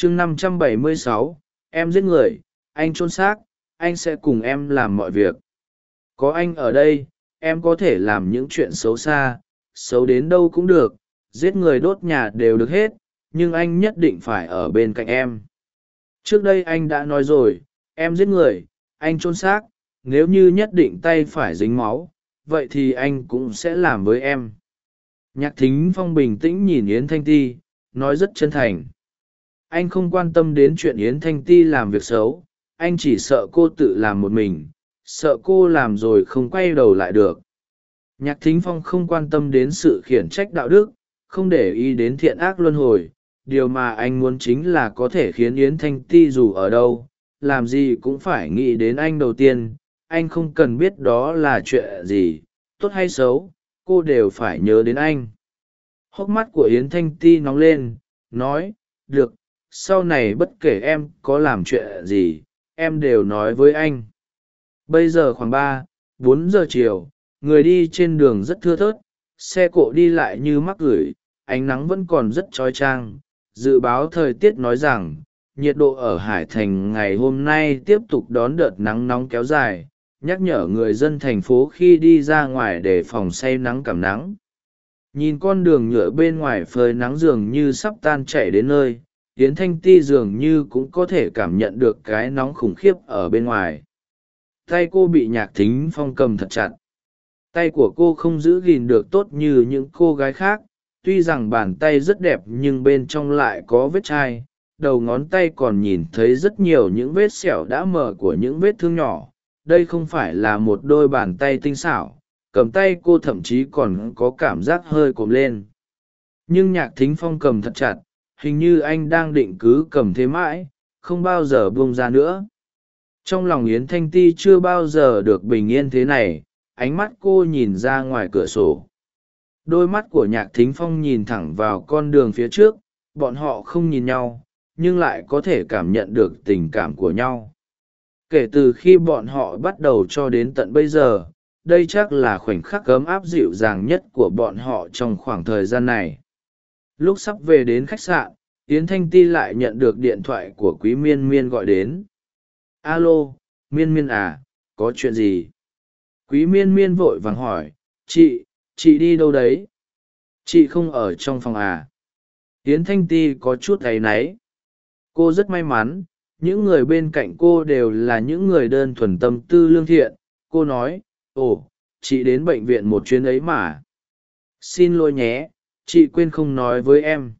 chương năm trăm bảy mươi sáu, em giết người, anh trôn xác, anh sẽ cùng em làm mọi việc. Có anh ở đây, em có thể làm những chuyện xấu xa, xấu đến đâu cũng được, giết người đốt nhà đều được hết, nhưng anh nhất định phải ở bên cạnh em. Trước đây anh đã nói rồi, em giết người, anh chôn xác, nếu như nhất định tay phải dính máu, vậy thì anh cũng sẽ làm với em. Nhạc thính phong bình tĩnh nhìn yến thanh ti, nói rất chân thành anh không quan tâm đến chuyện yến thanh ti làm việc xấu, anh chỉ sợ cô tự làm một mình, sợ cô làm rồi không quay đầu lại được. Nhạc thính phong không quan tâm đến sự khiển trách đạo đức, không để ý đến thiện ác luân hồi, điều mà anh muốn chính là có thể khiến yến thanh ti dù ở đâu, làm gì cũng phải nghĩ đến anh đầu tiên, anh không cần biết đó là chuyện gì, tốt hay xấu, cô đều phải nhớ đến anh. Hốc mắt của yến thanh ti nóng lên, nói, được sau này bất kể em có làm chuyện gì, em đều nói với anh. Bây giờ khoảng ba, bốn giờ chiều, người đi trên đường rất thưa thớt, xe cộ đi lại như mắc gửi, ánh nắng vẫn còn rất trói trang. Dự báo thời tiết nói rằng, nhiệt độ ở hải thành ngày hôm nay tiếp tục đón đợt nắng nóng kéo dài, nhắc nhở người dân thành phố khi đi ra ngoài để phòng say nắng cảm nắng. Nhìn con đường nhựa bên ngoài phơi nắng dường như sắp tan chảy đến nơi hiến thanh ti dường như cũng có thể cảm nhận được cái nóng khủng khiếp ở bên ngoài. Tay cô bị nhạc thính phong cầm thật chặt. Tay của cô không giữ gìn được tốt như những cô gái khác, tuy rằng bàn tay rất đẹp nhưng bên trong lại có vết chai, đầu ngón tay còn nhìn thấy rất nhiều những vết sẹo đã mở của những vết thương nhỏ. Đây không phải là một đôi bàn tay tinh xảo, cầm tay cô thậm chí còn có cảm giác hơi cộm lên. Nhưng nhạc thính phong cầm thật chặt hình như anh đang định cứ cầm thế mãi, không bao giờ buông ra nữa. Trong lòng yến thanh ti chưa bao giờ được bình yên thế này, ánh mắt cô nhìn ra ngoài cửa sổ. Đôi mắt của nhạc thính phong nhìn thẳng vào con đường phía trước, bọn họ không nhìn nhau, nhưng lại có thể cảm nhận được tình cảm của nhau. Kể từ khi bọn họ bắt đầu cho đến tận bây giờ, đây chắc là khoảnh khắc ấm áp dịu dàng nhất của bọn họ trong khoảng thời gian này lúc sắp về đến khách sạn, yến thanh ti lại nhận được điện thoại của quý miên miên gọi đến. Alo, miên miên à có chuyện gì? Quý miên miên vội vàng hỏi, chị chị đi đâu đấy? Chị không ở trong phòng à? Yến thanh ti có chút áy náy. Cô rất may mắn, những người bên cạnh cô đều là những người đơn thuần tâm tư lương thiện. Cô nói, ồ, chị đến bệnh viện một chuyến ấy mà. Xin lỗi nhé chị quên không nói với em.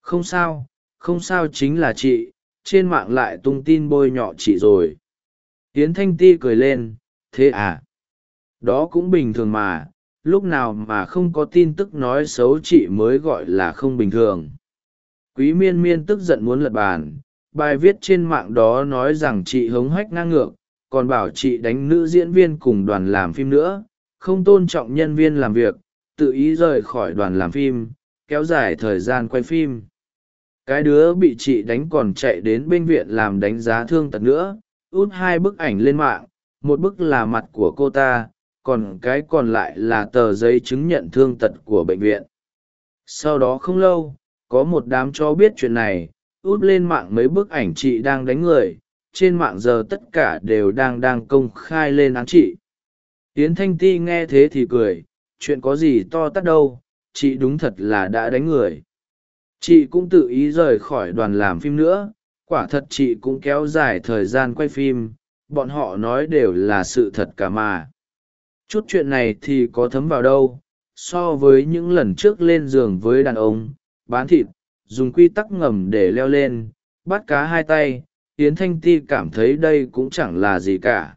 Không sao không sao chính là chị, trên mạng lại tung tin bôi nhọ chị rồi. Tiến thanh ti cười lên, thế à? Đó cũng bình thường mà, lúc nào mà không có tin tức nói xấu chị mới gọi là không bình thường. Quý miên miên tức giận muốn lật bàn, bài viết trên mạng đó nói rằng chị hống hách ngang ngược, còn bảo chị đánh nữ diễn viên cùng đoàn làm phim nữa, không tôn trọng nhân viên làm việc tự ý rời khỏi đoàn làm phim, kéo dài thời gian quay phim. Cái đứa bị chị đánh còn chạy đến bệnh viện làm đánh giá thương tật nữa, út hai bức ảnh lên mạng, một bức là mặt của cô ta, còn cái còn lại là tờ giấy chứng nhận thương tật của bệnh viện. Sau đó không lâu, có một đám cho biết chuyện này, út lên mạng mấy bức ảnh chị đang đánh người, trên mạng giờ tất cả đều đang đang công khai lên án chị. Yến thanh ti nghe thế thì cười chuyện có gì to tát đâu, chị đúng thật là đã đánh người. Chị cũng tự ý rời khỏi đoàn làm phim nữa, quả thật chị cũng kéo dài thời gian quay phim, bọn họ nói đều là sự thật cả mà. Chút chuyện này thì có thấm vào đâu, so với những lần trước lên giường với đàn ông, bán thịt, dùng quy tắc ngầm để leo lên, bắt cá hai tay, yến thanh ti cảm thấy đây cũng chẳng là gì cả.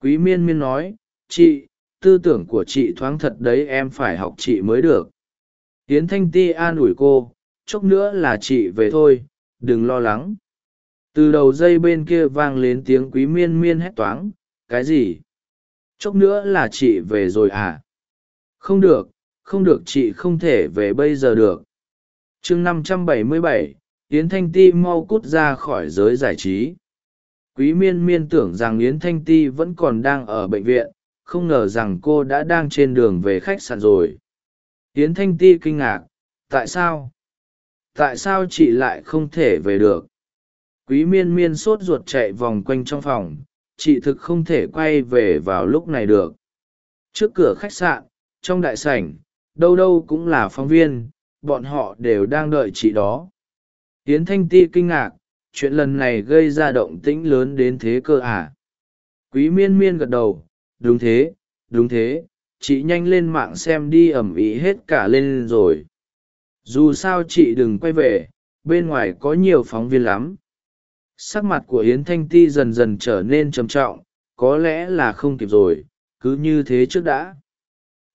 Quý miên miên nói, chị tư tưởng của chị thoáng thật đấy, em phải học chị mới được. Yến thanh ti an ủi cô, chốc nữa là chị về thôi, đừng lo lắng. Từ đầu dây bên kia vang lên tiếng quý miên miên hét toáng, cái gì? Chốc nữa là chị về rồi à? Không được không được, chị không thể về bây giờ được. Chương năm trăm bảy mươi bảy, yến thanh ti mau cút ra khỏi giới giải trí. Quý miên miên tưởng rằng yến thanh ti vẫn còn đang ở bệnh viện không ngờ rằng cô đã đang trên đường về khách sạn rồi. Yến thanh ti kinh ngạc, tại sao? Tại sao chị lại không thể về được? Quý miên miên sốt ruột chạy vòng quanh trong phòng, chị thực không thể quay về vào lúc này được. Trước cửa khách sạn, trong đại sảnh, đâu đâu cũng là phóng viên, bọn họ đều đang đợi chị đó. Yến thanh ti kinh ngạc, chuyện lần này gây ra động tĩnh lớn đến thế cơ à? Quý miên miên gật đầu đúng thế đúng thế, chị nhanh lên mạng xem đi ẩm ý hết cả lên rồi. Dù sao chị đừng quay về, bên ngoài có nhiều phóng viên lắm. Sắc mặt của yến thanh ti dần dần trở nên trầm trọng, có lẽ là không kịp rồi, cứ như thế trước đã.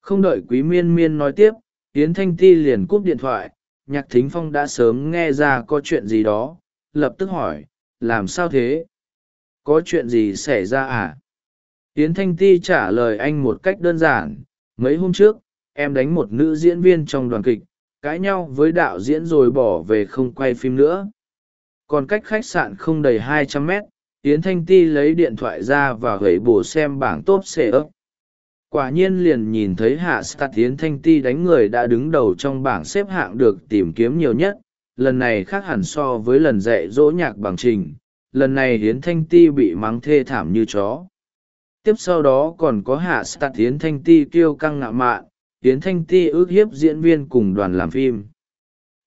Không đợi quý miên miên nói tiếp, yến thanh ti liền cúp điện thoại, nhạc thính phong đã sớm nghe ra có chuyện gì đó, lập tức hỏi, làm sao thế? Có chuyện gì xảy ra à? Yến thanh ti trả lời anh một cách đơn giản, mấy hôm trước, em đánh một nữ diễn viên trong đoàn kịch, cãi nhau với đạo diễn rồi bỏ về không quay phim nữa. Còn cách khách sạn không đầy hai trăm mét, yến thanh ti lấy điện thoại ra và gửi bổ xem bảng top xe ấp. Quả nhiên liền nhìn thấy hạ stat yến thanh ti đánh người đã đứng đầu trong bảng xếp hạng được tìm kiếm nhiều nhất, lần này khác hẳn so với lần dạy dỗ nhạc bằng trình. Lần này yến thanh ti bị mắng thê thảm như chó tiếp sau đó còn có hạ stat yến thanh ti kiêu căng ngạo mạn, yến thanh ti ước hiếp diễn viên cùng đoàn làm phim.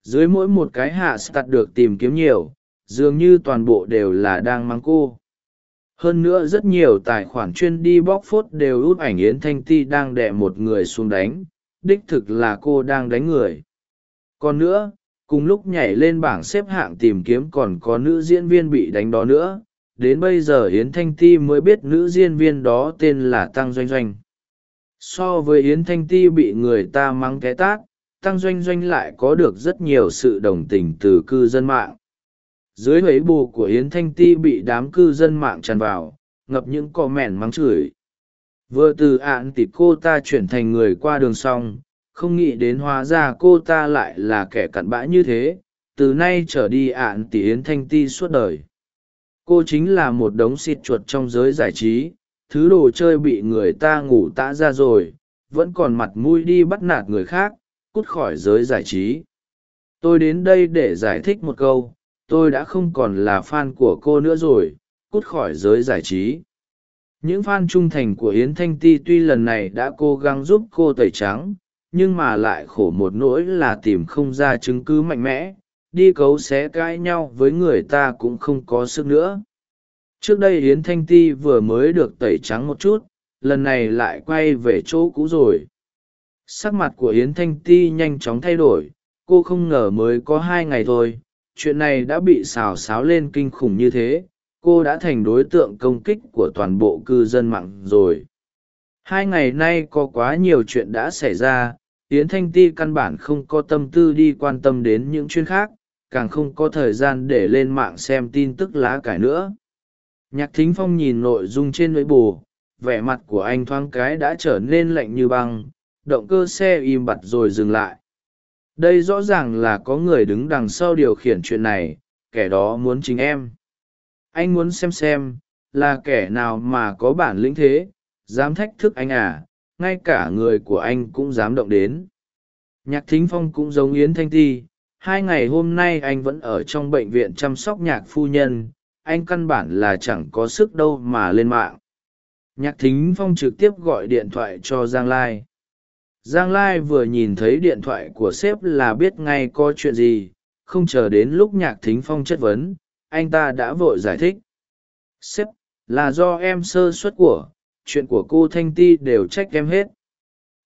Dưới mỗi một cái hạ stat được tìm kiếm nhiều, dường như toàn bộ đều là đang mắng cô. Hơn nữa rất nhiều tài khoản chuyên đi bóc phốt đều út ảnh yến thanh ti đang đẻ một người xuống đánh, đích thực là cô đang đánh người. Còn nữa, cùng lúc nhảy lên bảng xếp hạng tìm kiếm còn có nữ diễn viên bị đánh đó nữa đến bây giờ yến thanh ti mới biết nữ diễn viên đó tên là tăng doanh doanh. So với yến thanh ti bị người ta mắng té tát, tăng doanh doanh lại có được rất nhiều sự đồng tình từ cư dân mạng. Dưới huế bù của yến thanh ti bị đám cư dân mạng tràn vào, ngập những cò mẻn mắng chửi. Vừa từ ạn tịt cô ta chuyển thành người qua đường xong, không nghĩ đến hóa ra cô ta lại là kẻ cặn bã như thế, từ nay trở đi ạn tỉ yến thanh ti suốt đời cô chính là một đống xịt chuột trong giới giải trí, thứ đồ chơi bị người ta ngủ tã ra rồi, vẫn còn mặt mũi đi bắt nạt người khác, cút khỏi giới giải trí. Tôi đến đây để giải thích một câu, tôi đã không còn là fan của cô nữa rồi, cút khỏi giới giải trí. Những fan trung thành của yến thanh ti tuy lần này đã cố gắng giúp cô tẩy trắng, nhưng mà lại khổ một nỗi là tìm không ra chứng cứ mạnh mẽ đi cấu xé cãi nhau với người ta cũng không có sức nữa. Trước đây yến thanh ti vừa mới được tẩy trắng một chút, lần này lại quay về chỗ cũ rồi. Sắc mặt của yến thanh ti nhanh chóng thay đổi, cô không ngờ mới có hai ngày thôi, chuyện này đã bị xào xáo lên kinh khủng như thế, cô đã thành đối tượng công kích của toàn bộ cư dân mạng rồi. Hai ngày nay có quá nhiều chuyện đã xảy ra, yến thanh ti căn bản không có tâm tư đi quan tâm đến những chuyện khác càng không có thời gian để lên mạng xem tin tức lá cải nữa. Nhạc thính phong nhìn nội dung trên lưỡi bù vẻ mặt của anh thoáng cái đã trở nên lạnh như băng, động cơ xe im bặt rồi dừng lại. Đây rõ ràng là có người đứng đằng sau điều khiển chuyện này, kẻ đó muốn chính em. Anh muốn xem xem, là kẻ nào mà có bản lĩnh thế, dám thách thức anh à ngay cả người của anh cũng dám động đến. Nhạc thính phong cũng giống yến thanh ti hai ngày hôm nay anh vẫn ở trong bệnh viện chăm sóc nhạc phu nhân, anh căn bản là chẳng có sức đâu mà lên mạng. Nhạc thính phong trực tiếp gọi điện thoại cho giang lai. Giang lai vừa nhìn thấy điện thoại của sếp là biết ngay có chuyện gì, không chờ đến lúc nhạc thính phong chất vấn, anh ta đã vội giải thích. Sếp, là do em sơ suất của, chuyện của cô thanh ti đều trách em hết.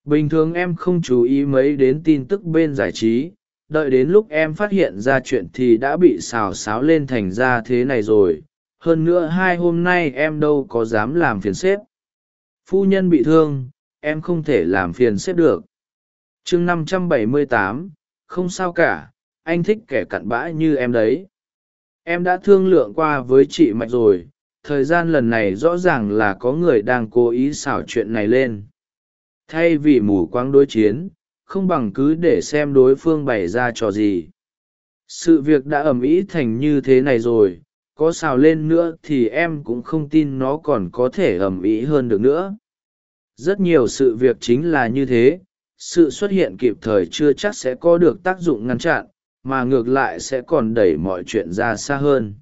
Bình thường em không chú ý mấy đến tin tức bên giải trí đợi đến lúc em phát hiện ra chuyện thì đã bị xào xáo lên thành ra thế này rồi. Hơn nữa hai hôm nay em đâu có dám làm phiền sếp. Phu nhân bị thương, em không thể làm phiền sếp được. Chương năm trăm bảy mươi tám, không sao cả, anh thích kẻ cặn bã như em đấy. Em đã thương lượng qua với chị mạch rồi, thời gian lần này rõ ràng là có người đang cố ý xảo chuyện này lên. Thay vì mù quáng đối chiến không bằng cứ để xem đối phương bày ra trò gì. Sự việc đã ầm ĩ thành như thế này rồi, có xào lên nữa thì em cũng không tin nó còn có thể ầm ĩ hơn được nữa. Rất nhiều sự việc chính là như thế, sự xuất hiện kịp thời chưa chắc sẽ có được tác dụng ngăn chặn, mà ngược lại sẽ còn đẩy mọi chuyện ra xa hơn.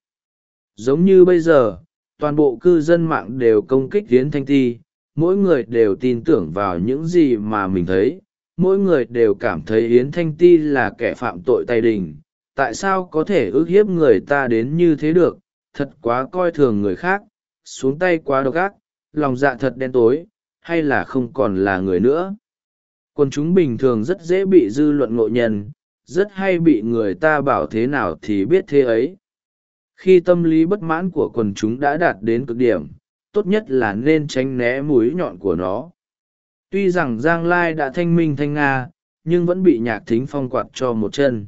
Giống như bây giờ, toàn bộ cư dân mạng đều công kích tiến thanh ti, mỗi người đều tin tưởng vào những gì mà mình thấy mỗi người đều cảm thấy yến thanh ti là kẻ phạm tội tay đình. Tại sao có thể ước hiếp người ta đến như thế được? Thật quá coi thường người khác, xuống tay quá độc ác, lòng dạ thật đen tối, hay là không còn là người nữa? Quần chúng bình thường rất dễ bị dư luận ngộ nhân rất hay bị người ta bảo thế nào thì biết thế ấy. Khi tâm lý bất mãn của quần chúng đã đạt đến cực điểm, tốt nhất là nên tránh né mũi nhọn của nó tuy rằng giang lai đã thanh minh thanh nga, nhưng vẫn bị nhạc thính phong quạt cho một chân.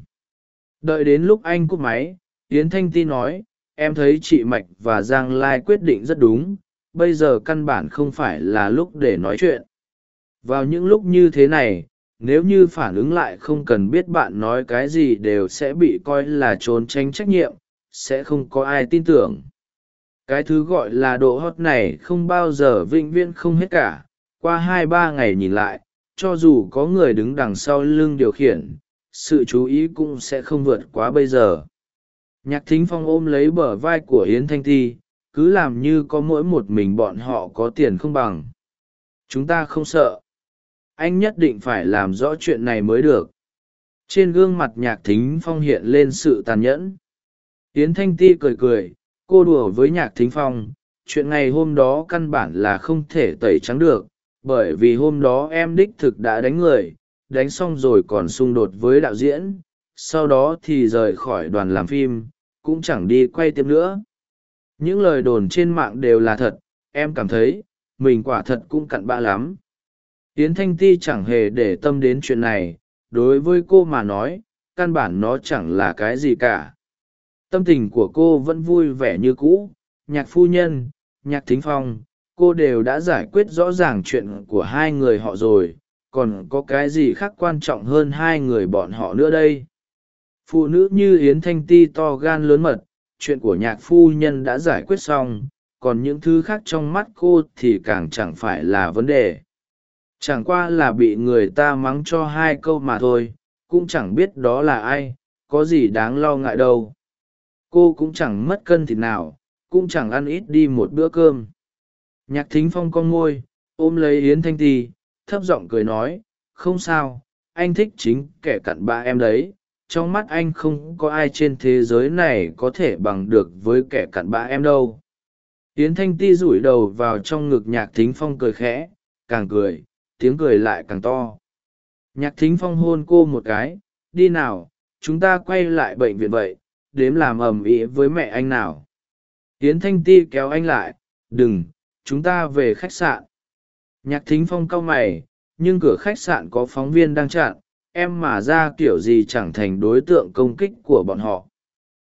Đợi đến lúc anh cúp máy, yến thanh ti nói, em thấy chị mạch và giang lai quyết định rất đúng, bây giờ căn bản không phải là lúc để nói chuyện. Vào những lúc như thế này, nếu như phản ứng lại không cần biết bạn nói cái gì đều sẽ bị coi là trốn tránh trách nhiệm, sẽ không có ai tin tưởng. Cái thứ gọi là độ hot này không bao giờ vĩnh viễn không hết cả qua hai ba ngày nhìn lại, cho dù có người đứng đằng sau lưng điều khiển, sự chú ý cũng sẽ không vượt quá bây giờ. Nhạc thính phong ôm lấy bờ vai của yến thanh ti, cứ làm như có mỗi một mình bọn họ có tiền không bằng. Chúng ta không sợ. Anh nhất định phải làm rõ chuyện này mới được. Trên gương mặt nhạc thính phong hiện lên sự tàn nhẫn. Yến thanh ti cười cười, cô đùa với nhạc thính phong, chuyện ngày hôm đó căn bản là không thể tẩy trắng được bởi vì hôm đó em đích thực đã đánh người, đánh xong rồi còn xung đột với đạo diễn, sau đó thì rời khỏi đoàn làm phim, cũng chẳng đi quay tiếp nữa. Những lời đồn trên mạng đều là thật, em cảm thấy, mình quả thật cũng cặn bã lắm. Yến thanh ti chẳng hề để tâm đến chuyện này, đối với cô mà nói, căn bản nó chẳng là cái gì cả. Tâm tình của cô vẫn vui vẻ như cũ, nhạc phu nhân, nhạc thính phong cô đều đã giải quyết rõ ràng chuyện của hai người họ rồi, còn có cái gì khác quan trọng hơn hai người bọn họ nữa đây? Phụ nữ như yến thanh ti to gan lớn mật, chuyện của nhạc phu nhân đã giải quyết xong, còn những thứ khác trong mắt cô thì càng chẳng phải là vấn đề. Chẳng qua là bị người ta mắng cho hai câu mà thôi, cũng chẳng biết đó là ai, có gì đáng lo ngại đâu. Cô cũng chẳng mất cân thịt nào, cũng chẳng ăn ít đi một bữa cơm nhạc thính phong con ngôi, ôm lấy yến thanh ti thấp giọng cười nói, không sao, anh thích chính kẻ cặn bã em đấy. Trong mắt anh không có ai trên thế giới này có thể bằng được với kẻ cặn bã em đâu. Yến thanh ti rủi đầu vào trong ngực nhạc thính phong cười khẽ, càng cười, tiếng cười lại càng to. Nhạc thính phong hôn cô một cái, đi nào, chúng ta quay lại bệnh viện vậy, đếm làm ầm ĩ với mẹ anh nào. Yến thanh ti kéo anh lại, đừng chúng ta về khách sạn. Nhạc thính phong cau mày, nhưng cửa khách sạn có phóng viên đang chặn, em mà ra kiểu gì chẳng thành đối tượng công kích của bọn họ.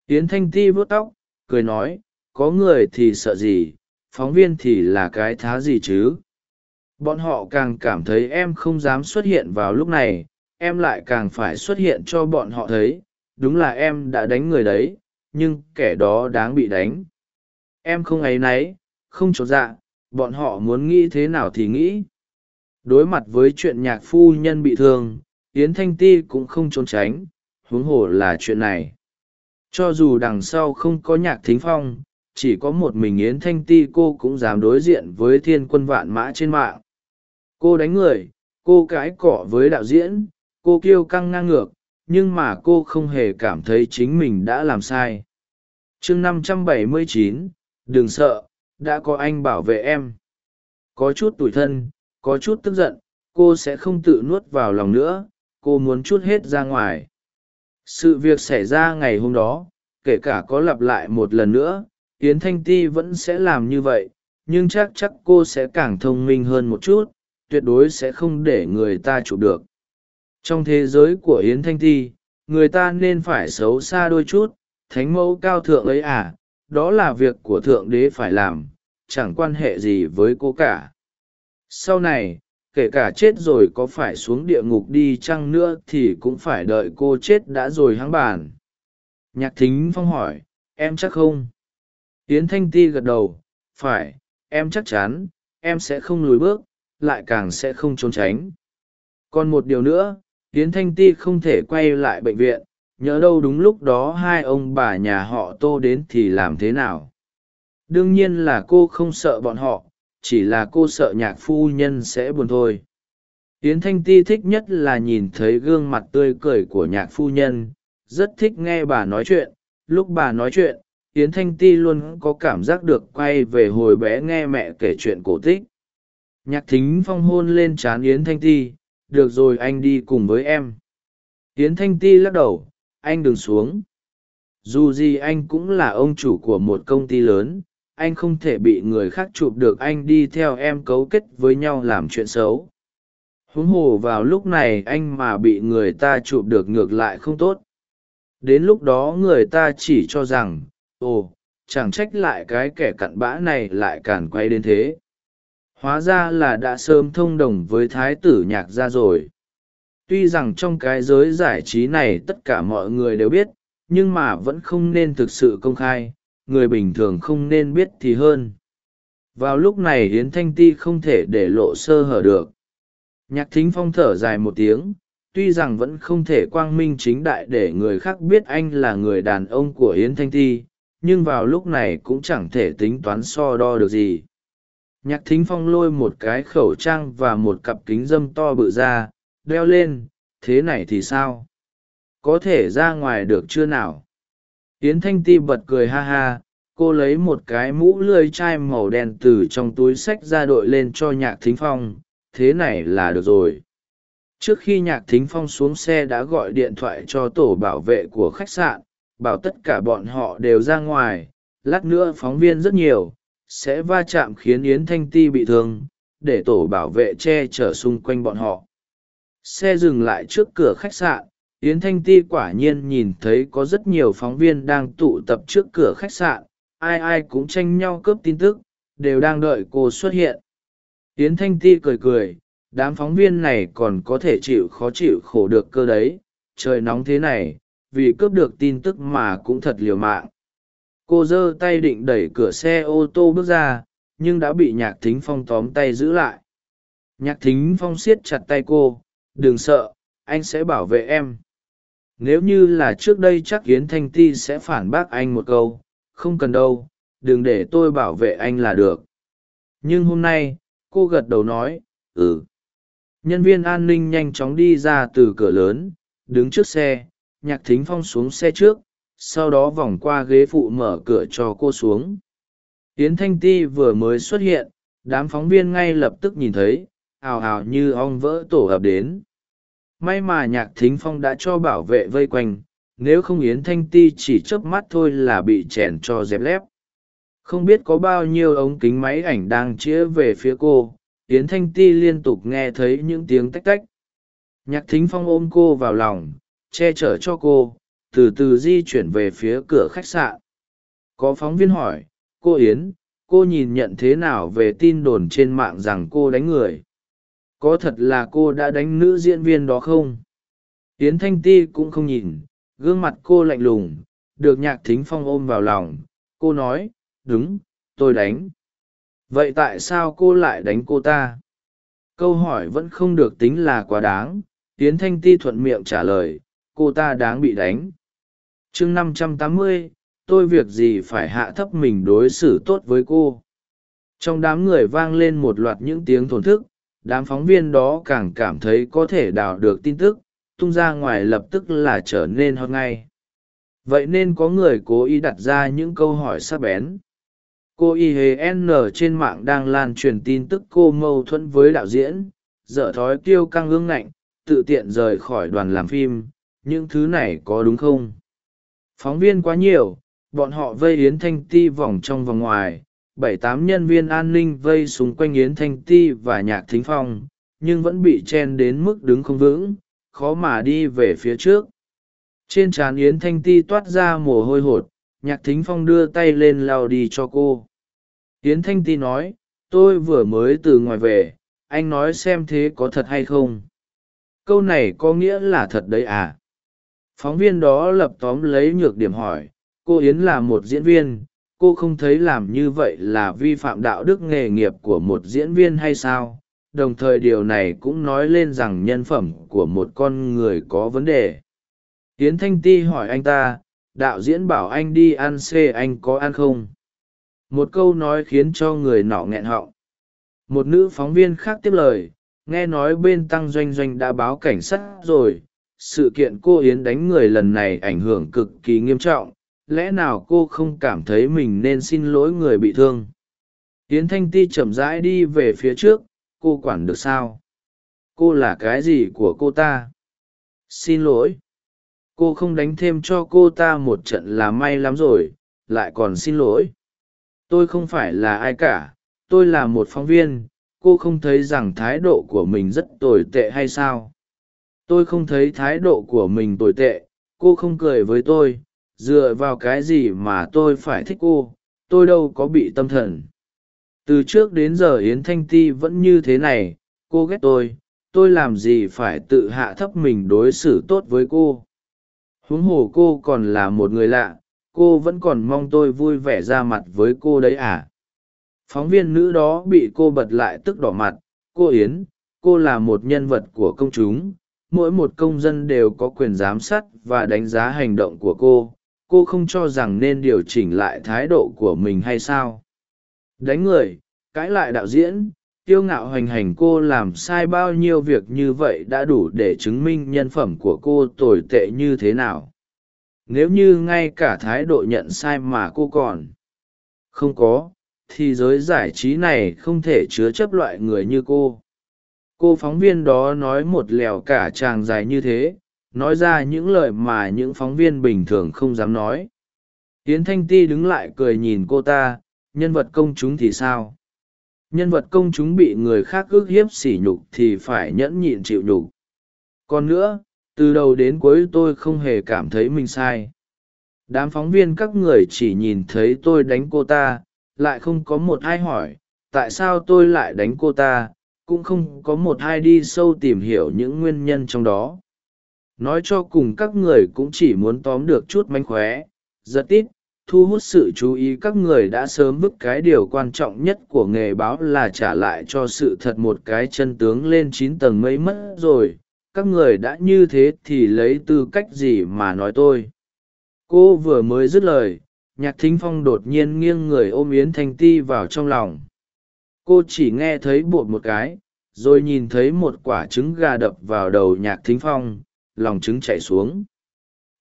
Yến thanh ti vuốt tóc, cười nói, có người thì sợ gì, phóng viên thì là cái thá gì chứ? Bọn họ càng cảm thấy em không dám xuất hiện vào lúc này, em lại càng phải xuất hiện cho bọn họ thấy, đúng là em đã đánh người đấy, nhưng kẻ đó đáng bị đánh. Em không áy náy không trột dạ bọn họ muốn nghĩ thế nào thì nghĩ. Đối mặt với chuyện nhạc phu nhân bị thương, yến thanh ti cũng không trốn tránh, huống hồ là chuyện này. Cho dù đằng sau không có nhạc thính phong, chỉ có một mình yến thanh ti cô cũng dám đối diện với thiên quân vạn mã trên mạng. Cô đánh người, cô cãi cọ với đạo diễn, cô kiêu căng ngang ngược, nhưng mà cô không hề cảm thấy chính mình đã làm sai. Chương năm trăm bảy mươi chín, đừng sợ đã có anh bảo vệ em. Có chút tủi thân, có chút tức giận, cô sẽ không tự nuốt vào lòng nữa, cô muốn chút hết ra ngoài. Sự việc xảy ra ngày hôm đó, kể cả có lặp lại một lần nữa, yến thanh ti vẫn sẽ làm như vậy, nhưng chắc chắc cô sẽ càng thông minh hơn một chút, tuyệt đối sẽ không để người ta chụp được. Trong thế giới của yến thanh ti, người ta nên phải xấu xa đôi chút, thánh mẫu cao thượng ấy à đó là việc của thượng đế phải làm, chẳng quan hệ gì với cô cả. Sau này, kể cả chết rồi có phải xuống địa ngục đi chăng nữa thì cũng phải đợi cô chết đã rồi hắng bàn. Nhạc thính phong hỏi, em chắc không? Yến thanh ti gật đầu, phải, em chắc chắn, em sẽ không lùi bước, lại càng sẽ không trốn tránh. Còn một điều nữa, yến thanh ti không thể quay lại bệnh viện nhớ đâu đúng lúc đó hai ông bà nhà họ tô đến thì làm thế nào? Đương nhiên là cô không sợ bọn họ, chỉ là cô sợ nhạc phu nhân sẽ buồn thôi. Yến thanh ti thích nhất là nhìn thấy gương mặt tươi cười của nhạc phu nhân, rất thích nghe bà nói chuyện. Lúc bà nói chuyện, yến thanh ti luôn có cảm giác được quay về hồi bé nghe mẹ kể chuyện cổ tích. Nhạc thính phong hôn lên c h á n yến thanh ti, được rồi, anh đi cùng với em. Yến thanh ti lắc đầu anh đừng xuống. Dù gì anh cũng là ông chủ của một công ty lớn, anh không thể bị người khác chụp được anh đi theo em cấu kết với nhau làm chuyện xấu. Huống hồ vào lúc này anh mà bị người ta chụp được ngược lại không tốt. Đến lúc đó người ta chỉ cho rằng, ồ, chẳng trách lại cái kẻ cặn bã này lại càn quay đến thế. Hóa ra là đã sớm thông đồng với thái tử nhạc gia rồi tuy rằng trong cái giới giải trí này tất cả mọi người đều biết, nhưng mà vẫn không nên thực sự công khai, người bình thường không nên biết thì hơn. Vào lúc này hiến thanh ti không thể để lộ sơ hở được. Nhạc thính phong thở dài một tiếng, tuy rằng vẫn không thể quang minh chính đại để người khác biết anh là người đàn ông của Hiến thanh ti, nhưng vào lúc này cũng chẳng thể tính toán so đo được gì. Nhạc thính phong lôi một cái khẩu trang và một cặp kính dâm to bự ra đeo lên, thế này thì sao? Có thể ra ngoài được chưa nào? Yến thanh ti bật cười ha ha, cô lấy một cái mũ lươi chai màu đen từ trong túi sách ra đội lên cho nhạc thính phong, thế này là được rồi. Trước khi nhạc thính phong xuống xe đã gọi điện thoại cho tổ bảo vệ của khách sạn, bảo tất cả bọn họ đều ra ngoài, lát nữa phóng viên rất nhiều, sẽ va chạm khiến yến thanh ti bị thương, để tổ bảo vệ che chở xung quanh bọn họ xe dừng lại trước cửa khách sạn, yến thanh ti quả nhiên nhìn thấy có rất nhiều phóng viên đang tụ tập trước cửa khách sạn, ai ai cũng tranh nhau cướp tin tức, đều đang đợi cô xuất hiện. Yến thanh ti cười cười, đám phóng viên này còn có thể chịu khó chịu khổ được cơ đấy, trời nóng thế này, vì cướp được tin tức mà cũng thật liều mạng. Cô giơ tay định đẩy cửa xe ô tô bước ra, nhưng đã bị nhạc thính phong tóm tay giữ lại. Nhạc thính phong siết chặt tay cô đừng sợ, anh sẽ bảo vệ em. Nếu như là trước đây chắc yến thanh ti sẽ phản bác anh một câu, không cần đâu, đừng để tôi bảo vệ anh là được. Nhưng hôm nay, cô gật đầu nói ừ. Nhân viên an ninh nhanh chóng đi ra từ cửa lớn, đứng trước xe, nhạc thính phong xuống xe trước, sau đó vòng qua ghế phụ mở cửa cho cô xuống. Yến thanh ti vừa mới xuất hiện, đám phóng viên ngay lập tức nhìn thấy, ào ào như ong vỡ tổ ập đến may mà nhạc thính phong đã cho bảo vệ vây quanh, nếu không yến thanh ti chỉ chớp mắt thôi là bị chèn cho dẹp lép. Không biết có bao nhiêu ống kính máy ảnh đang chĩa về phía cô, yến thanh ti liên tục nghe thấy những tiếng tách tách. Nhạc thính phong ôm cô vào lòng, che chở cho cô, từ từ di chuyển về phía cửa khách sạn. Có phóng viên hỏi, cô yến, cô nhìn nhận thế nào về tin đồn trên mạng rằng cô đánh người? Có thật là cô đã đánh nữ diễn viên đó không? Yến thanh ti cũng không nhìn, gương mặt cô lạnh lùng, được nhạc thính phong ôm vào lòng. Cô nói, đúng, tôi đánh. Vậy tại sao cô lại đánh cô ta? Câu hỏi vẫn không được tính là quá đáng. Yến thanh ti thuận miệng trả lời, cô ta đáng bị đánh. Chương năm trăm tám mươi, tôi việc gì phải hạ thấp mình đối xử tốt với cô? Trong đám người vang lên một loạt những tiếng thổn thức đám phóng viên đó càng cảm thấy có thể đào được tin tức, tung ra ngoài lập tức là trở nên hot ngay. Vậy nên có người cố ý đặt ra những câu hỏi sắc bén. Cô y hề n trên mạng đang lan truyền tin tức cô mâu thuẫn với đạo diễn, dở thói kiêu căng ương ngạnh, tự tiện rời khỏi đoàn làm phim, những thứ này có đúng không? Phóng viên quá nhiều, bọn họ vây yến thanh ti vòng trong vòng ngoài bảy tám nhân viên an ninh vây xung quanh yến thanh ti và nhạc thính phong, nhưng vẫn bị chen đến mức đứng không vững, khó mà đi về phía trước. Trên trán yến thanh ti toát ra mồ hôi hột, nhạc thính phong đưa tay lên lao đi cho cô. Yến thanh ti nói, tôi vừa mới từ ngoài về, anh nói xem thế có thật hay không? Câu này có nghĩa là thật đấy à? Phóng viên đó lập tóm lấy nhược điểm hỏi, cô yến là một diễn viên cô không thấy làm như vậy là vi phạm đạo đức nghề nghiệp của một diễn viên hay sao? Đồng thời điều này cũng nói lên rằng nhân phẩm của một con người có vấn đề. Yến thanh ti hỏi anh ta, đạo diễn bảo anh đi ăn xê anh có ăn không? Một câu nói khiến cho người nọ nghẹn họng. Một nữ phóng viên khác tiếp lời, nghe nói bên tăng doanh doanh đã báo cảnh sát rồi. Sự kiện cô yến đánh người lần này ảnh hưởng cực kỳ nghiêm trọng lẽ nào cô không cảm thấy mình nên xin lỗi người bị thương? Yến thanh ti chậm rãi đi về phía trước, cô quản được sao? Cô là cái gì của cô ta? Xin lỗi. Cô không đánh thêm cho cô ta một trận là may lắm rồi, lại còn xin lỗi. Tôi không phải là ai cả, tôi là một phóng viên, cô không thấy rằng thái độ của mình rất tồi tệ hay sao? Tôi không thấy thái độ của mình tồi tệ, cô không cười với tôi dựa vào cái gì mà tôi phải thích cô? Tôi đâu có bị tâm thần. Từ trước đến giờ yến thanh ti vẫn như thế này, cô ghét tôi. Tôi làm gì phải tự hạ thấp mình đối xử tốt với cô? Huống hồ cô còn là một người lạ, cô vẫn còn mong tôi vui vẻ ra mặt với cô đấy à? Phóng viên nữ đó bị cô bật lại tức đỏ mặt. Cô yến, cô là một nhân vật của công chúng. Mỗi một công dân đều có quyền giám sát và đánh giá hành động của cô cô không cho rằng nên điều chỉnh lại thái độ của mình hay sao? Đánh người, cãi lại đạo diễn, kiêu ngạo hoành hành cô làm sai bao nhiêu việc như vậy đã đủ để chứng minh nhân phẩm của cô tồi tệ như thế nào? Nếu như ngay cả thái độ nhận sai mà cô còn không có, thì giới giải trí này không thể chứa chấp loại người như cô. Cô phóng viên đó nói một lèo cả chàng dài như thế nói ra những lời mà những phóng viên bình thường không dám nói. Tiến thanh ti đứng lại cười nhìn cô ta, nhân vật công chúng thì sao? Nhân vật công chúng bị người khác ước hiếp sỉ nhục thì phải nhẫn nhịn chịu nhục. Còn nữa, từ đầu đến cuối tôi không hề cảm thấy mình sai. Đám phóng viên các người chỉ nhìn thấy tôi đánh cô ta, lại không có một ai hỏi, tại sao tôi lại đánh cô ta, cũng không có một ai đi sâu tìm hiểu những nguyên nhân trong đó nói cho cùng các người cũng chỉ muốn tóm được chút mánh khóe. Giật tít, thu hút sự chú ý các người đã sớm vứt cái điều quan trọng nhất của nghề báo là trả lại cho sự thật một cái chân tướng lên chín tầng mây mất rồi. Các người đã như thế thì lấy tư cách gì mà nói tôi? Cô vừa mới dứt lời, nhạc thính phong đột nhiên nghiêng người ôm yến thanh ti vào trong lòng. Cô chỉ nghe thấy bột một cái, rồi nhìn thấy một quả trứng gà đập vào đầu nhạc thính phong lòng trứng chảy xuống.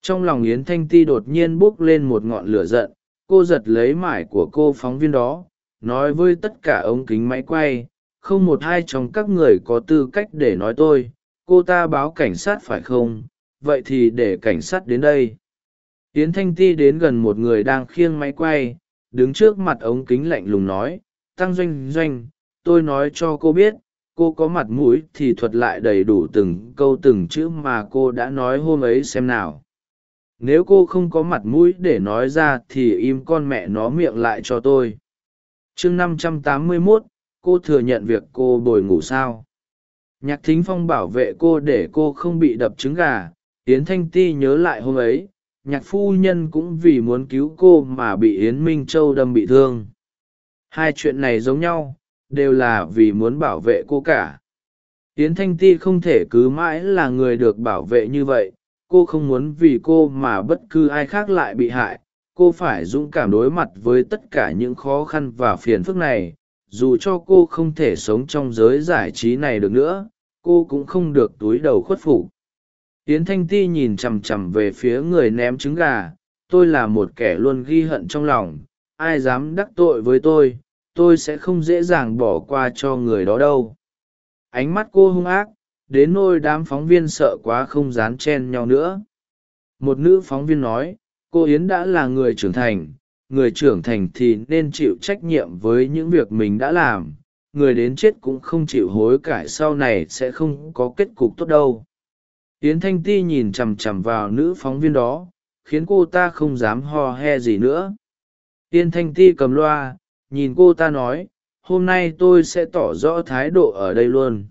Trong lòng yến thanh ti đột nhiên bốc lên một ngọn lửa giận, cô giật lấy mải của cô phóng viên đó, nói với tất cả ống kính máy quay, không một ai trong các người có tư cách để nói tôi, cô ta báo cảnh sát phải không? Vậy thì để cảnh sát đến đây. Yến thanh ti đến gần một người đang khiêng máy quay, đứng trước mặt ống kính lạnh lùng nói, tăng doanh doanh, tôi nói cho cô biết cô có mặt mũi thì thuật lại đầy đủ từng câu từng chữ mà cô đã nói hôm ấy xem nào. Nếu cô không có mặt mũi để nói ra thì im con mẹ nó miệng lại cho tôi. Chương năm trăm tám mươi mốt, cô thừa nhận việc cô bồi ngủ sao? Nhạc thính phong bảo vệ cô để cô không bị đập trứng gà. Yến thanh ti nhớ lại hôm ấy. Nhạc phu nhân cũng vì muốn cứu cô mà bị yến minh châu đâm bị thương. Hai chuyện này giống nhau đều là vì muốn bảo vệ cô cả. Yến thanh ti không thể cứ mãi là người được bảo vệ như vậy, cô không muốn vì cô mà bất cứ ai khác lại bị hại. Cô phải dũng cảm đối mặt với tất cả những khó khăn và phiền phức này. Dù cho cô không thể sống trong giới giải trí này được nữa, cô cũng không được túi đầu khuất phục. Yến thanh ti nhìn chằm chằm về phía người ném trứng gà. Tôi là một kẻ luôn ghi hận trong lòng. Ai dám đắc tội với tôi? Tôi sẽ không dễ dàng bỏ qua cho người đó đâu. Ánh mắt cô hung ác, đến nôi đám phóng viên sợ quá không dán chen nhau nữa. Một nữ phóng viên nói, cô yến đã là người trưởng thành, người trưởng thành thì nên chịu trách nhiệm với những việc mình đã làm. Người đến chết cũng không chịu hối cải sau này sẽ không có kết cục tốt đâu. Yến thanh ti nhìn chằm chằm vào nữ phóng viên đó, khiến cô ta không dám ho he gì nữa. Yến thanh ti cầm loa nhìn cô ta nói, hôm nay tôi sẽ tỏ rõ thái độ ở đây luôn.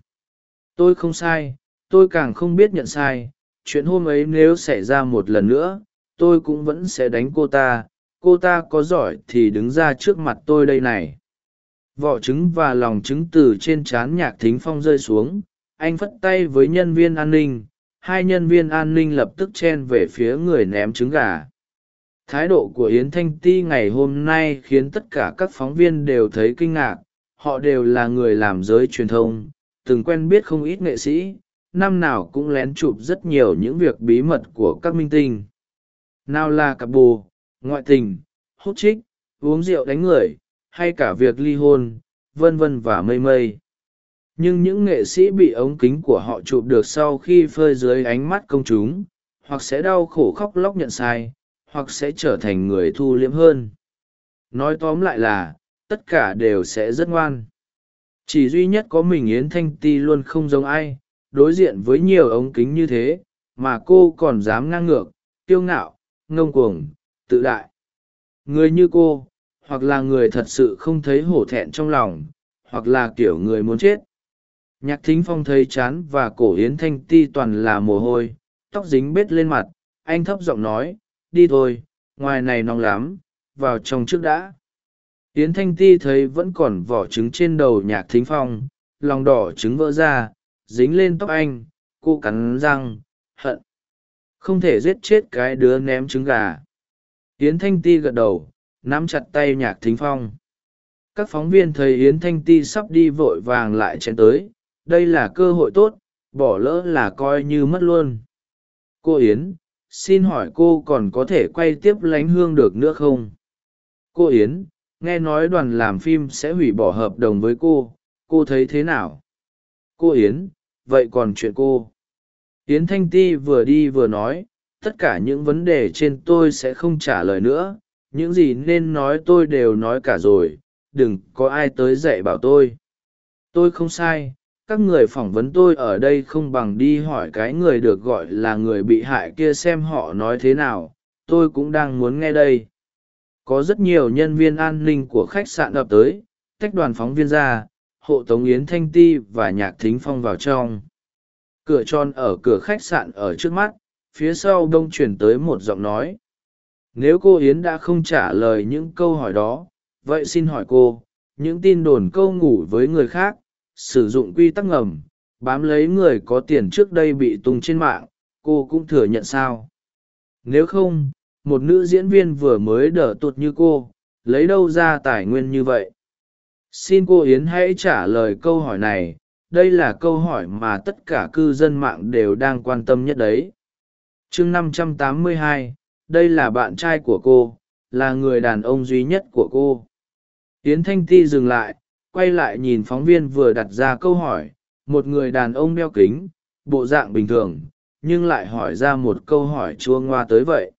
Tôi không sai, tôi càng không biết nhận sai. Chuyện hôm ấy nếu xảy ra một lần nữa, tôi cũng vẫn sẽ đánh cô ta. Cô ta có giỏi thì đứng ra trước mặt tôi đây này. Vỏ trứng và lòng trứng từ trên trán nhạc thính phong rơi xuống. Anh phất tay với nhân viên an ninh. Hai nhân viên an ninh lập tức chen về phía người ném trứng gà thái độ của yến thanh ti ngày hôm nay khiến tất cả các phóng viên đều thấy kinh ngạc. Họ đều là người làm giới truyền thông, từng quen biết không ít nghệ sĩ. Năm nào cũng lén chụp rất nhiều những việc bí mật của các minh tinh. Nào là cặp bồ, ngoại tình, hút trích uống rượu đánh người, hay cả việc ly hôn, vân vân và mây mây. Nhưng những nghệ sĩ bị ống kính của họ chụp được sau khi phơi dưới ánh mắt công chúng, hoặc sẽ đau khổ khóc lóc nhận sai hoặc sẽ trở thành người thu liễm hơn. Nói tóm lại là, tất cả đều sẽ rất ngoan. Chỉ duy nhất có mình yến thanh ti luôn không giống ai, đối diện với nhiều ống kính như thế, mà cô còn dám ngang ngược, kiêu ngạo, ngông cuồng, tự đại. Người như cô, hoặc là người thật sự không thấy hổ thẹn trong lòng, hoặc là kiểu người muốn chết. Nhạc thính phong thấy chán và cổ yến thanh ti toàn là mồ hôi, tóc dính bết lên mặt, anh thấp giọng nói đi thôi, ngoài này nóng lắm, vào trong trước đã. Yến thanh ti thấy vẫn còn vỏ trứng trên đầu nhạc thính phong, lòng đỏ trứng vỡ ra, dính lên tóc anh, cô cắn răng, hận. Không thể giết chết cái đứa ném trứng gà. Yến thanh ti gật đầu, nắm chặt tay nhạc thính phong. Các phóng viên thấy yến thanh ti sắp đi vội vàng lại chen tới, đây là cơ hội tốt, bỏ lỡ là coi như mất luôn. Cô yến xin hỏi cô còn có thể quay tiếp lánh hương được nữa không? Cô yến, nghe nói đoàn làm phim sẽ hủy bỏ hợp đồng với cô cô thấy thế nào? Cô yến, vậy còn chuyện cô? Yến thanh ti vừa đi vừa nói, tất cả những vấn đề trên tôi sẽ không trả lời nữa, những gì nên nói tôi đều nói cả rồi, đừng có ai tới dạy bảo tôi. Tôi không sai các người phỏng vấn tôi ở đây không bằng đi hỏi cái người được gọi là người bị hại kia xem họ nói thế nào, tôi cũng đang muốn nghe đây. Có rất nhiều nhân viên an ninh của khách sạn ập tới, tách đoàn phóng viên ra, hộ tống yến thanh ti và nhạc thính phong vào trong. Cửa tròn ở cửa khách sạn ở trước mắt, phía sau đông chuyển tới một giọng nói. Nếu cô yến đã không trả lời những câu hỏi đó, vậy xin hỏi cô, những tin đồn câu ngủ với người khác sử dụng quy tắc ngầm bám lấy người có tiền trước đây bị tung trên mạng cô cũng thừa nhận sao. Nếu không một nữ diễn viên vừa mới đỡ tụt như cô lấy đâu ra tài nguyên như vậy? Xin cô yến hãy trả lời câu hỏi này đây là câu hỏi mà tất cả cư dân mạng đều đang quan tâm nhất đấy. Chương 582, đây là bạn trai của cô là người đàn ông duy nhất của cô. Yến thanh ti dừng lại quay lại nhìn phóng viên vừa đặt ra câu hỏi, một người đàn ông đeo kính, bộ dạng bình thường, nhưng lại hỏi ra một câu hỏi chua ngoa tới vậy.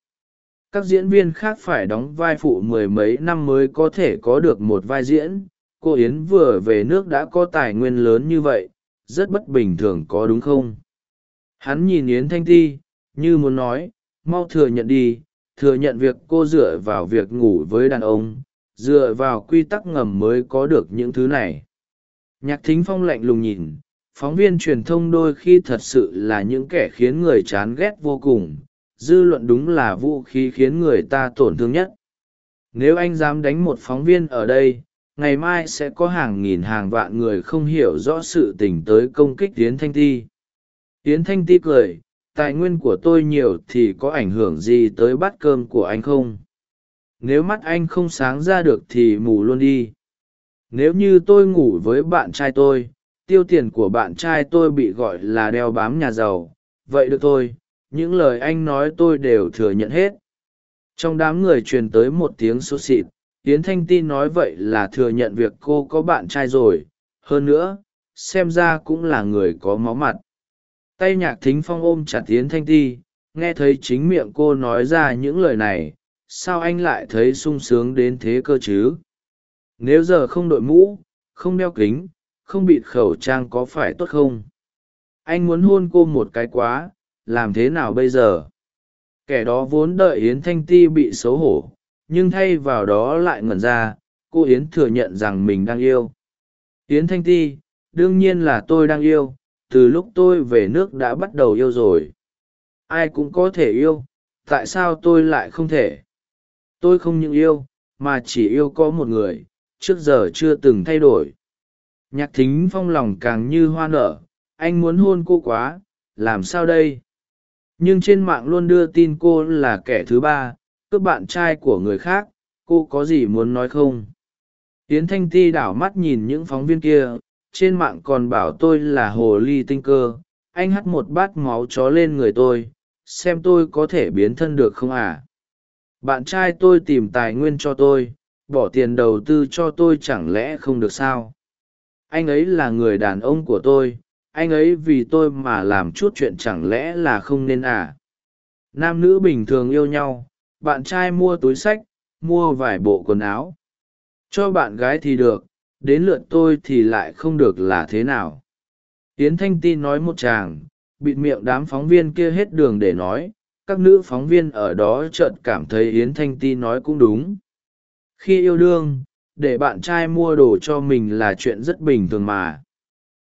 Các diễn viên khác phải đóng vai phụ mười mấy năm mới có thể có được một vai diễn, cô yến vừa về nước đã có tài nguyên lớn như vậy, rất bất bình thường có đúng không? Hắn nhìn yến thanh ti, như muốn nói, mau thừa nhận đi, thừa nhận việc cô dựa vào việc ngủ với đàn ông dựa vào quy tắc ngầm mới có được những thứ này. Nhạc thính phong lạnh lùng nhìn, phóng viên truyền thông đôi khi thật sự là những kẻ khiến người chán ghét vô cùng, dư luận đúng là vũ khí khiến người ta tổn thương nhất. Nếu anh dám đánh một phóng viên ở đây, ngày mai sẽ có hàng nghìn hàng vạn người không hiểu rõ sự tình tới công kích tiến thanh ti. Tiến thanh ti cười, tài nguyên của tôi nhiều thì có ảnh hưởng gì tới bát cơm của anh không? Nếu mắt anh không sáng ra được thì mù luôn đi. Nếu như tôi ngủ với bạn trai tôi, tiêu tiền của bạn trai tôi bị gọi là đeo bám nhà giàu. Vậy được thôi, những lời anh nói tôi đều thừa nhận hết. Trong đám người truyền tới một tiếng sốt xịt tiến thanh ti nói vậy là thừa nhận việc cô có bạn trai rồi. Hơn nữa, xem ra cũng là người có máu mặt. Tay nhạc thính phong ôm chặt tiến thanh ti, nghe thấy chính miệng cô nói ra những lời này sao anh lại thấy sung sướng đến thế cơ chứ? Nếu giờ không đội mũ, không đeo kính, không bịt khẩu trang có phải tốt không? Anh muốn hôn cô một cái quá, làm thế nào bây giờ? Kẻ đó vốn đợi yến thanh ti bị xấu hổ, nhưng thay vào đó lại ngẩn ra, cô yến thừa nhận rằng mình đang yêu. Yến thanh ti, đương nhiên là tôi đang yêu, từ lúc tôi về nước đã bắt đầu yêu rồi. Ai cũng có thể yêu, tại sao tôi lại không thể? Tôi không những yêu, mà chỉ yêu có một người, trước giờ chưa từng thay đổi. Nhạc thính phong lòng càng như hoa nở, anh muốn hôn cô quá, làm sao đây? Nhưng trên mạng luôn đưa tin cô là kẻ thứ ba, cướp bạn trai của người khác, cô có gì muốn nói không? Yến thanh ti đảo mắt nhìn những phóng viên kia, trên mạng còn bảo tôi là hồ ly tinh cơ, anh hắt một bát máu chó lên người tôi, xem tôi có thể biến thân được không à? Bạn trai tôi tìm tài nguyên cho tôi, bỏ tiền đầu tư cho tôi chẳng lẽ không được sao? Anh ấy là người đàn ông của tôi, anh ấy vì tôi mà làm chút chuyện chẳng lẽ là không nên à? Nam nữ bình thường yêu nhau, bạn trai mua túi sách, mua vài bộ quần áo. Cho bạn gái thì được, đến lượt tôi thì lại không được là thế nào? Yến thanh ti nói một chàng, bịt miệng đám phóng viên kia hết đường để nói các nữ phóng viên ở đó chợt cảm thấy yến thanh ti nói cũng đúng. Khi yêu đương, để bạn trai mua đồ cho mình là chuyện rất bình thường mà.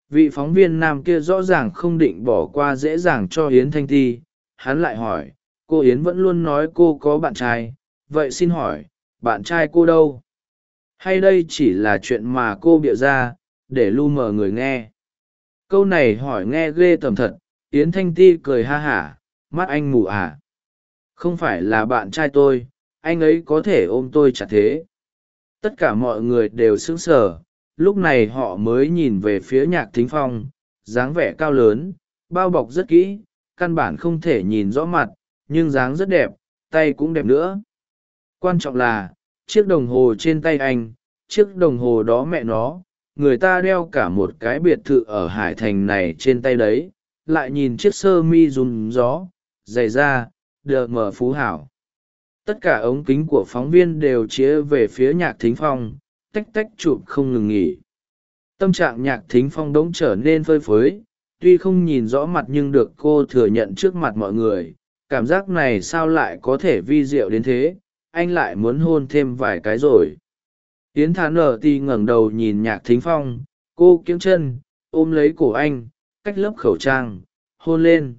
Vị phóng viên nam kia rõ ràng không định bỏ qua dễ dàng cho yến thanh ti. Hắn lại hỏi, cô yến vẫn luôn nói cô có bạn trai? Vậy xin hỏi, bạn trai cô đâu? Hay đây chỉ là chuyện mà cô bịa ra, để lu mờ người nghe? Câu này hỏi nghe ghê tởm thật. Yến thanh ti cười ha hả mắt anh mù à. Không phải là bạn trai tôi, anh ấy có thể ôm tôi chặt thế. Tất cả mọi người đều sững sờ, lúc này họ mới nhìn về phía nhạc thính phong, dáng vẻ cao lớn, bao bọc rất kỹ, căn bản không thể nhìn rõ mặt, nhưng dáng rất đẹp, tay cũng đẹp nữa. Quan trọng là, chiếc đồng hồ trên tay anh, chiếc đồng hồ đó mẹ nó, người ta đeo cả một cái biệt thự ở hải thành này trên tay đấy, lại nhìn chiếc sơ mi rùm gió dày da, đờ mở phú hảo. Tất cả ống kính của phóng viên đều chĩa về phía nhạc thính phong, tách tách chụp không ngừng nghỉ. Tâm trạng nhạc thính phong đống trở nên phơi phới, tuy không nhìn rõ mặt nhưng được cô thừa nhận trước mặt mọi người, cảm giác này sao lại có thể vi diệu đến thế, anh lại muốn hôn thêm vài cái rồi. Tiến thán ở ti ngẩng đầu nhìn nhạc thính phong, cô kiếng chân, ôm lấy cổ anh, cách lớp khẩu trang, hôn lên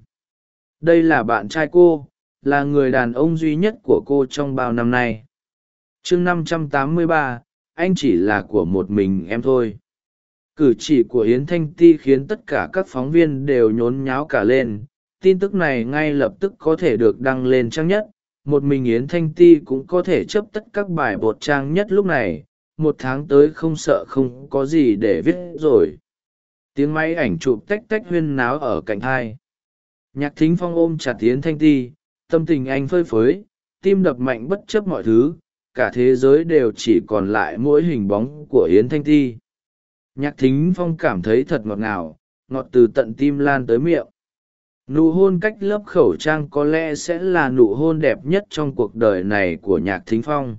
đây là bạn trai cô, là người đàn ông duy nhất của cô trong bao năm nay. Chương năm trăm tám mươi ba, anh chỉ là của một mình em thôi. Cử chỉ của yến thanh ti khiến tất cả các phóng viên đều nhốn nháo cả lên. Tin tức này ngay lập tức có thể được đăng lên trang nhất. Một mình yến thanh ti cũng có thể chấp tất các bài bột trang nhất lúc này. Một tháng tới không sợ không có gì để viết rồi. Tiếng máy ảnh chụp tách tách huyên náo ở cạnh hai nhạc thính phong ôm chặt yến thanh ti, tâm tình anh phơi phới, tim đập mạnh bất chấp mọi thứ, cả thế giới đều chỉ còn lại mỗi hình bóng của yến thanh ti. Nhạc thính phong cảm thấy thật ngọt ngào, ngọt từ tận tim lan tới miệng. Nụ hôn cách lớp khẩu trang có lẽ sẽ là nụ hôn đẹp nhất trong cuộc đời này của nhạc thính phong.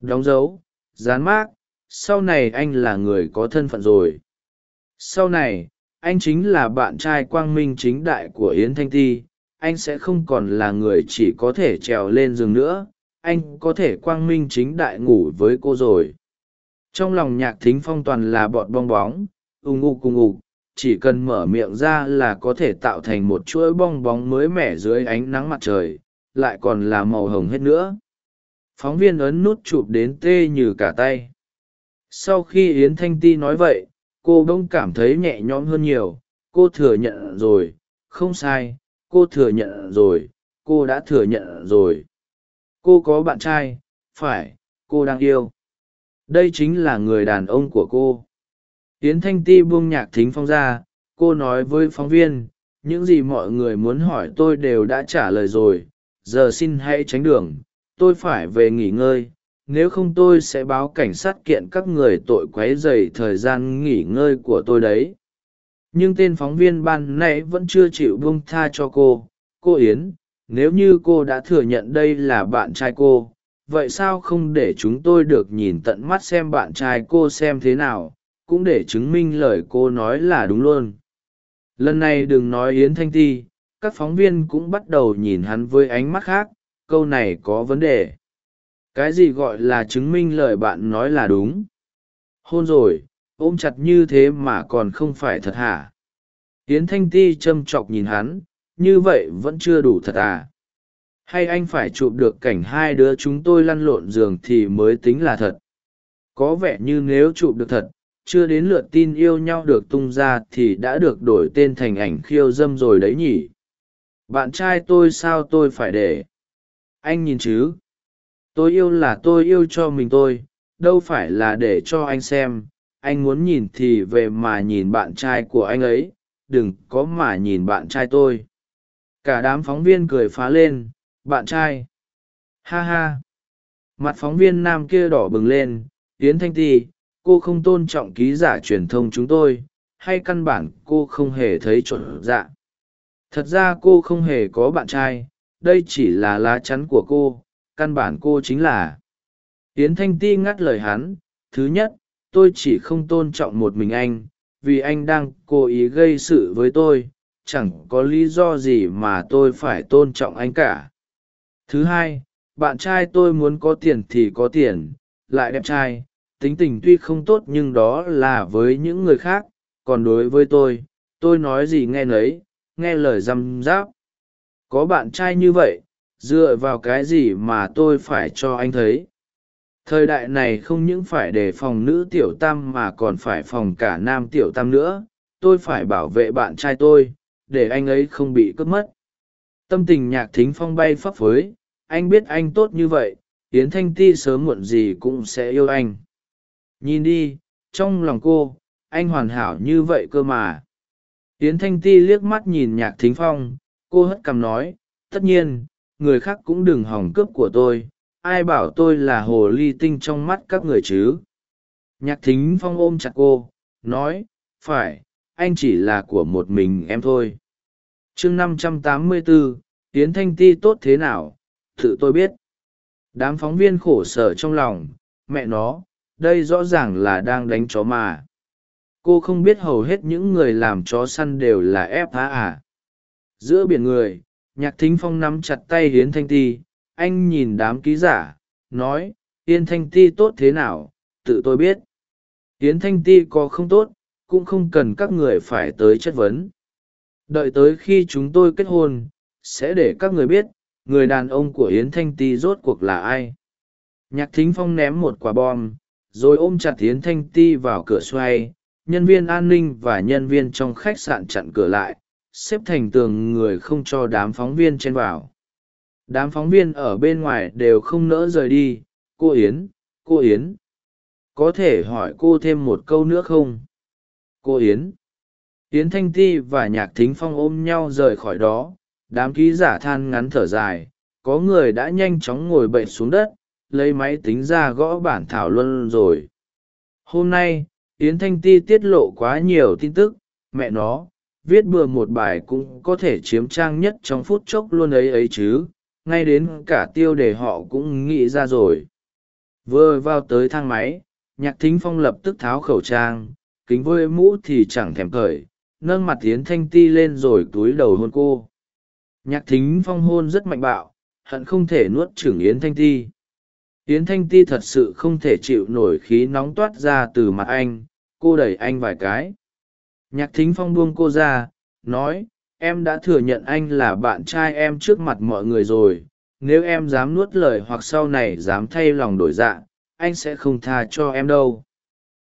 Đóng dấu, dán mác, sau này anh là người có thân phận rồi. Sau này anh chính là bạn trai quang minh chính đại của yến thanh ti, anh sẽ không còn là người chỉ có thể trèo lên giường nữa, anh có thể quang minh chính đại ngủ với cô rồi. Trong lòng nhạc thính phong toàn là bọn bong bóng, ù ngụ cùng ngụ chỉ cần mở miệng ra là có thể tạo thành một chuỗi bong bóng mới mẻ dưới ánh nắng mặt trời, lại còn là màu hồng hết nữa. Phóng viên ấn nút chụp đến tê như cả tay. Sau khi yến thanh ti nói vậy cô bỗng cảm thấy nhẹ nhõm hơn nhiều. Cô thừa nhận rồi. Không sai. Cô thừa nhận rồi. Cô đã thừa nhận rồi. Cô có bạn trai. Phải. Cô đang yêu. Đây chính là người đàn ông của cô. Tiến thanh ti buông nhạc thính phong ra. Cô nói với phóng viên, những gì mọi người muốn hỏi tôi đều đã trả lời rồi. Giờ xin hãy tránh đường. Tôi phải về nghỉ ngơi nếu không tôi sẽ báo cảnh sát kiện các người tội q u ấ y dày thời gian nghỉ ngơi của tôi đấy. Nhưng tên phóng viên ban nãy vẫn chưa chịu buông tha cho cô. Cô yến, nếu như cô đã thừa nhận đây là bạn trai cô, vậy sao không để chúng tôi được nhìn tận mắt xem bạn trai cô xem thế nào, cũng để chứng minh lời cô nói là đúng luôn. Lần này đừng nói yến thanh ti, các phóng viên cũng bắt đầu nhìn hắn với ánh mắt khác, câu này có vấn đề cái gì gọi là chứng minh lời bạn nói là đúng? Hôn rồi, ôm chặt như thế mà còn không phải thật hả? Yến thanh ti châm chọc nhìn hắn, như vậy vẫn chưa đủ thật à? Hay anh phải chụp được cảnh hai đứa chúng tôi lăn lộn giường thì mới tính là thật? Có vẻ như nếu chụp được thật, chưa đến lượt tin yêu nhau được tung ra thì đã được đổi tên thành ảnh khiêu dâm rồi đấy nhỉ? Bạn trai tôi sao tôi phải để? Anh nhìn chứ? Tôi yêu là tôi yêu cho mình tôi, đâu phải là để cho anh xem. Anh muốn nhìn thì về mà nhìn bạn trai của anh ấy, đừng có mà nhìn bạn trai tôi. Cả đám phóng viên cười phá lên, bạn trai. Ha ha. Mặt phóng viên nam kia đỏ bừng lên, yến thanh ti, cô không tôn trọng ký giả truyền thông chúng tôi, hay căn bản cô không hề thấy chuẩn dạ? Thật ra cô không hề có bạn trai, đây chỉ là lá chắn của cô căn bản cô chính là. Yến thanh ti ngắt lời hắn, thứ nhất, tôi chỉ không tôn trọng một mình anh, vì anh đang cố ý gây sự với tôi, chẳng có lý do gì mà tôi phải tôn trọng anh cả. Thứ hai, bạn trai tôi muốn có tiền thì có tiền, lại đẹp trai, tính tình tuy không tốt nhưng đó là với những người khác, còn đối với tôi tôi nói gì nghe nấy, nghe lời răm giáp có bạn trai như vậy dựa vào cái gì mà tôi phải cho anh thấy? Thời đại này không những phải đề phòng nữ tiểu tam mà còn phải phòng cả nam tiểu tam nữa. Tôi phải bảo vệ bạn trai tôi, để anh ấy không bị cướp mất. Tâm tình nhạc thính phong bay phấp phới. Anh biết anh tốt như vậy, yến thanh ti sớm muộn gì cũng sẽ yêu anh. Nhìn đi, trong lòng cô, anh hoàn hảo như vậy cơ mà. Yến thanh ti liếc mắt nhìn nhạc thính phong. Cô hất cằm nói, tất nhiên người khác cũng đừng hỏng cướp của tôi, ai bảo tôi là hồ ly tinh trong mắt các người chứ? Nhạc thính phong ôm chặt cô, nói, phải, anh chỉ là của một mình em thôi. Chương năm trăm tám mươi bốn tiến thanh ti tốt thế nào? Tự tôi biết. Đám phóng viên khổ sở trong lòng, mẹ nó, đây rõ ràng là đang đánh chó mà. Cô không biết hầu hết những người làm chó săn đều là ép phá à giữa biển người nhạc thính phong nắm chặt tay hiến thanh ti, anh nhìn đám ký giả, nói hiến thanh ti tốt thế nào? Tự tôi biết. Hiến thanh ti có không tốt, cũng không cần các người phải tới chất vấn. Đợi tới khi chúng tôi kết hôn, sẽ để các người biết, người đàn ông của yến thanh ti rốt cuộc là ai. Nhạc thính phong ném một quả bom, rồi ôm chặt yến thanh ti vào cửa xoay. Nhân viên an ninh và nhân viên trong khách sạn chặn cửa lại xếp thành tường người không cho đám phóng viên chen vào. Đám phóng viên ở bên ngoài đều không nỡ rời đi. Cô yến cô yến. Có thể hỏi cô thêm một câu nữa không? Cô yến. Yến thanh ti và nhạc thính phong ôm nhau rời khỏi đó. Đám ký giả than ngắn thở dài. Có người đã nhanh chóng ngồi bệnh xuống đất, lấy máy tính ra gõ bản thảo luân rồi. Hôm nay, yến thanh ti tiết lộ quá nhiều tin tức. Mẹ nó viết bừa một bài cũng có thể chiếm trang nhất trong phút chốc luôn ấy ấy chứ, ngay đến cả tiêu đề họ cũng nghĩ ra rồi. Vừa vào tới thang máy, nhạc thính phong lập tức tháo khẩu trang, kính vôi mũ thì chẳng thèm cởi, nâng mặt tiến thanh ti lên rồi túi đầu hôn cô. Nhạc thính phong hôn rất mạnh bạo, hận không thể nuốt chửng yến thanh ti. Yến thanh ti thật sự không thể chịu nổi khí nóng toát ra từ mặt anh, cô đẩy anh vài cái nhạc thính phong buông cô ra, nói, em đã thừa nhận anh là bạn trai em trước mặt mọi người rồi. Nếu em dám nuốt lời hoặc sau này dám thay lòng đổi dạ anh sẽ không tha cho em đâu.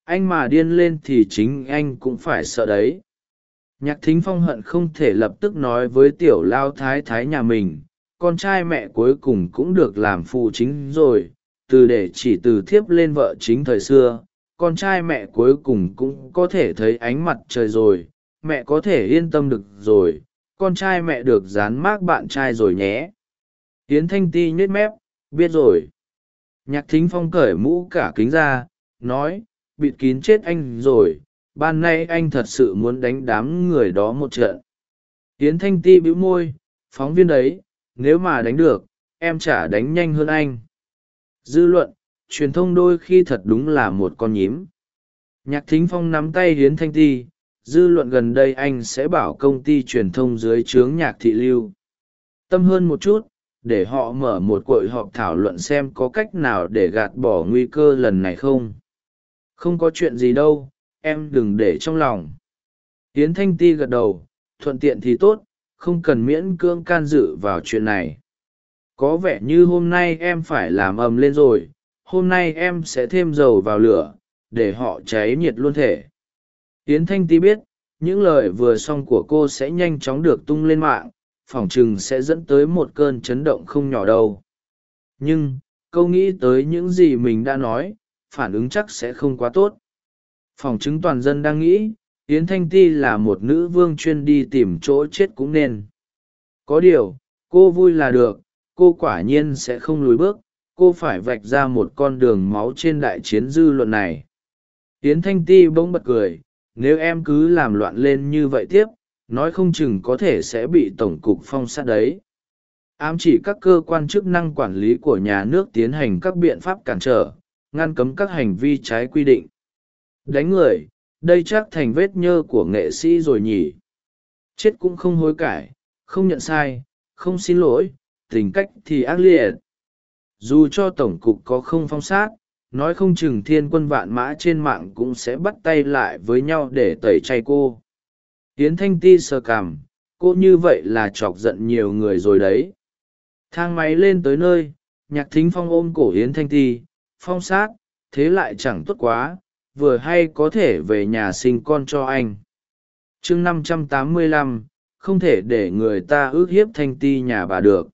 Anh mà điên lên thì chính anh cũng phải sợ đấy. Nhạc thính phong hận không thể lập tức nói với tiểu lao thái thái nhà mình, con trai mẹ cuối cùng cũng được làm phụ chính rồi, từ để chỉ từ thiếp lên vợ chính thời xưa con trai mẹ cuối cùng cũng có thể thấy ánh mặt trời rồi, mẹ có thể yên tâm được rồi, con trai mẹ được dán mác bạn trai rồi nhé. Yến thanh ti nhếch mép, biết rồi. Nhạc thính phong cởi mũ cả kính ra, nói, bịt kín chết anh rồi, ban nay anh thật sự muốn đánh đám người đó một trận. Yến thanh ti bĩu môi, phóng viên đấy, nếu mà đánh được, em chả đánh nhanh hơn anh. Dư luận truyền thông đôi khi thật đúng là một con nhím. Nhạc thính phong nắm tay hiến thanh ti, dư luận gần đây anh sẽ bảo công ty truyền thông dưới trướng nhạc thị lưu. Tâm hơn một chút, để họ mở một cuộc họp thảo luận xem có cách nào để gạt bỏ nguy cơ lần này không. Không có chuyện gì đâu, em đừng để trong lòng. Hiến thanh ti gật đầu, thuận tiện thì tốt, không cần miễn cưỡng can dự vào chuyện này. Có vẻ như hôm nay em phải làm ầm lên rồi hôm nay em sẽ thêm dầu vào lửa, để họ cháy nhiệt luôn thể. Yến thanh ti biết, những lời vừa xong của cô sẽ nhanh chóng được tung lên mạng, phỏng chừng sẽ dẫn tới một cơn chấn động không nhỏ đâu. Nhưng câu nghĩ tới những gì mình đã nói, phản ứng chắc sẽ không quá tốt. Phỏng chứng toàn dân đang nghĩ, yến thanh ti là một nữ vương chuyên đi tìm chỗ chết cũng nên. Có điều, cô vui là được, cô quả nhiên sẽ không lùi bước cô phải vạch ra một con đường máu trên đại chiến dư luận này. Tiến thanh ti bỗng bật cười, nếu em cứ làm loạn lên như vậy tiếp, nói không chừng có thể sẽ bị tổng cục phong sát đấy. Ám chỉ các cơ quan chức năng quản lý của nhà nước tiến hành các biện pháp cản trở, ngăn cấm các hành vi trái quy định. Đánh người, đây chắc thành vết nhơ của nghệ sĩ rồi nhỉ. Chết cũng không hối cải, không nhận sai, không xin lỗi, tình cách thì ác liệt dù cho tổng cục có không phong sát, nói không chừng thiên quân vạn mã trên mạng cũng sẽ bắt tay lại với nhau để tẩy chay cô. Hiến thanh ti sờ cảm cô như vậy là chọc giận nhiều người rồi đấy. Thang máy lên tới nơi, nhạc thính phong ôm cổ hiến thanh ti, phong sát, thế lại chẳng tốt quá, vừa hay có thể về nhà sinh con cho anh. Chương năm trăm tám mươi lăm, không thể để người ta ước hiếp thanh ti nhà bà được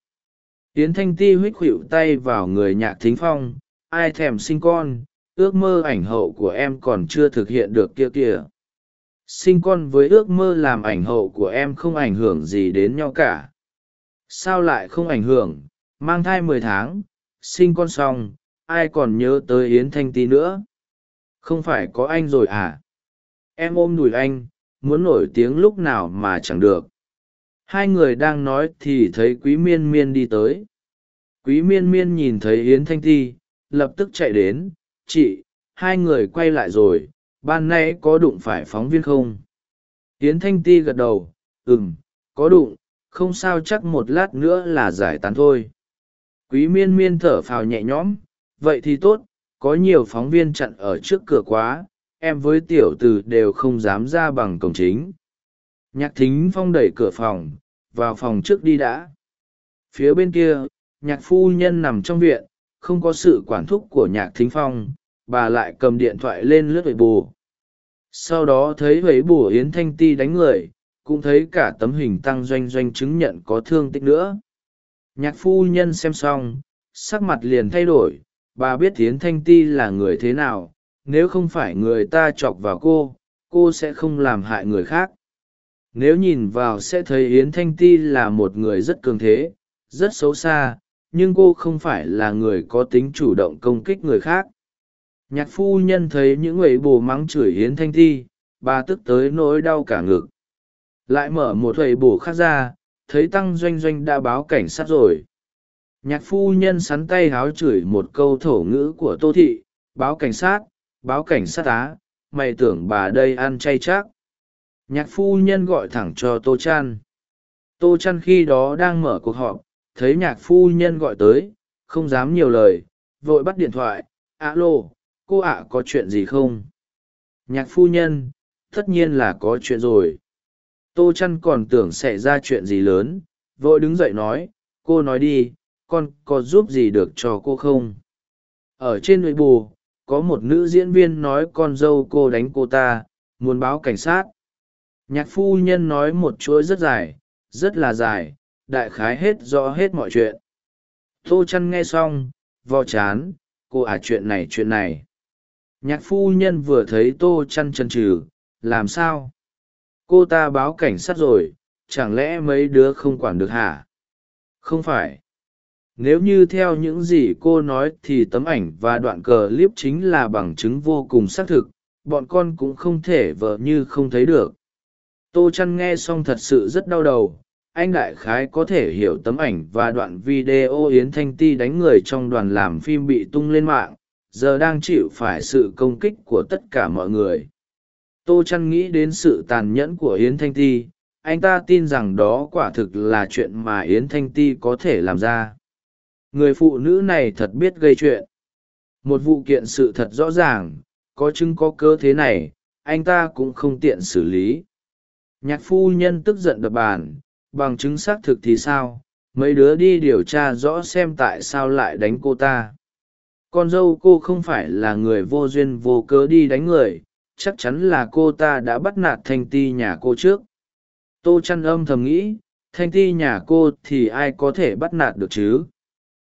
yến thanh ti huých khuỵu tay vào người nhạc thính phong, ai thèm sinh con, ước mơ ảnh hậu của em còn chưa thực hiện được kia kìa. Sinh con với ước mơ làm ảnh hậu của em không ảnh hưởng gì đến nhau cả. Sao lại không ảnh hưởng? Mang thai mười tháng, sinh con xong, ai còn nhớ tới yến thanh ti nữa? Không phải có anh rồi à? Em ôm đùi anh, muốn nổi tiếng lúc nào mà chẳng được hai người đang nói thì thấy quý miên miên đi tới. Quý miên miên nhìn thấy yến thanh ti, lập tức chạy đến. Chị, hai người quay lại rồi, ban nay có đụng phải phóng viên không? Yến thanh ti gật đầu ừ m có đụng, không sao chắc một lát nữa là giải tán thôi. Quý miên miên thở phào nhẹ nhõm, vậy thì tốt, có nhiều phóng viên chặn ở trước cửa quá, em với tiểu từ đều không dám ra bằng cổng chính nhạc thính phong đẩy cửa phòng, vào phòng trước đi đã. Phía bên kia, nhạc phu nhân nằm trong viện, không có sự quản thúc của nhạc thính phong, bà lại cầm điện thoại lên lướt vẩy bù sau đó thấy vẩy bù yến thanh ti đánh người, cũng thấy cả tấm hình tăng doanh doanh chứng nhận có thương tích nữa. Nhạc phu nhân xem xong, sắc mặt liền thay đổi, bà biết yến thanh ti là người thế nào, nếu không phải người ta chọc vào cô cô sẽ không làm hại người khác nếu nhìn vào sẽ thấy yến thanh ti là một người rất cường thế, rất xấu xa, nhưng cô không phải là người có tính chủ động công kích người khác. Nhạc phu nhân thấy những người bồ mắng chửi Yến thanh thi bà tức tới nỗi đau cả ngực. Lại mở một thầy bổ khác ra, thấy tăng doanh doanh đã báo cảnh sát rồi. Nhạc phu nhân sắn tay háo chửi một câu thổ ngữ của tô thị, báo cảnh sát, báo cảnh sát á, mày tưởng bà đây ăn chay chắc? Nhạc phu nhân gọi thẳng cho tô chan. Tô chăn khi đó đang mở cuộc họp, thấy nhạc phu nhân gọi tới, không dám nhiều lời, vội bắt điện thoại. Alo, cô ạ, có chuyện gì không? Nhạc phu nhân, tất nhiên là có chuyện rồi. Tô chăn còn tưởng xảy ra chuyện gì lớn, vội đứng dậy nói, cô nói đi, con có giúp gì được cho cô không? Ở trên nội bù có một nữ diễn viên nói, con dâu cô đánh cô ta, muốn báo cảnh sát nhạc phu nhân nói một chuỗi rất dài, rất là dài, đại khái hết rõ hết mọi chuyện. Tô chăn nghe xong vo chán, cô à chuyện này chuyện này. Nhạc phu nhân vừa thấy tô chăn chân trừ làm sao? Cô ta báo cảnh sát rồi, chẳng lẽ mấy đứa không quản được hả? Không phải. Nếu như theo những gì cô nói thì tấm ảnh và đoạn cờ clip chính là bằng chứng vô cùng xác thực, bọn con cũng không thể vợ như không thấy được tô chăn nghe xong thật sự rất đau đầu. Anh đại khái có thể hiểu tấm ảnh và đoạn video yến thanh ti đánh người trong đoàn làm phim bị tung lên mạng. Giờ đang chịu phải sự công kích của tất cả mọi người. Tô chăn nghĩ đến sự tàn nhẫn của yến thanh ti. Anh ta tin rằng đó quả thực là chuyện mà yến thanh ti có thể làm ra. Người phụ nữ này thật biết gây chuyện. Một vụ kiện sự thật rõ ràng. Có chứng có cơ thế này, anh ta cũng không tiện xử lý nhạc phu nhân tức giận đập bàn, bằng chứng xác thực thì sao? Mấy đứa đi điều tra rõ xem tại sao lại đánh cô ta. Con dâu cô không phải là người vô duyên vô cớ đi đánh người, chắc chắn là cô ta đã bắt nạt thanh ti nhà cô trước. Tô chăn âm thầm nghĩ, thanh ti nhà cô thì ai có thể bắt nạt được chứ?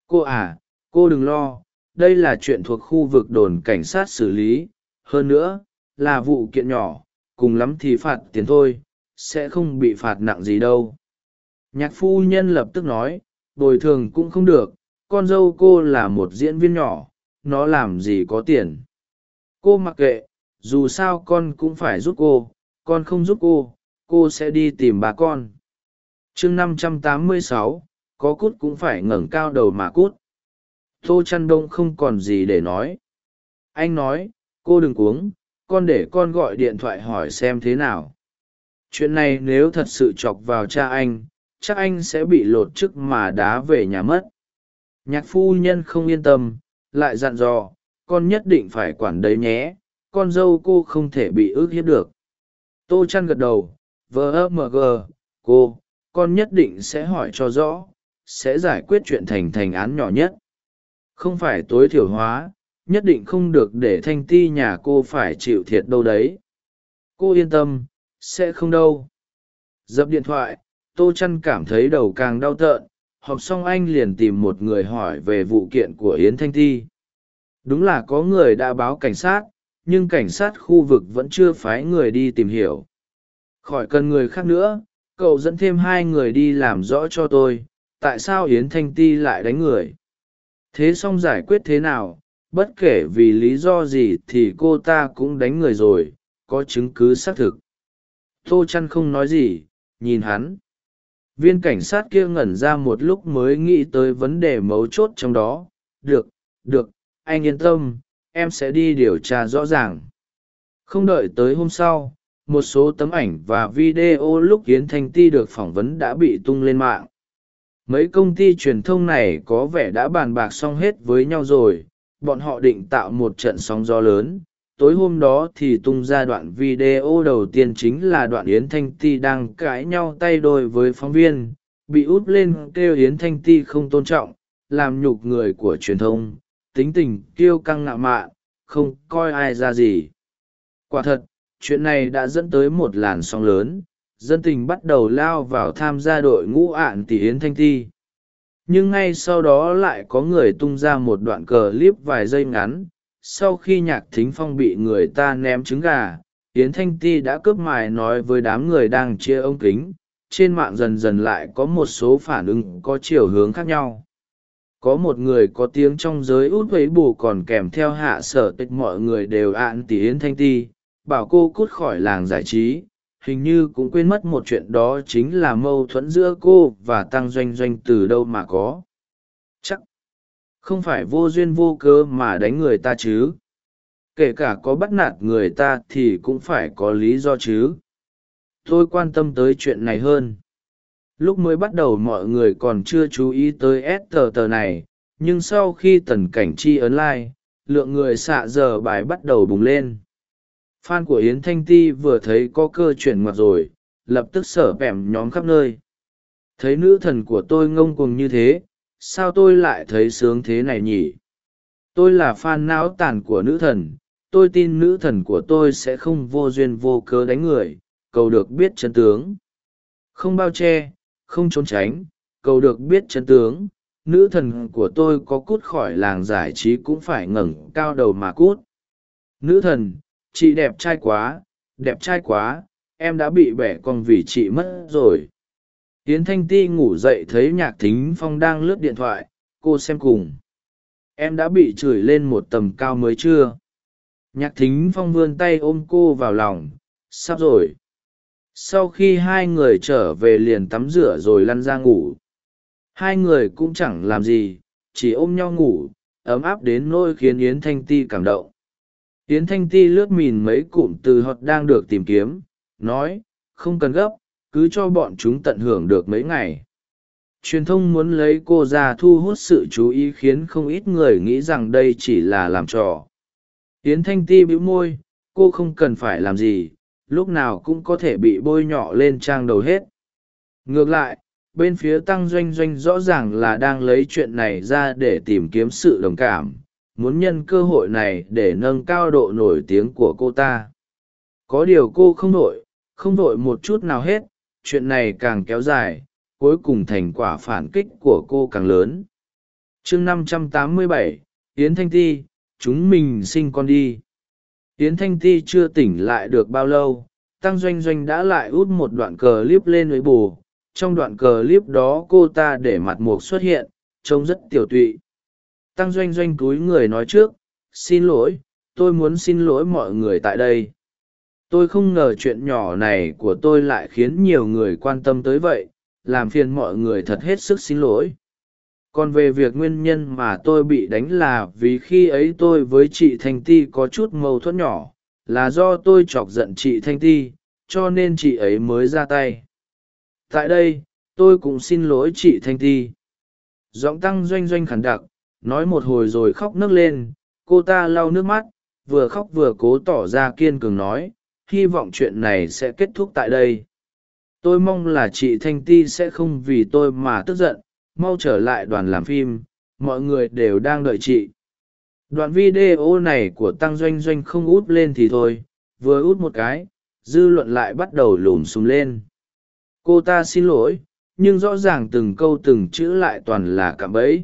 Cô à cô đừng lo, đây là chuyện thuộc khu vực đồn cảnh sát xử lý. Hơn nữa, là vụ kiện nhỏ, cùng lắm thì phạt tiền thôi sẽ không bị phạt nặng gì đâu. Nhạc phu nhân lập tức nói, bồi thường cũng không được, con dâu cô là một diễn viên nhỏ, nó làm gì có tiền. Cô mặc kệ, dù sao con cũng phải giúp cô, con không giúp cô cô sẽ đi tìm bà con. Chương năm trăm tám mươi sáu, có cút cũng phải ngẩng cao đầu mà cút. Tô chăn đông không còn gì để nói. Anh nói, cô đừng cuống, con để con gọi điện thoại hỏi xem thế nào chuyện này nếu thật sự chọc vào cha anh, chắc anh sẽ bị lột chức mà đá về nhà mất. Nhạc phu nhân không yên tâm, lại dặn dò, con nhất định phải quản đấy nhé, con dâu cô không thể bị ước hiếp được. Tô chăn gật đầu, vờ ơ mờ gờ, cô, con nhất định sẽ hỏi cho rõ, sẽ giải quyết chuyện thành thành án nhỏ nhất. Không phải tối thiểu hóa, nhất định không được để thanh ti nhà cô phải chịu thiệt đâu đấy. Cô yên tâm sẽ không đâu. Dập điện thoại, tô chăn cảm thấy đầu càng đau tợn, họp xong anh liền tìm một người hỏi về vụ kiện của yến thanh thi. đúng là có người đã báo cảnh sát, nhưng cảnh sát khu vực vẫn chưa phái người đi tìm hiểu. Khỏi cần người khác nữa, cậu dẫn thêm hai người đi làm rõ cho tôi, tại sao yến thanh ti lại đánh người? Thế xong giải quyết thế nào, bất kể vì lý do gì thì cô ta cũng đánh người rồi, có chứng cứ xác thực tô chăn không nói gì, nhìn hắn. Viên cảnh sát kia ngẩn ra một lúc mới nghĩ tới vấn đề mấu chốt trong đó. Được được, anh yên tâm, em sẽ đi điều tra rõ ràng. Không đợi tới hôm sau, một số tấm ảnh và video lúc yến thanh ti được phỏng vấn đã bị tung lên mạng. Mấy công ty truyền thông này có vẻ đã bàn bạc xong hết với nhau rồi. Bọn họ định tạo một trận sóng gió lớn tối hôm đó thì tung ra đoạn video đầu tiên chính là đoạn yến thanh ti đang cãi nhau tay đôi với phóng viên, bị út lên kêu yến thanh ti không tôn trọng, làm nhục người của truyền thông, tính tình kiêu căng ngạo mạn, không coi ai ra gì. Quả thật, chuyện này đã dẫn tới một làn sóng lớn, dân tình bắt đầu lao vào tham gia đội ngũ ạn tỷ yến thanh ti. Nhưng ngay sau đó lại có người tung ra một đoạn clip vài giây ngắn sau khi nhạc thính phong bị người ta ném trứng gà, yến thanh ti đã cướp mài nói với đám người đang chia ông kính, trên mạng dần dần lại có một số phản ứng có chiều hướng khác nhau. Có một người có tiếng trong giới út vấy bù còn kèm theo hạ sở tịch mọi người đều ạn tỉ yến thanh ti, bảo cô cút khỏi làng giải trí, hình như cũng quên mất một chuyện đó chính là mâu thuẫn giữa cô và tăng doanh doanh từ đâu mà có không phải vô duyên vô cớ mà đánh người ta chứ. Kể cả có bắt nạt người ta thì cũng phải có lý do chứ. Tôi quan tâm tới chuyện này hơn. Lúc mới bắt đầu mọi người còn chưa chú ý tới s tờ tờ này, nhưng sau khi tần cảnh chi ấn lai lượng người xạ giờ bài bắt đầu bùng lên. Fan của yến thanh ti vừa thấy có cơ chuyển ngoặt rồi, lập tức sở bẻm nhóm khắp nơi. Thấy nữ thần của tôi ngông cuồng như thế sao tôi lại thấy sướng thế này nhỉ? Tôi là fan não tàn của nữ thần, tôi tin nữ thần của tôi sẽ không vô duyên vô cớ đánh người, cầu được biết chân tướng. Không bao che, không trốn tránh, cầu được biết chân tướng, nữ thần của tôi có cút khỏi làng giải trí cũng phải ngẩng cao đầu mà cút. Nữ thần, chị đẹp trai quá, đẹp trai quá, em đã bị bẻ con vì chị mất rồi yến thanh ti ngủ dậy thấy nhạc thính phong đang lướt điện thoại, cô xem cùng. Em đã bị chửi lên một tầm cao mới chưa? Nhạc thính phong vươn tay ôm cô vào lòng. Sắp rồi. Sau khi hai người trở về liền tắm rửa rồi lăn ra ngủ. Hai người cũng chẳng làm gì, chỉ ôm nhau ngủ, ấm áp đến nỗi khiến yến thanh ti cảm động. Yến thanh ti lướt mìn mấy cụm từ hot đang được tìm kiếm, nói, không cần gấp cứ cho bọn chúng tận hưởng được mấy ngày. Truyền thông muốn lấy cô ra thu hút sự chú ý khiến không ít người nghĩ rằng đây chỉ là làm trò. Yến thanh ti bĩu môi cô không cần phải làm gì lúc nào cũng có thể bị bôi nhọ lên trang đầu hết. Ngược lại bên phía tăng doanh doanh rõ ràng là đang lấy chuyện này ra để tìm kiếm sự đồng cảm muốn nhân cơ hội này để nâng cao độ nổi tiếng của cô ta. Có điều cô không đội, không đội một chút nào hết chuyện này càng kéo dài, cuối cùng thành quả phản kích của cô càng lớn. Chương năm trăm tám mươi bảy, yến thanh ti, chúng mình sinh con đi. Yến thanh ti chưa tỉnh lại được bao lâu, tăng doanh doanh đã lại út một đoạn cờ clip lên với bù trong đoạn cờ clip đó cô ta để mặt mục xuất hiện, trông rất tiểu tụy. Tăng doanh doanh cúi người nói trước, xin lỗi, tôi muốn xin lỗi mọi người tại đây tôi không ngờ chuyện nhỏ này của tôi lại khiến nhiều người quan tâm tới vậy, làm phiền mọi người thật hết sức xin lỗi. Còn về việc nguyên nhân mà tôi bị đánh là vì khi ấy tôi với chị thanh ti có chút mâu thuẫn nhỏ, là do tôi chọc giận chị thanh ti, cho nên chị ấy mới ra tay. Tại đây, tôi cũng xin lỗi chị thanh ti. Giọng tăng doanh doanh khẳng đặc, nói một hồi rồi khóc nấc lên, cô ta lau nước mắt, vừa khóc vừa cố tỏ ra kiên cường nói hy vọng chuyện này sẽ kết thúc tại đây. Tôi mong là chị thanh ti sẽ không vì tôi mà tức giận, mau trở lại đoàn làm phim, mọi người đều đang đợi chị. Đoạn video này của tăng doanh doanh không út lên thì thôi, vừa út một cái, dư luận lại bắt đầu lùm xùm lên. Cô ta xin lỗi, nhưng rõ ràng từng câu từng chữ lại toàn là cạm bẫy.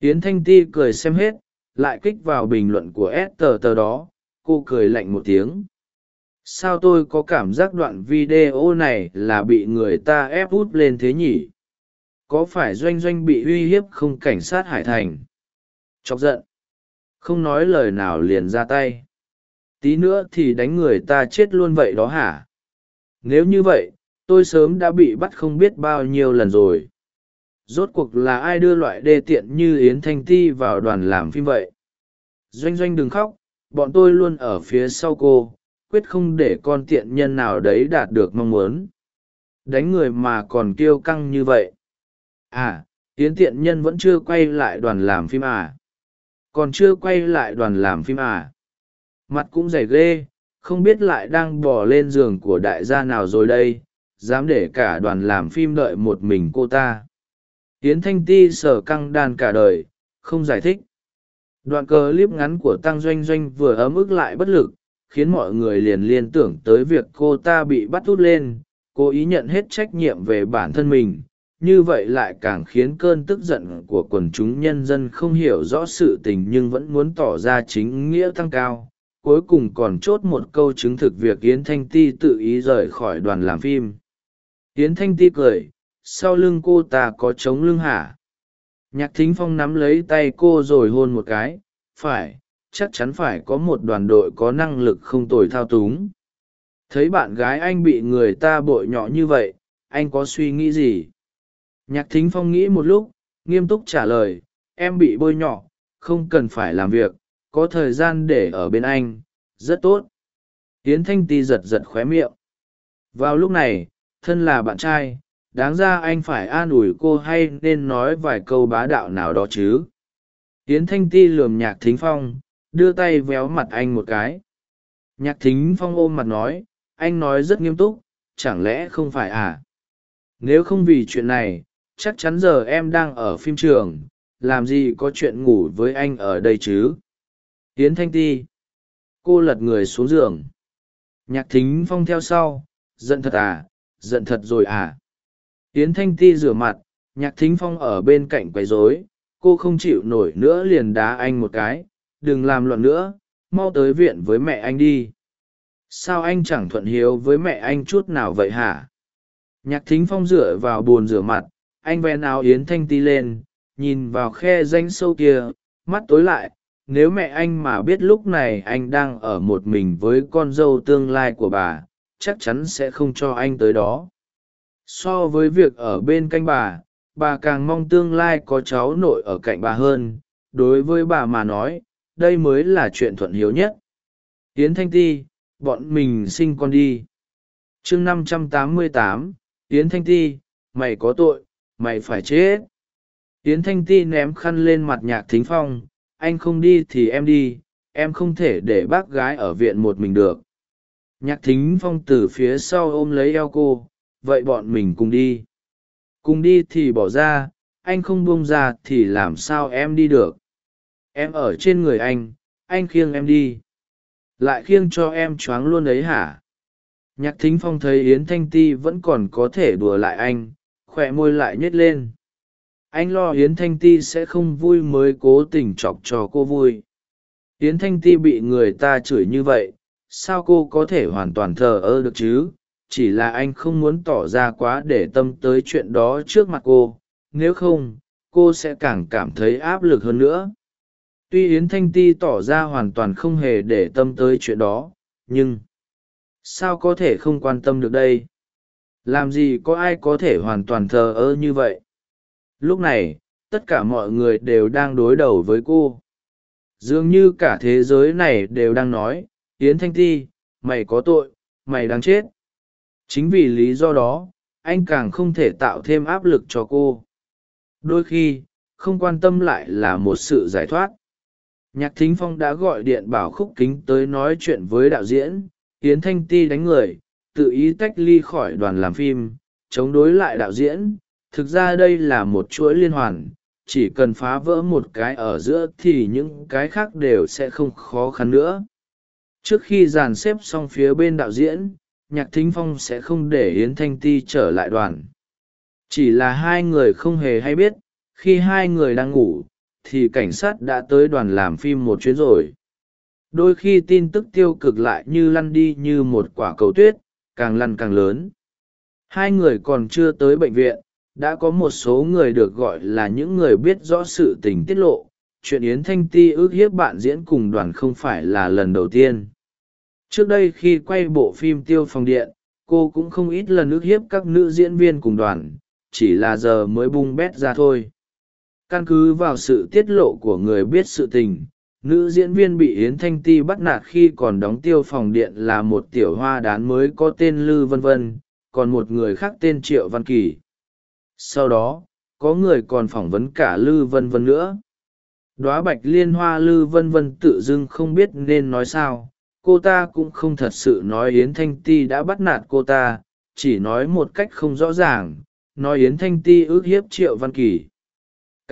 Yến thanh ti cười xem hết, lại kích vào bình luận của s tờ tờ đó, cô cười lạnh một tiếng sao tôi có cảm giác đoạn video này là bị người ta ép út lên thế nhỉ? Có phải doanh doanh bị uy hiếp không cảnh sát hải thành? Chọc giận. Không nói lời nào liền ra tay. Tí nữa thì đánh người ta chết luôn vậy đó hả? Nếu như vậy, tôi sớm đã bị bắt không biết bao nhiêu lần rồi. Rốt cuộc là ai đưa loại đê tiện như yến thanh ti vào đoàn làm phim vậy? Doanh doanh đừng khóc, bọn tôi luôn ở phía sau cô quyết không để con tiện nhân nào đấy đạt được mong muốn. Đánh người mà còn kiêu căng như vậy. À tiến tiện nhân vẫn chưa quay lại đoàn làm phim à? Còn chưa quay lại đoàn làm phim à? Mặt cũng dày ghê, không biết lại đang bỏ lên giường của đại gia nào rồi đây, dám để cả đoàn làm phim đợi một mình cô ta. Tiến thanh ti sở căng đàn cả đời, không giải thích. Đoạn clip ngắn của tăng doanh doanh vừa ấm ức lại bất lực khiến mọi người liền liên tưởng tới việc cô ta bị bắt thút lên, cố ý nhận hết trách nhiệm về bản thân mình. Như vậy lại càng khiến cơn tức giận của quần chúng nhân dân không hiểu rõ sự tình nhưng vẫn muốn tỏ ra chính nghĩa tăng cao. Cuối cùng còn chốt một câu chứng thực việc yến thanh ti tự ý rời khỏi đoàn làm phim. Yến thanh ti cười, sau lưng cô ta có trống lưng hả? Nhạc thính phong nắm lấy tay cô rồi hôn một cái, phải chắc chắn phải có một đoàn đội có năng lực không tồi thao túng. Thấy bạn gái anh bị người ta bội nhọ như vậy, anh có suy nghĩ gì? Nhạc thính phong nghĩ một lúc, nghiêm túc trả lời, em bị bôi nhọ, không cần phải làm việc, có thời gian để ở bên anh, rất tốt. Tiến thanh ti giật giật khóe miệng. Vào lúc này, thân là bạn trai, đáng ra anh phải an ủi cô hay nên nói vài câu bá đạo nào đó chứ? Tiến thanh ti lườm nhạc thính phong đưa tay véo mặt anh một cái. Nhạc thính phong ôm mặt nói, anh nói rất nghiêm túc, chẳng lẽ không phải à? Nếu không vì chuyện này, chắc chắn giờ em đang ở phim trường, làm gì có chuyện ngủ với anh ở đây chứ? Tiến thanh ti, cô lật người xuống giường. Nhạc thính phong theo sau, giận thật à giận thật rồi à? Tiến thanh ti rửa mặt, nhạc thính phong ở bên cạnh quấy rối, cô không chịu nổi nữa liền đá anh một cái đừng làm luận nữa, mau tới viện với mẹ anh đi. Sao anh chẳng thuận hiếu với mẹ anh chút nào vậy hả? Nhạc thính phong dựa vào bồn rửa mặt, anh ven áo yến thanh ti lên, nhìn vào khe danh sâu kia, mắt tối lại, nếu mẹ anh mà biết lúc này anh đang ở một mình với con dâu tương lai của bà, chắc chắn sẽ không cho anh tới đó. So với việc ở bên cạnh bà bà càng mong tương lai có cháu nội ở cạnh bà hơn, đối với bà mà nói đây mới là chuyện thuận hiếu nhất. Yến thanh ti, bọn mình sinh con đi. Chương năm trăm tám mươi tám, yến thanh ti, mày có tội, mày phải chết. Yến thanh ti ném khăn lên mặt nhạc thính phong, anh không đi thì em đi, em không thể để bác gái ở viện một mình được. Nhạc thính phong từ phía sau ôm lấy eo cô, vậy bọn mình cùng đi. Cùng đi thì bỏ ra, anh không buông ra thì làm sao em đi được? Em ở trên người anh anh khiêng em đi. Lại khiêng cho em choáng luôn ấy hả? Nhạc thính phong thấy yến thanh ti vẫn còn có thể đùa lại anh, khỏe môi lại nhét lên. Anh lo yến thanh ti sẽ không vui mới cố tình chọc cho cô vui. Yến thanh ti bị người ta chửi như vậy, sao cô có thể hoàn toàn thờ ơ được chứ? Chỉ là anh không muốn tỏ ra quá để tâm tới chuyện đó trước mặt cô. Nếu không, cô sẽ càng cảm thấy áp lực hơn nữa tuy yến thanh ti tỏ ra hoàn toàn không hề để tâm tới chuyện đó, nhưng sao có thể không quan tâm được đây? Làm gì có ai có thể hoàn toàn thờ ơ như vậy? Lúc này, tất cả mọi người đều đang đối đầu với cô. Dường như cả thế giới này đều đang nói, yến thanh ti, mày có tội, mày đáng chết. Chính vì lý do đó, anh càng không thể tạo thêm áp lực cho cô. Đôi khi, không quan tâm lại là một sự giải thoát nhạc thính phong đã gọi điện bảo khúc kính tới nói chuyện với đạo diễn, yến thanh ti đánh người, tự ý tách ly khỏi đoàn làm phim, chống đối lại đạo diễn. Thực ra đây là một chuỗi liên hoàn, chỉ cần phá vỡ một cái ở giữa thì những cái khác đều sẽ không khó khăn nữa. Trước khi dàn xếp xong phía bên đạo diễn, nhạc thính phong sẽ không để yến thanh ti trở lại đoàn. Chỉ là hai người không hề hay biết, khi hai người đang ngủ thì cảnh sát đã tới đoàn làm phim một chuyến rồi. Đôi khi tin tức tiêu cực lại như lăn đi như một quả cầu tuyết, càng lăn càng lớn. Hai người còn chưa tới bệnh viện, đã có một số người được gọi là những người biết rõ sự tình tiết lộ. Chuyện yến thanh ti ước hiếp bạn diễn cùng đoàn không phải là lần đầu tiên. Trước đây khi quay bộ phim tiêu phòng điện, cô cũng không ít lần ước hiếp các nữ diễn viên cùng đoàn, chỉ là giờ mới bung bét ra thôi căn cứ vào sự tiết lộ của người biết sự tình, nữ diễn viên bị yến thanh ti bắt nạt khi còn đóng tiêu phòng điện là một tiểu hoa đán mới có tên lư vân vân, còn một người khác tên triệu văn kỳ. Sau đó, có người còn phỏng vấn cả lư vân vân nữa. Đoá bạch liên hoa lư vân vân tự dưng không biết nên nói sao. Cô ta cũng không thật sự nói yến thanh ti đã bắt nạt cô ta, chỉ nói một cách không rõ ràng. Nói yến thanh ti ước hiếp triệu văn kỳ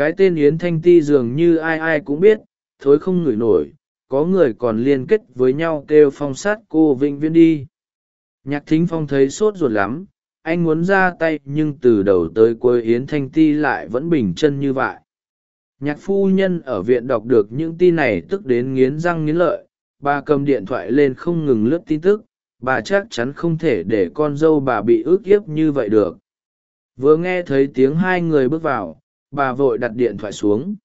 cái tên yến thanh ti dường như ai ai cũng biết, thối không ngửi nổi, có người còn liên kết với nhau kêu phong sát cô vĩnh viễn đi. Nhạc thính phong thấy sốt ruột lắm, anh muốn ra tay nhưng từ đầu tới cuối yến thanh ti lại vẫn bình chân như vậy. Nhạc phu nhân ở viện đọc được những tin này tức đến nghiến răng nghiến lợi, bà cầm điện thoại lên không ngừng lướt tin tức, bà chắc chắn không thể để con dâu bà bị ức hiếp như vậy được. Vừa nghe thấy tiếng hai người bước vào bà vội đặt điện thoại xuống.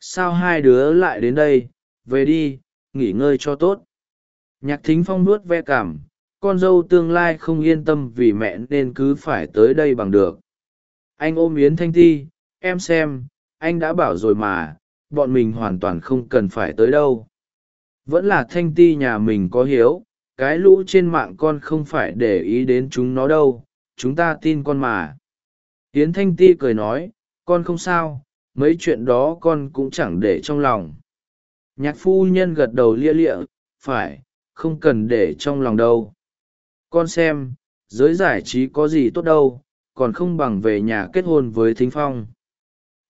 Sao hai đứa lại đến đây? Về đi, nghỉ ngơi cho tốt. Nhạc thính phong nuốt ve cảm. Con dâu tương lai không yên tâm vì mẹ nên cứ phải tới đây bằng được. Anh ôm yến thanh ti. Em xem, anh đã bảo rồi mà. Bọn mình hoàn toàn không cần phải tới đâu. Vẫn là thanh ti nhà mình có hiếu. Cái lũ trên mạng con không phải để ý đến chúng nó đâu. Chúng ta tin con mà. Yến thanh ti cười nói con không sao, mấy chuyện đó con cũng chẳng để trong lòng. Nhạc phu nhân gật đầu lia lịa, phải, không cần để trong lòng đâu. Con xem, giới giải trí có gì tốt đâu, còn không bằng về nhà kết hôn với thính phong.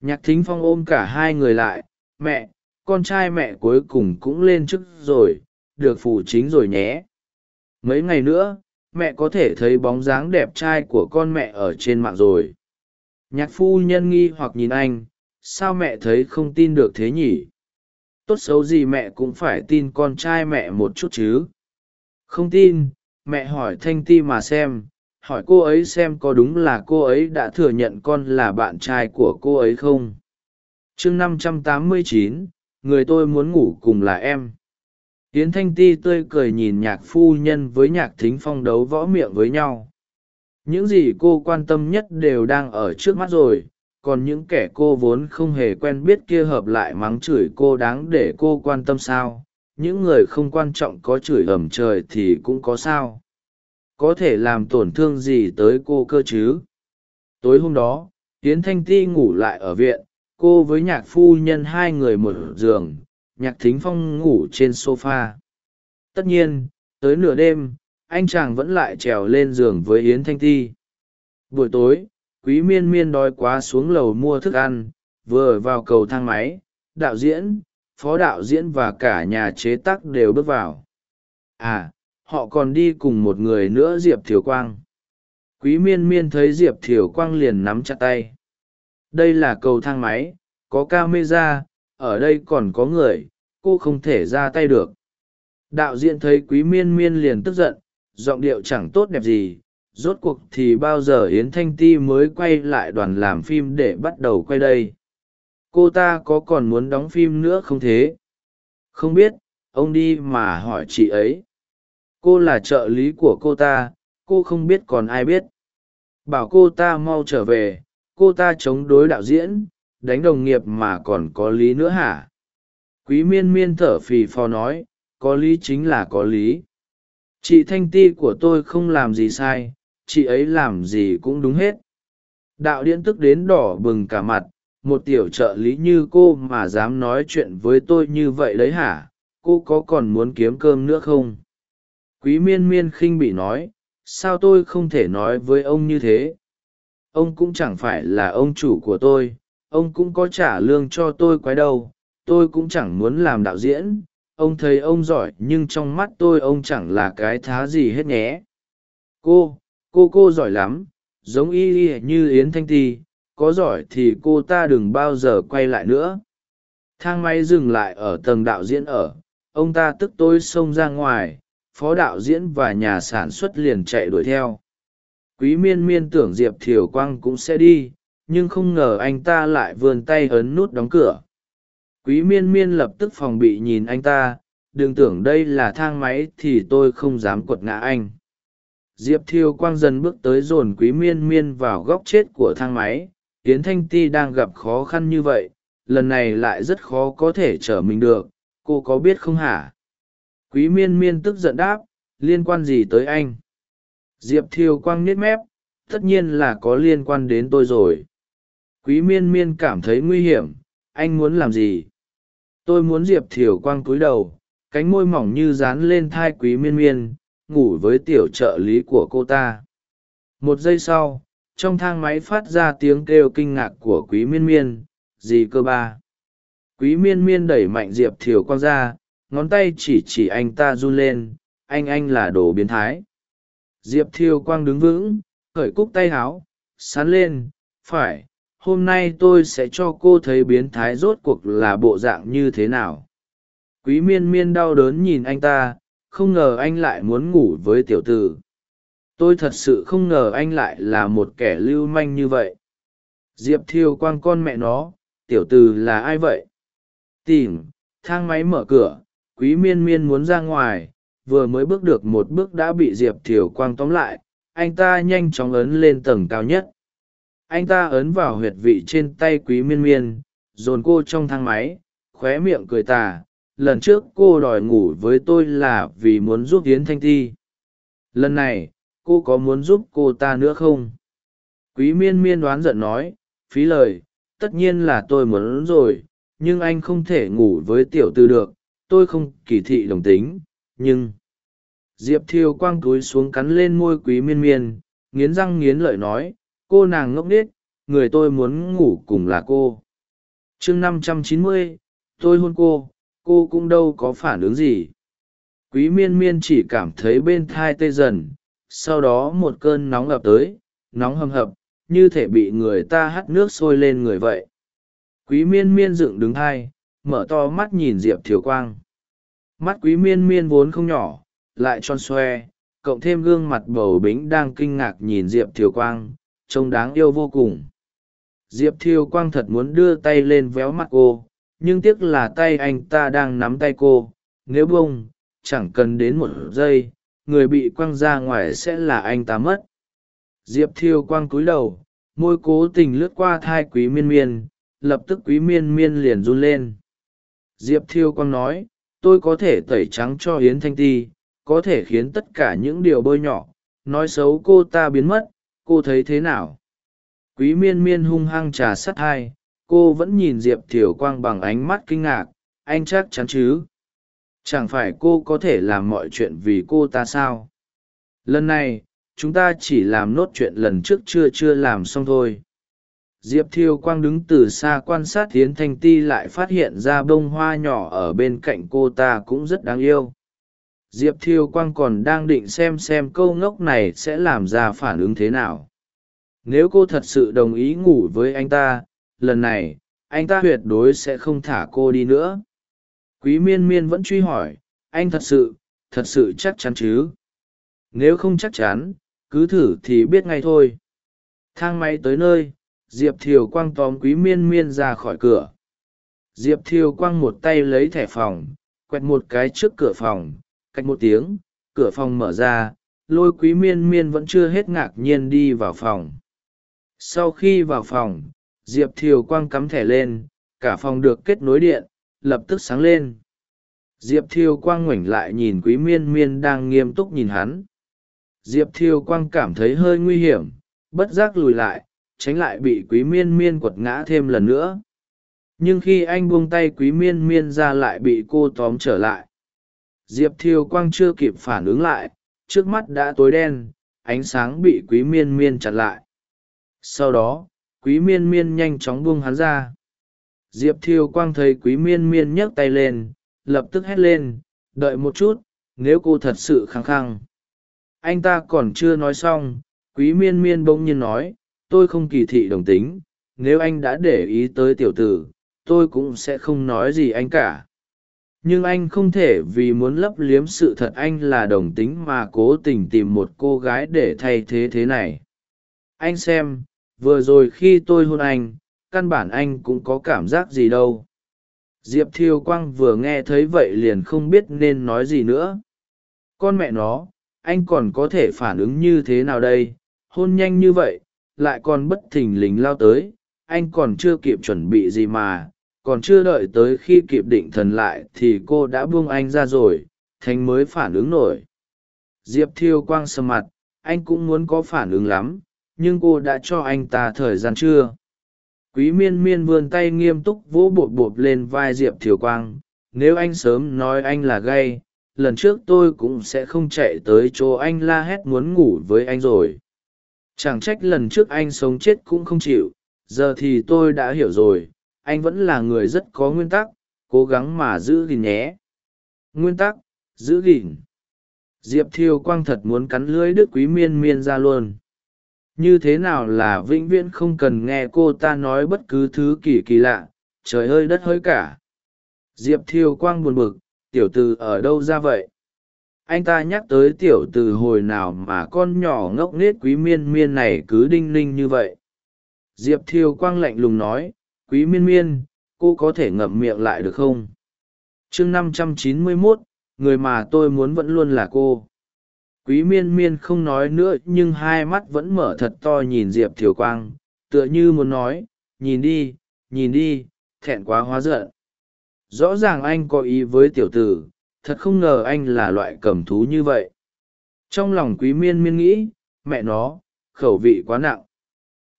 Nhạc thính phong ôm cả hai người lại, mẹ, con trai mẹ cuối cùng cũng lên chức rồi, được phụ chính rồi nhé. Mấy ngày nữa, mẹ có thể thấy bóng dáng đẹp trai của con mẹ ở trên mạng rồi nhạc phu nhân nghi hoặc nhìn anh, sao mẹ thấy không tin được thế nhỉ? Tốt xấu gì mẹ cũng phải tin con trai mẹ một chút chứ. Không tin, mẹ hỏi thanh ti mà xem, hỏi cô ấy xem có đúng là cô ấy đã thừa nhận con là bạn trai của cô ấy không? Chương năm trăm tám mươi chín, người tôi muốn ngủ cùng là em. Yến thanh ti tươi cười nhìn nhạc phu nhân với nhạc thính phong đấu võ miệng với nhau những gì cô quan tâm nhất đều đang ở trước mắt rồi, còn những kẻ cô vốn không hề quen biết kia hợp lại mắng chửi cô đáng để cô quan tâm sao? Những người không quan trọng có chửi ẩm trời thì cũng có sao? Có thể làm tổn thương gì tới cô cơ chứ? Tối hôm đó tiến thanh ti ngủ lại ở viện, cô với nhạc phu nhân hai người một giường, nhạc thính phong ngủ trên s o f a tất nhiên, tới nửa đêm anh chàng vẫn lại trèo lên giường với yến thanh ti. Buổi tối, quý miên miên đói quá xuống lầu mua thức ăn, vừa vào cầu thang máy, đạo diễn, phó đạo diễn và cả nhà chế tác đều bước vào. À họ còn đi cùng một người nữa diệp thiều quang. Quý miên miên thấy diệp thiều quang liền nắm chặt tay. Đây là cầu thang máy, có ca mê ra ở đây còn có người, cô không thể ra tay được. Đạo diễn thấy quý miên miên liền tức giận giọng điệu chẳng tốt đẹp gì, rốt cuộc thì bao giờ yến thanh ti mới quay lại đoàn làm phim để bắt đầu quay đây? Cô ta có còn muốn đóng phim nữa không thế? Không biết, ông đi mà hỏi chị ấy. Cô là trợ lý của cô ta, cô không biết còn ai biết. Bảo cô ta mau trở về, cô ta chống đối đạo diễn, đánh đồng nghiệp mà còn có lý nữa hả? Quý miên miên thở phì phò nói, có lý chính là có lý chị thanh ti của tôi không làm gì sai, chị ấy làm gì cũng đúng hết. Đạo diễn tức đến đỏ bừng cả mặt, một tiểu trợ lý như cô mà dám nói chuyện với tôi như vậy đấy hả? Cô có còn muốn kiếm cơm nữa không? Quý miên miên khinh bị nói, sao tôi không thể nói với ông như thế? Ông cũng chẳng phải là ông chủ của tôi, ông cũng có trả lương cho tôi quái đâu, tôi cũng chẳng muốn làm đạo diễn ông thấy ông giỏi nhưng trong mắt tôi ông chẳng là cái thá gì hết nhé. Cô cô cô giỏi lắm. Giống y y như yến thanh ti có giỏi thì cô ta đừng bao giờ quay lại nữa. Thang máy dừng lại ở tầng đạo diễn ở. Ông ta tức tôi xông ra ngoài. Phó đạo diễn và nhà sản xuất liền chạy đuổi theo. Quý miên miên tưởng diệp thiều quang cũng sẽ đi, nhưng không ngờ anh ta lại vươn tay ấn nút đóng cửa quý miên miên lập tức phòng bị nhìn anh ta, đừng tưởng đây là thang máy thì tôi không dám quật ngã anh. Diệp Thiêu quang dần bước tới dồn quý miên miên vào góc chết của thang máy, yến thanh ti đang gặp khó khăn như vậy, lần này lại rất khó có thể trở mình được, cô có biết không hả? Quý miên miên tức giận đáp, liên quan gì tới anh? Diệp Thiêu quang nhếch mép, tất nhiên là có liên quan đến tôi rồi. Quý miên miên cảm thấy nguy hiểm, anh muốn làm gì? Tôi muốn diệp thiều quang cúi đầu, cánh môi mỏng như dán lên thai quý miên miên, ngủ với tiểu trợ lý của cô ta. Một giây sau, trong thang máy phát ra tiếng kêu kinh ngạc của quý miên miên, gì cơ ba? Quý miên miên đẩy mạnh diệp thiều quang ra, ngón tay chỉ chỉ anh ta run lên, anh anh là đồ biến thái. Diệp thiều quang đứng vững khởi cúc tay háo sán lên, phải hôm nay tôi sẽ cho cô thấy biến thái rốt cuộc là bộ dạng như thế nào. Quý miên miên đau đớn nhìn anh ta, không ngờ anh lại muốn ngủ với tiểu t ử tôi thật sự không ngờ anh lại là một kẻ lưu manh như vậy. Diệp thiêu quang con mẹ nó, tiểu t ử là ai vậy? Tìm, thang máy mở cửa, quý miên miên muốn ra ngoài, vừa mới bước được một bước đã bị diệp thiều quang tóm lại, anh ta nhanh chóng ấn lên tầng cao nhất anh ta ấn vào huyệt vị trên tay quý miên miên, dồn cô trong thang máy, khóe miệng cười tà, lần trước cô đòi ngủ với tôi là vì muốn giúp yến thanh ti. Lần này, cô có muốn giúp cô ta nữa không? Quý miên miên đoán giận nói, phí lời, tất nhiên là tôi muốn rồi, nhưng anh không thể ngủ với tiểu tư được, tôi không kỳ thị đồng tính, nhưng diệp thiêu quang túi xuống cắn lên môi quý miên miên, nghiến răng nghiến lợi nói cô nàng ngốc nghếch, người tôi muốn ngủ cùng là cô. Chương năm trăm chín mươi, tôi hôn cô cô cũng đâu có phản ứng gì. Quý miên miên chỉ cảm thấy bên thai tê dần, sau đó một cơn nóng ập tới, nóng hầm hập, như thể bị người ta hắt nước sôi lên người vậy. Quý miên miên dựng đứng thai mở to mắt nhìn diệp thiều quang. Mắt quý miên miên vốn không nhỏ, lại tròn xoe, cộng thêm gương mặt bầu bính đang kinh ngạc nhìn diệp thiều quang trông đáng yêu vô cùng. Diệp Thiêu quang thật muốn đưa tay lên véo mặt cô, nhưng tiếc là tay anh ta đang nắm tay cô. Nếu bông, chẳng cần đến một giây, người bị quăng ra ngoài sẽ là anh ta mất. Diệp thiêu Quang cúi đầu, môi cố tình lướt qua thai quý miên miên, lập tức quý miên miên liền run lên. Diệp thiêu quang nói, tôi có thể tẩy trắng cho hiến thanh ti, có thể khiến tất cả những điều bôi nhỏ nói xấu cô ta biến mất cô thấy thế nào? Quý miên miên hung hăng trà sắt hai, cô vẫn nhìn diệp thiều quang bằng ánh mắt kinh ngạc, anh chắc chắn chứ? Chẳng phải cô có thể làm mọi chuyện vì cô ta sao? Lần này, chúng ta chỉ làm nốt chuyện lần trước chưa chưa làm xong thôi. Diệp thiêu quang đứng từ xa quan sát hiến thanh ti lại phát hiện ra bông hoa nhỏ ở bên cạnh cô ta cũng rất đáng yêu diệp thiêu quang còn đang định xem xem câu ngốc này sẽ làm ra phản ứng thế nào. Nếu cô thật sự đồng ý ngủ với anh ta, lần này, anh ta tuyệt đối sẽ không thả cô đi nữa. Quý miên miên vẫn truy hỏi, anh thật sự thật sự chắc chắn chứ? Nếu không chắc chắn, cứ thử thì biết ngay thôi. Thang máy tới nơi, diệp thiều quang tóm quý miên miên ra khỏi cửa. Diệp thiều quang một tay lấy thẻ phòng, quẹt một cái trước cửa phòng cách một tiếng, cửa phòng mở ra, lôi quý miên miên vẫn chưa hết ngạc nhiên đi vào phòng. Sau khi vào phòng, diệp thiều quang cắm thẻ lên, cả phòng được kết nối điện, lập tức sáng lên. Diệp thiều quang ngoảnh lại nhìn quý miên miên đang nghiêm túc nhìn hắn. Diệp thiều quang cảm thấy hơi nguy hiểm, bất giác lùi lại, tránh lại bị quý miên miên quật ngã thêm lần nữa. Nhưng khi anh buông tay quý miên miên ra lại bị cô tóm trở lại diệp Thiêu quang chưa kịp phản ứng lại, trước mắt đã tối đen, ánh sáng bị quý miên miên chặn lại. Sau đó, quý miên miên nhanh chóng buông hắn ra. Diệp Thiêu quang thấy quý miên miên nhấc tay lên, lập tức hét lên, đợi một chút, nếu cô thật sự khăng khăng. Anh ta còn chưa nói xong, quý miên miên bỗng nhiên nói, tôi không kỳ thị đồng tính, nếu anh đã để ý tới tiểu tử, tôi cũng sẽ không nói gì anh cả nhưng anh không thể vì muốn lấp liếm sự thật anh là đồng tính mà cố tình tìm một cô gái để thay thế thế này. Anh xem, vừa rồi khi tôi hôn anh, căn bản anh cũng có cảm giác gì đâu. Diệp thiêu quang vừa nghe thấy vậy liền không biết nên nói gì nữa. Con mẹ nó, anh còn có thể phản ứng như thế nào đây? Hôn nhanh như vậy, lại còn bất thình lình lao tới, anh còn chưa kịp chuẩn bị gì mà còn chưa đợi tới khi kịp định thần lại thì cô đã buông anh ra rồi thanh mới phản ứng nổi. Diệp thiêu quang sầm mặt, anh cũng muốn có phản ứng lắm, nhưng cô đã cho anh ta thời gian chưa? Quý miên miên vươn tay nghiêm túc vỗ bột bột lên vai diệp thiều quang, nếu anh sớm nói anh là gay, lần trước tôi cũng sẽ không chạy tới chỗ anh la hét muốn ngủ với anh rồi. Chẳng trách lần trước anh sống chết cũng không chịu, giờ thì tôi đã hiểu rồi anh vẫn là người rất có nguyên tắc, cố gắng mà giữ gìn nhé. Nguyên tắc, giữ gìn. Diệp thiêu quang thật muốn cắn lưới đức quý miên miên ra luôn. Như thế nào là vĩnh viễn không cần nghe cô ta nói bất cứ thứ kỳ kỳ lạ, trời ơi đất hơi cả. Diệp thiêu quang buồn bực, tiểu từ ở đâu ra vậy? Anh ta nhắc tới tiểu từ hồi nào mà con nhỏ ngốc nghếch quý miên miên này cứ đinh ninh như vậy. Diệp thiêu quang lạnh lùng nói quý miên miên, cô có thể ngậm miệng lại được không? Chương năm trăm chín mươi mốt, người mà tôi muốn vẫn luôn là cô. Quý miên miên không nói nữa nhưng hai mắt vẫn mở thật to nhìn diệp thiều quang, tựa như muốn nói, nhìn đi nhìn đi, thẹn quá hóa giận. Rõ ràng anh có ý với tiểu tử, thật không ngờ anh là loại cầm thú như vậy. Trong lòng quý miên miên nghĩ, mẹ nó, khẩu vị quá nặng.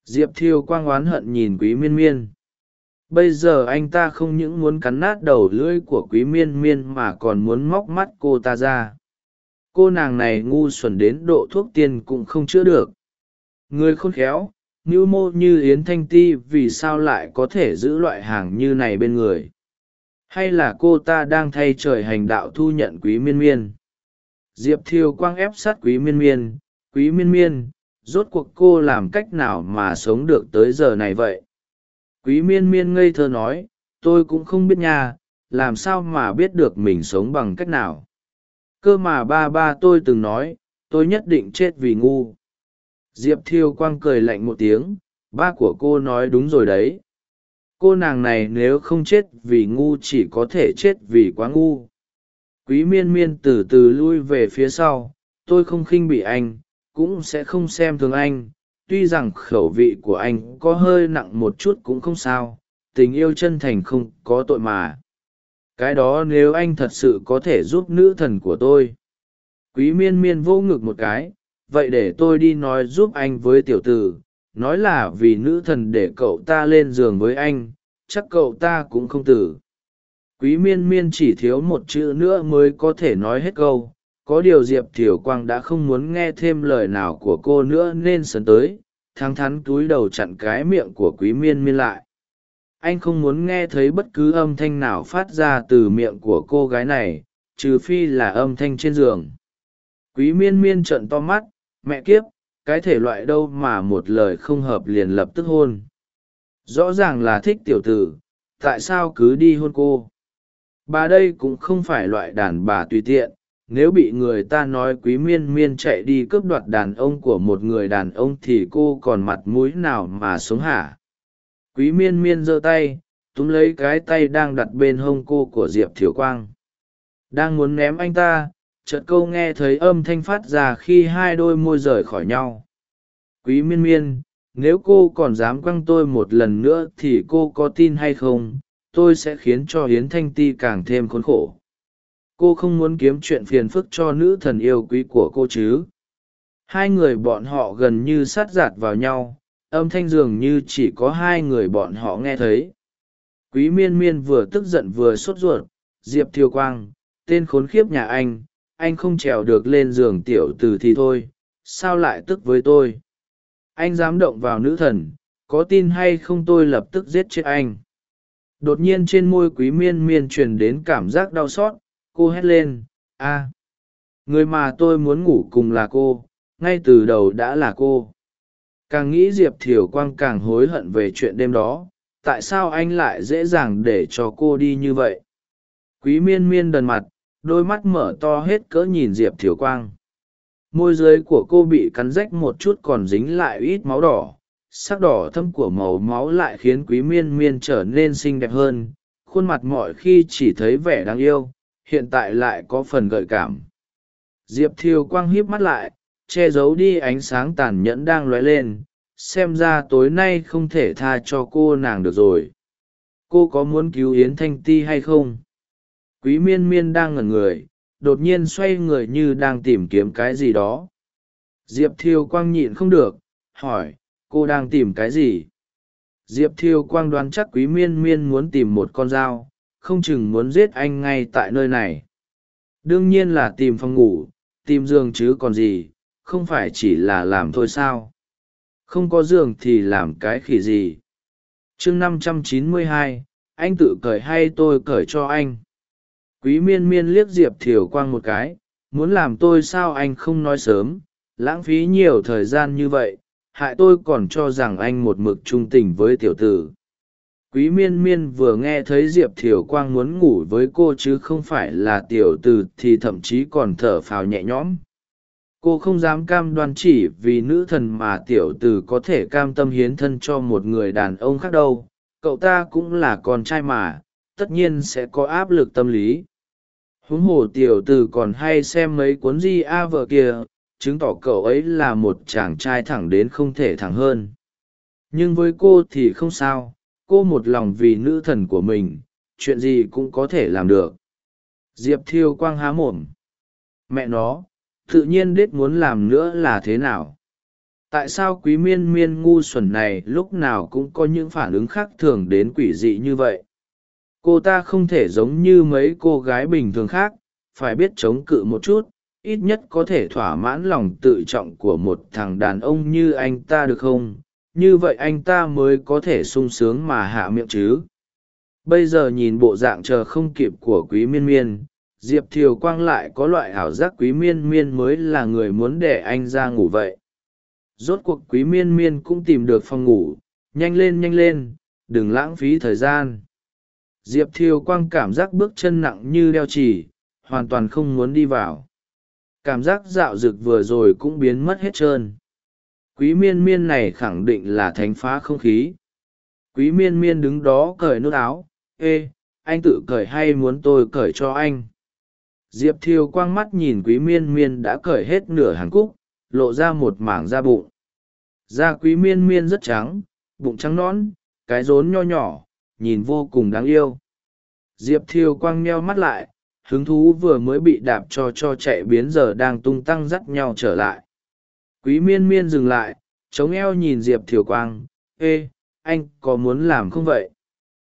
Diệp thiêu quang oán hận nhìn quý miên miên bây giờ anh ta không những muốn cắn nát đầu lưỡi của quý miên miên mà còn muốn móc mắt cô ta ra. Cô nàng này ngu xuẩn đến độ thuốc tiên cũng không chữa được. Người khôn khéo ngưu mô như yến thanh ti vì sao lại có thể giữ loại hàng như này bên người? Hay là cô ta đang thay trời hành đạo thu nhận quý miên miên? Diệp thiều quang ép sát quý miên miên, quý miên miên, rốt cuộc cô làm cách nào mà sống được tới giờ này vậy? Quý miên miên ngây thơ nói, tôi cũng không biết nha, làm sao mà biết được mình sống bằng cách nào. Cơ mà ba ba tôi từng nói, tôi nhất định chết vì ngu. Diệp thiêu quang cười lạnh một tiếng, ba của cô nói đúng rồi đấy. Cô nàng này nếu không chết vì ngu chỉ có thể chết vì quá ngu. Quý miên miên từ từ lui về phía sau, tôi không khinh bị anh, cũng sẽ không xem thường anh tuy rằng khẩu vị của anh có hơi nặng một chút cũng không sao, tình yêu chân thành không có tội mà. Cái đó nếu anh thật sự có thể giúp nữ thần của tôi. Quý miên miên vô ngực một cái, vậy để tôi đi nói giúp anh với tiểu tử, nói là vì nữ thần để cậu ta lên giường với anh, chắc cậu ta cũng không tử. Quý miên miên chỉ thiếu một chữ nữa mới có thể nói hết câu có điều diệp thiều quang đã không muốn nghe thêm lời nào của cô nữa nên sấn tới thắng thắn túi đầu chặn cái miệng của quý miên miên lại. Anh không muốn nghe thấy bất cứ âm thanh nào phát ra từ miệng của cô gái này, trừ phi là âm thanh trên giường. Quý miên miên trợn to mắt, mẹ kiếp, cái thể loại đâu mà một lời không hợp liền lập tức hôn? Rõ ràng là thích tiểu tử, tại sao cứ đi hôn cô? Bà đây cũng không phải loại đàn bà tùy tiện nếu bị người ta nói quý miên miên chạy đi cướp đoạt đàn ông của một người đàn ông thì cô còn mặt mũi nào mà sống hả? Quý miên miên giơ tay, túm lấy cái tay đang đặt bên hông cô của diệp thiều quang. Đang muốn ném anh ta, chợt câu nghe thấy âm thanh phát ra khi hai đôi môi rời khỏi nhau. Quý miên miên, nếu cô còn dám quăng tôi một lần nữa thì cô có tin hay không? Tôi sẽ khiến cho hiến thanh ti càng thêm khốn khổ cô không muốn kiếm chuyện phiền phức cho nữ thần yêu quý của cô chứ? Hai người bọn họ gần như sát giạt vào nhau, âm thanh dường như chỉ có hai người bọn họ nghe thấy. Quý miên miên vừa tức giận vừa sốt ruột, diệp thiêu quang, tên khốn khiếp nhà anh anh không trèo được lên giường tiểu từ thì thôi, sao lại tức với tôi? Anh dám động vào nữ thần, có tin hay không tôi lập tức giết chết anh. Đột nhiên trên môi quý miên miên truyền đến cảm giác đau xót cô hét lên, a, người mà tôi muốn ngủ cùng là cô, ngay từ đầu đã là cô. Càng nghĩ diệp thiều quang càng hối hận về chuyện đêm đó, tại sao anh lại dễ dàng để cho cô đi như vậy? Quý miên miên đần mặt, đôi mắt mở to hết cỡ nhìn diệp thiều quang. Môi dưới của cô bị cắn rách một chút còn dính lại ít máu đỏ, sắc đỏ thâm của màu máu lại khiến quý miên miên trở nên xinh đẹp hơn, khuôn mặt mọi khi chỉ thấy vẻ đáng yêu hiện tại lại có phần gợi cảm. Diệp thiều quang híp mắt lại, che giấu đi ánh sáng tàn nhẫn đang lóe lên, xem ra tối nay không thể tha cho cô nàng được rồi. Cô có muốn cứu yến thanh ti hay không? Quý miên miên đang ngẩn người, đột nhiên xoay người như đang tìm kiếm cái gì đó. Diệp thiêu quang nhịn không được, hỏi, cô đang tìm cái gì? Diệp thiêu quang đoán chắc quý miên miên muốn tìm một con dao không chừng muốn giết anh ngay tại nơi này. Đương nhiên là tìm phòng ngủ, tìm giường chứ còn gì, không phải chỉ là làm thôi sao. Không có giường thì làm cái khỉ gì. Chương năm trăm chín mươi hai, anh tự cởi hay tôi cởi cho anh? Quý miên miên liếc diệp thiều quang một cái, muốn làm tôi sao anh không nói sớm, lãng phí nhiều thời gian như vậy, hại tôi còn cho rằng anh một mực trung tình với tiểu tử quý miên miên vừa nghe thấy diệp thiều quang muốn ngủ với cô chứ không phải là tiểu tử thì thậm chí còn thở phào nhẹ nhõm. Cô không dám cam đoan chỉ vì nữ thần mà tiểu tử có thể cam tâm hiến thân cho một người đàn ông khác đâu. Cậu ta cũng là con trai mà, tất nhiên sẽ có áp lực tâm lý. Huống hồ tiểu tử còn hay xem mấy cuốn di a vợ kia, chứng tỏ cậu ấy là một chàng trai thẳng đến không thể thẳng hơn. Nhưng với cô thì không sao cô một lòng vì nữ thần của mình, chuyện gì cũng có thể làm được. Diệp thiêu quang há mồm. Mẹ nó, tự nhiên đết muốn làm nữa là thế nào? Tại sao quý miên miên ngu xuẩn này lúc nào cũng có những phản ứng khác thường đến quỷ dị như vậy? Cô ta không thể giống như mấy cô gái bình thường khác, phải biết chống cự một chút, ít nhất có thể thỏa mãn lòng tự trọng của một thằng đàn ông như anh ta được không? Như vậy anh ta mới có thể sung sướng mà hạ miệng chứ. Bây giờ nhìn bộ dạng chờ không kịp của quý miên miên, diệp thiều quang lại có loại ảo giác quý miên miên mới là người muốn để anh ra ngủ vậy. Rốt cuộc quý miên miên cũng tìm được phòng ngủ, nhanh lên nhanh lên, đừng lãng phí thời gian. Diệp thiều quang cảm giác bước chân nặng như đeo chỉ hoàn toàn không muốn đi vào. Cảm giác dạo rực vừa rồi cũng biến mất hết trơn quý miên miên này khẳng định là thánh phá không khí. Quý miên miên đứng đó cởi nước áo, ê, anh tự cởi hay muốn tôi cởi cho anh? Diệp thiêu quang mắt nhìn quý miên miên đã cởi hết nửa hàng cúc, lộ ra một mảng da bụng. Da quý miên miên rất trắng, bụng trắng nõn, cái rốn nho nhỏ, nhìn vô cùng đáng yêu. Diệp thiêu quang meo mắt lại, hứng thú vừa mới bị đạp cho cho chạy biến giờ đang tung tăng dắt nhau trở lại quý miên miên dừng lại, chống eo nhìn diệp thiều quang, ê, anh có muốn làm không vậy?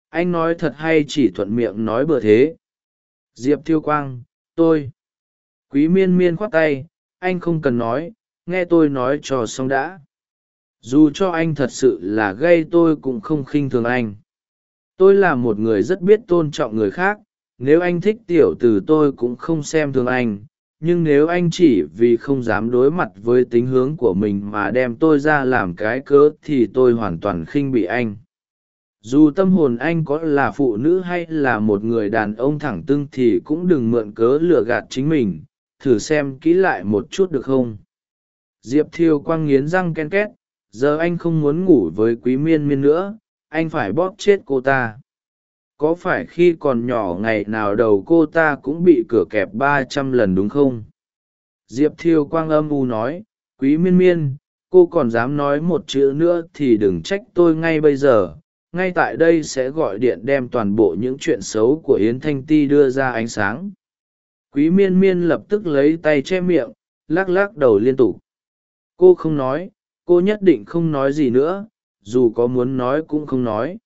Anh nói thật hay chỉ thuận miệng nói bừa thế? Diệp thiêu quang, tôi. Quý miên miên khoác tay, anh không cần nói, nghe tôi nói cho xong đã. Dù cho anh thật sự là gây tôi cũng không khinh thường anh. Tôi là một người rất biết tôn trọng người khác, nếu anh thích tiểu từ tôi cũng không xem thường anh nhưng nếu anh chỉ vì không dám đối mặt với tính hướng của mình mà đem tôi ra làm cái cớ thì tôi hoàn toàn khinh bị anh. Dù tâm hồn anh có là phụ nữ hay là một người đàn ông thẳng tưng thì cũng đừng mượn cớ lừa gạt chính mình, thử xem kỹ lại một chút được không? Diệp thiêu quang nghiến răng ken két, giờ anh không muốn ngủ với quý miên miên nữa, anh phải bóp chết cô ta có phải khi còn nhỏ ngày nào đầu cô ta cũng bị cửa kẹp ba trăm lần đúng không? Diệp thiêu quang âm u nói, quý miên miên, cô còn dám nói một chữ nữa thì đừng trách tôi ngay bây giờ. Ngay tại đây sẽ gọi điện đem toàn bộ những chuyện xấu của yến thanh ti đưa ra ánh sáng. Quý miên miên lập tức lấy tay che miệng, lắc lắc đầu liên tục. Cô không nói, cô nhất định không nói gì nữa, dù có muốn nói cũng không nói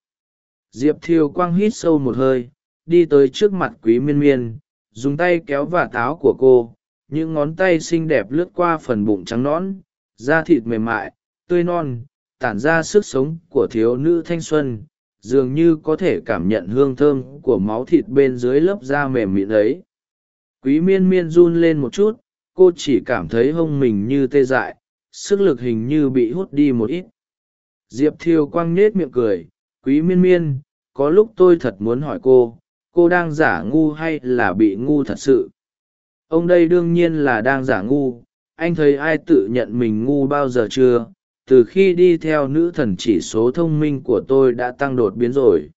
diệp thiều quang hít sâu một hơi, đi tới trước mặt quý miên miên, dùng tay kéo vả táo của cô, những ngón tay xinh đẹp lướt qua phần bụng trắng nõn, da thịt mềm mại, tươi non, tản ra sức sống của thiếu nữ thanh xuân, dường như có thể cảm nhận hương thơm của máu thịt bên dưới lớp da mềm mịn ấy. Quý miên miên run lên một chút, cô chỉ cảm thấy hông mình như tê dại, sức lực hình như bị hút đi một ít. Diệp Thiêu quang nết miệng cười quý miên miên, có lúc tôi thật muốn hỏi cô cô đang giả ngu hay là bị ngu thật sự? Ông đây đương nhiên là đang giả ngu, anh thấy ai tự nhận mình ngu bao giờ chưa? Từ khi đi theo nữ thần chỉ số thông minh của tôi đã tăng đột biến rồi.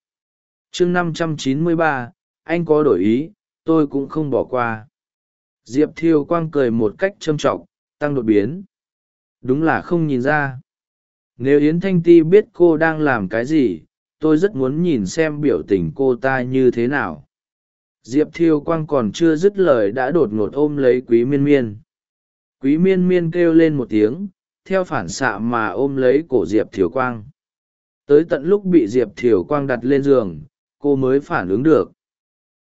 Chương năm trăm chín mươi ba, anh có đổi ý, tôi cũng không bỏ qua. Diệp thiêu quang cười một cách trâm trọng, tăng đột biến. Đúng là không nhìn ra. Nếu yến thanh ti biết cô đang làm cái gì tôi rất muốn nhìn xem biểu tình cô ta như thế nào. Diệp thiêu quang còn chưa dứt lời đã đột ngột ôm lấy quý miên miên. Quý miên miên kêu lên một tiếng, theo phản xạ mà ôm lấy cổ diệp thiều quang. Tới tận lúc bị diệp thiều quang đặt lên giường, cô mới phản ứng được.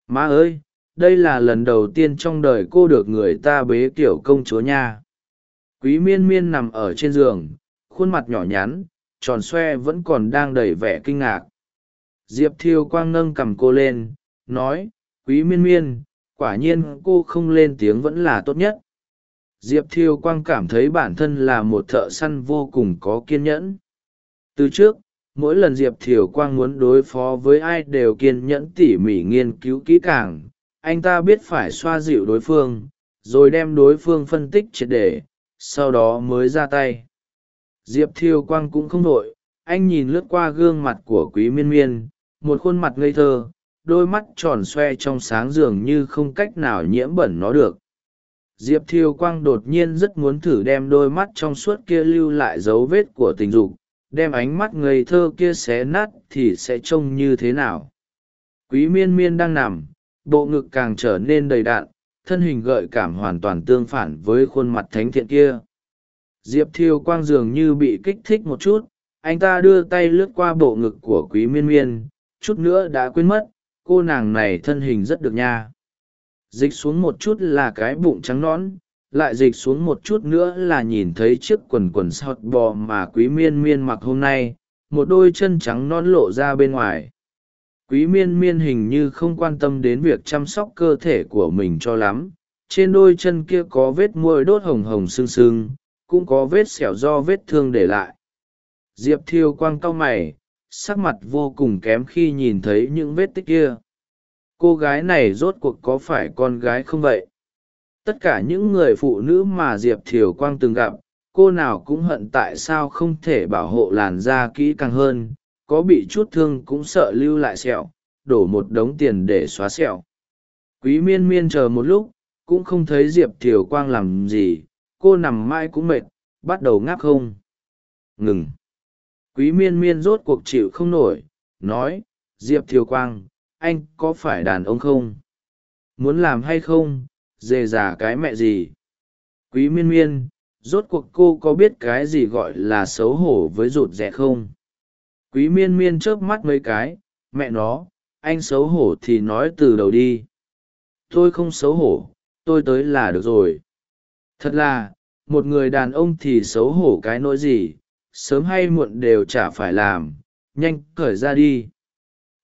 Má ơi, đây là lần đầu tiên trong đời cô được người ta bế kiểu công chúa nha. Quý miên miên nằm ở trên giường, khuôn mặt nhỏ nhắn tròn xoe vẫn còn đang đầy vẻ kinh ngạc. Diệp thiêu quang nâng cầm cô lên, nói, quý miên miên, quả nhiên cô không lên tiếng vẫn là tốt nhất. Diệp thiêu quang cảm thấy bản thân là một thợ săn vô cùng có kiên nhẫn. Từ trước, mỗi lần diệp thiều quang muốn đối phó với ai đều kiên nhẫn tỉ mỉ nghiên cứu kỹ càng, anh ta biết phải xoa dịu đối phương, rồi đem đối phương phân tích triệt đề sau đó mới ra tay diệp Thiêu quang cũng không vội anh nhìn lướt qua gương mặt của quý miên miên, một khuôn mặt ngây thơ, đôi mắt tròn xoe trong sáng dường như không cách nào nhiễm bẩn nó được. Diệp thiêu quang đột nhiên rất muốn thử đem đôi mắt trong suốt kia lưu lại dấu vết của tình dục, đem ánh mắt ngây thơ kia xé nát thì sẽ trông như thế nào? Quý miên miên đang nằm, bộ ngực càng trở nên đầy đạn, thân hình gợi cảm hoàn toàn tương phản với khuôn mặt thánh thiện kia diệp thiêu quang dường như bị kích thích một chút, anh ta đưa tay lướt qua bộ ngực của quý miên miên, chút nữa đã quên mất, cô nàng này thân hình rất được nha. Dịch xuống một chút là cái bụng trắng nõn, lại dịch xuống một chút nữa là nhìn thấy chiếc quần quần sọt bò mà quý miên miên mặc hôm nay, một đôi chân trắng non lộ ra bên ngoài. Quý miên miên hình như không quan tâm đến việc chăm sóc cơ thể của mình cho lắm, trên đôi chân kia có vết môi đốt hồng hồng sưng sưng cũng có vết sẹo do vết thương để lại. Diệp thiêu quang cau mày, sắc mặt vô cùng kém khi nhìn thấy những vết tích kia. Cô gái này rốt cuộc có phải con gái không vậy? Tất cả những người phụ nữ mà diệp thiều quang từng gặp, cô nào cũng hận tại sao không thể bảo hộ làn da kỹ càng hơn, có bị chút thương cũng sợ lưu lại sẹo, đổ một đống tiền để xóa sẹo. Quý miên miên chờ một lúc, cũng không thấy diệp thiều quang làm gì cô nằm mãi cũng mệt, bắt đầu ngáp không. Ngừng. Quý miên miên rốt cuộc chịu không nổi, nói, diệp thiều quang, anh có phải đàn ông không? Muốn làm hay không? Dề già cái mẹ gì? Quý miên miên, rốt cuộc cô có biết cái gì gọi là xấu hổ với rụt rè không? Quý miên miên chớp mắt mấy cái, mẹ nó, anh xấu hổ thì nói từ đầu đi. Tôi không xấu hổ, tôi tới là được rồi. Thật là một người đàn ông thì xấu hổ cái nỗi gì, sớm hay muộn đều chả phải làm, nhanh cởi ra đi.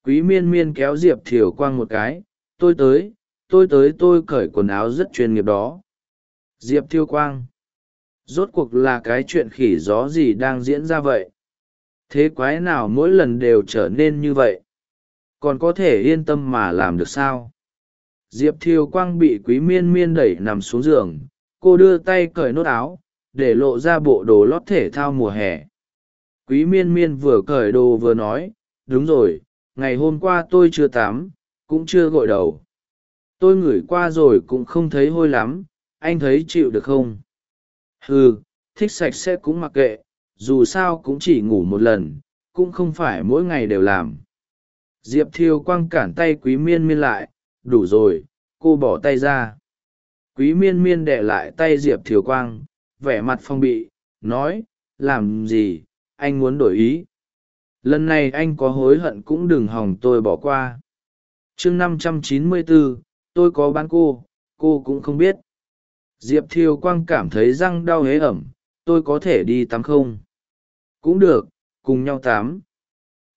Quý miên miên kéo diệp thiều quang một cái, tôi tới tôi tới tôi cởi quần áo rất chuyên nghiệp đó. Diệp thiêu quang, rốt cuộc là cái chuyện khỉ gió gì đang diễn ra vậy? Thế quái nào mỗi lần đều trở nên như vậy? Còn có thể yên tâm mà làm được sao? Diệp thiêu quang bị quý miên miên đẩy nằm xuống giường cô đưa tay cởi nốt áo, để lộ ra bộ đồ lót thể thao mùa hè. Quý miên miên vừa cởi đồ vừa nói, đúng rồi, ngày hôm qua tôi chưa tắm, cũng chưa gội đầu. Tôi ngửi qua rồi cũng không thấy hôi lắm, anh thấy chịu được không? Ừ thích sạch sẽ cũng mặc kệ, dù sao cũng chỉ ngủ một lần, cũng không phải mỗi ngày đều làm. Diệp thiêu quang cản tay quý miên miên lại, đủ rồi, cô bỏ tay ra quý miên miên đệ lại tay diệp thiều quang, vẻ mặt phong bị, nói, làm gì? Anh muốn đổi ý. Lần này anh có hối hận cũng đừng hòng tôi bỏ qua. Chương năm trăm chín mươi bốn tôi có bán cô cô cũng không biết. Diệp thiều quang cảm thấy răng đau hế ẩm, tôi có thể đi tắm không? Cũng được, cùng nhau tắm.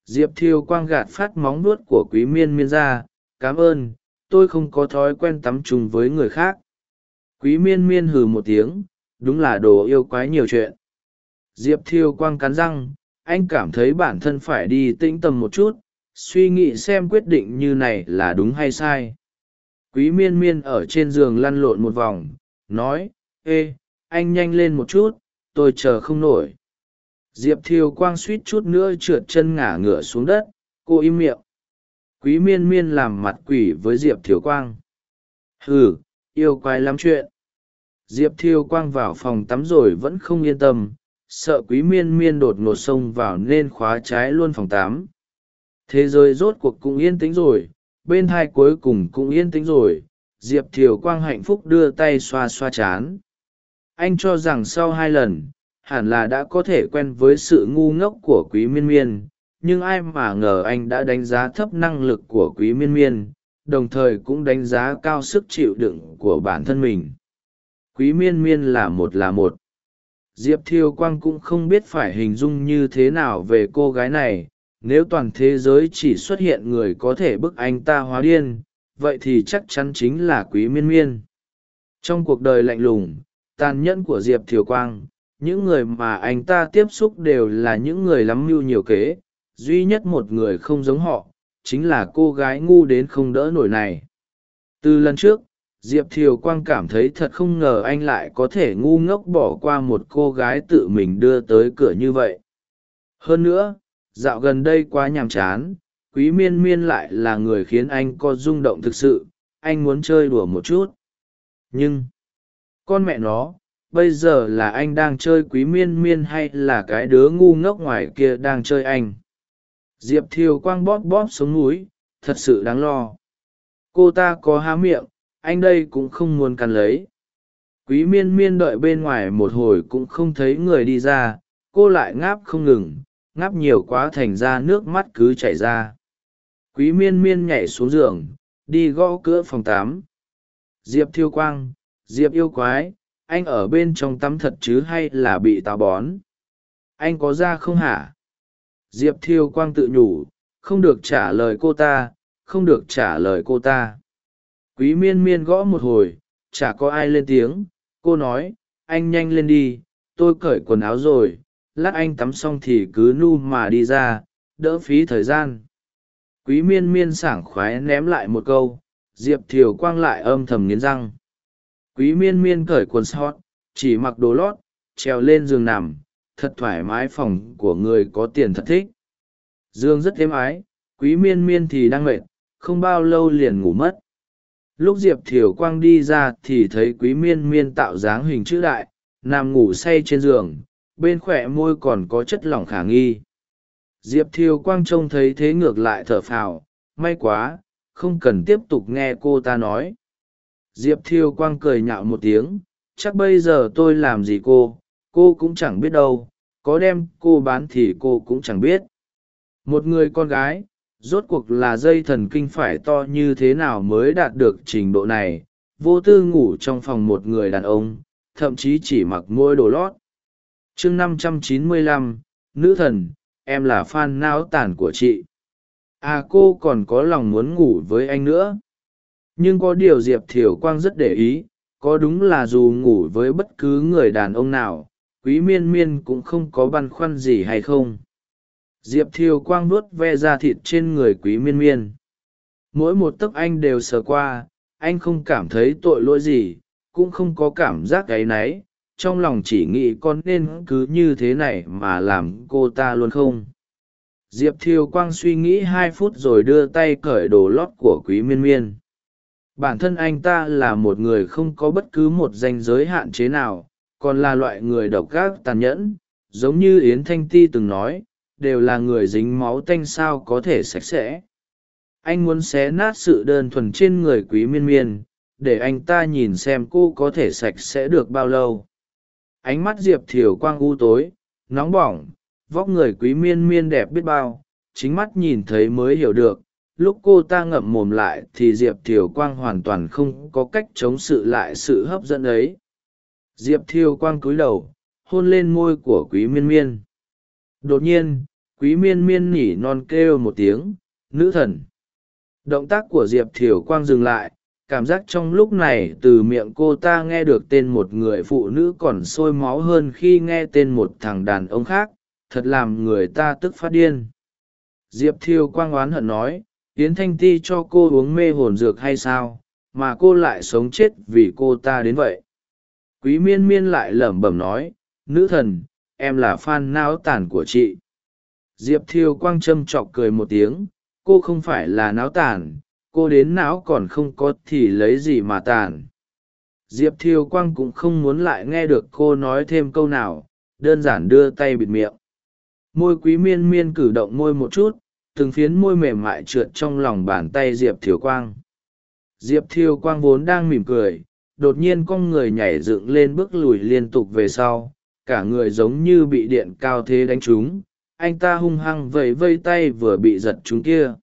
Diệp thiều quang gạt phát móng nuốt của quý miên miên ra, cảm ơn, tôi không có thói quen tắm chung với người khác quý miên miên hừ một tiếng, đúng là đồ yêu quái nhiều chuyện. Diệp thiêu quang cắn răng, anh cảm thấy bản thân phải đi tĩnh tâm một chút, suy nghĩ xem quyết định như này là đúng hay sai. Quý miên miên ở trên giường lăn lộn một vòng, nói, ê, anh nhanh lên một chút, tôi chờ không nổi. Diệp thiêu quang suýt chút nữa trượt chân ngả ngửa xuống đất, cô im miệng. Quý miên miên làm mặt quỷ với diệp thiều quang. Ừ yêu quái lắm chuyện diệp thiêu quang vào phòng tắm rồi vẫn không yên tâm, sợ quý miên miên đột ngột xông vào nên khóa trái luôn phòng tắm. Thế giới rốt cuộc cũng yên tĩnh rồi, bên hai cuối cùng cũng yên tĩnh rồi, diệp thiều quang hạnh phúc đưa tay xoa xoa chán. Anh cho rằng sau hai lần, hẳn là đã có thể quen với sự ngu ngốc của quý miên miên, nhưng ai mà ngờ anh đã đánh giá thấp năng lực của quý miên miên, đồng thời cũng đánh giá cao sức chịu đựng của bản thân mình quý miên miên là một là một. Diệp thiêu quang cũng không biết phải hình dung như thế nào về cô gái này. Nếu toàn thế giới chỉ xuất hiện người có thể bức anh ta hóa điên, vậy thì chắc chắn chính là quý miên miên. Trong cuộc đời lạnh lùng, tàn nhẫn của diệp thiều quang, những người mà anh ta tiếp xúc đều là những người lắm mưu nhiều kế. Duy nhất một người không giống họ, chính là cô gái ngu đến không đỡ nổi này. Từ lần trước diệp thiều quang cảm thấy thật không ngờ anh lại có thể ngu ngốc bỏ qua một cô gái tự mình đưa tới cửa như vậy. Hơn nữa, dạo gần đây quá nhàm chán, quý miên miên lại là người khiến anh có rung động thực sự, anh muốn chơi đùa một chút. Nhưng, con mẹ nó, bây giờ là anh đang chơi quý miên miên hay là cái đứa ngu ngốc ngoài kia đang chơi anh? Diệp thiều quang bóp bóp sống núi, thật sự đáng lo. Cô ta có há miệng anh đây cũng không muốn cắn lấy. Quý miên miên đợi bên ngoài một hồi cũng không thấy người đi ra, cô lại ngáp không ngừng, ngáp nhiều quá thành ra nước mắt cứ chảy ra. Quý miên miên nhảy xuống giường, đi gõ cửa phòng tám diệp thiêu quang, diệp yêu quái, anh ở bên trong tắm thật chứ hay là bị táo bón? Anh có ra không hả? Diệp thiêu quang tự nhủ, không được trả lời cô ta, không được trả lời cô ta quý miên miên gõ một hồi, chả có ai lên tiếng. Cô nói, anh nhanh lên đi, tôi cởi quần áo rồi, lát anh tắm xong thì cứ nu mà đi ra, đỡ phí thời gian. Quý miên miên sảng khoái ném lại một câu, diệp thiều quang lại âm thầm nghiến răng. Quý miên miên cởi quần sót chỉ mặc đồ lót, trèo lên giường nằm, thật thoải mái phòng của người có tiền thật thích. Dương rất êm ái, quý miên miên thì đang mệt, không bao lâu liền ngủ mất lúc diệp thiều quang đi ra thì thấy quý miên miên tạo dáng hình chữ đại, nằm ngủ say trên giường, bên khỏe môi còn có chất lỏng khả nghi. Diệp thiều quang trông thấy thế ngược lại thở phào, may quá, không cần tiếp tục nghe cô ta nói. Diệp thiều quang cười nhạo một tiếng, chắc bây giờ tôi làm gì cô? Cô cũng chẳng biết đâu, có đem cô bán thì cô cũng chẳng biết. Một người con gái rốt cuộc là dây thần kinh phải to như thế nào mới đạt được trình độ này? Vô tư ngủ trong phòng một người đàn ông, thậm chí chỉ mặc môi đồ lót. Chương năm trăm chín mươi lăm, nữ thần, em là fan não tàn của chị. À cô còn có lòng muốn ngủ với anh nữa. Nhưng có điều diệp thiều quang rất để ý, có đúng là dù ngủ với bất cứ người đàn ông nào, quý miên miên cũng không có băn khoăn gì hay không? Diệp thiều quang nuốt ve ra thịt trên người quý miên miên. Mỗi một tấc anh đều sờ qua, anh không cảm thấy tội lỗi gì, cũng không có cảm giác gáy náy, trong lòng chỉ nghĩ con nên cứ như thế này mà làm cô ta luôn không. Diệp thiều quang suy nghĩ hai phút rồi đưa tay cởi đồ lót của quý miên miên. Bản thân anh ta là một người không có bất cứ một danh giới hạn chế nào, còn là loại người độc gác tàn nhẫn, giống như yến thanh ti từng nói đều là người dính máu tanh sao có thể sạch sẽ. Anh muốn xé nát sự đơn thuần trên người quý miên miên, để anh ta nhìn xem cô có thể sạch sẽ được bao lâu. Ánh mắt diệp thiều quang u tối, nóng bỏng, vóc người quý miên miên đẹp biết bao, chính mắt nhìn thấy mới hiểu được, lúc cô ta ngậm mồm lại thì diệp thiều quang hoàn toàn không có cách chống sự lại sự hấp dẫn ấy. Diệp thiều quang cúi đầu, hôn lên môi của quý miên miên đột nhiên, quý miên miên nỉ non kêu một tiếng, nữ thần! Động tác của diệp thiều quang dừng lại, cảm giác trong lúc này từ miệng cô ta nghe được tên một người phụ nữ còn sôi máu hơn khi nghe tên một thằng đàn ông khác, thật làm người ta tức phát điên. Diệp thiều quang oán hận nói, yến thanh ti cho cô uống mê hồn dược hay sao, mà cô lại sống chết vì cô ta đến vậy? Quý miên miên lại lẩm bẩm nói, nữ thần em là f a n não tàn của chị. Diệp Thiêu quang châm chọc cười một tiếng, cô không phải là não tàn, cô đến não còn không có thì lấy gì mà tàn? Diệp Thiêu quang cũng không muốn lại nghe được cô nói thêm câu nào, đơn giản đưa tay bịt miệng. Môi quý miên miên cử động môi một chút, từng phiến môi mềm mại trượt trong lòng bàn tay diệp thiều quang. Diệp thiều quang vốn đang mỉm cười, đột nhiên con người nhảy dựng lên bước lùi liên tục về sau cả người giống như bị điện cao thế đánh trúng, anh ta hung hăng vẫy vây tay vừa bị giật chúng kia.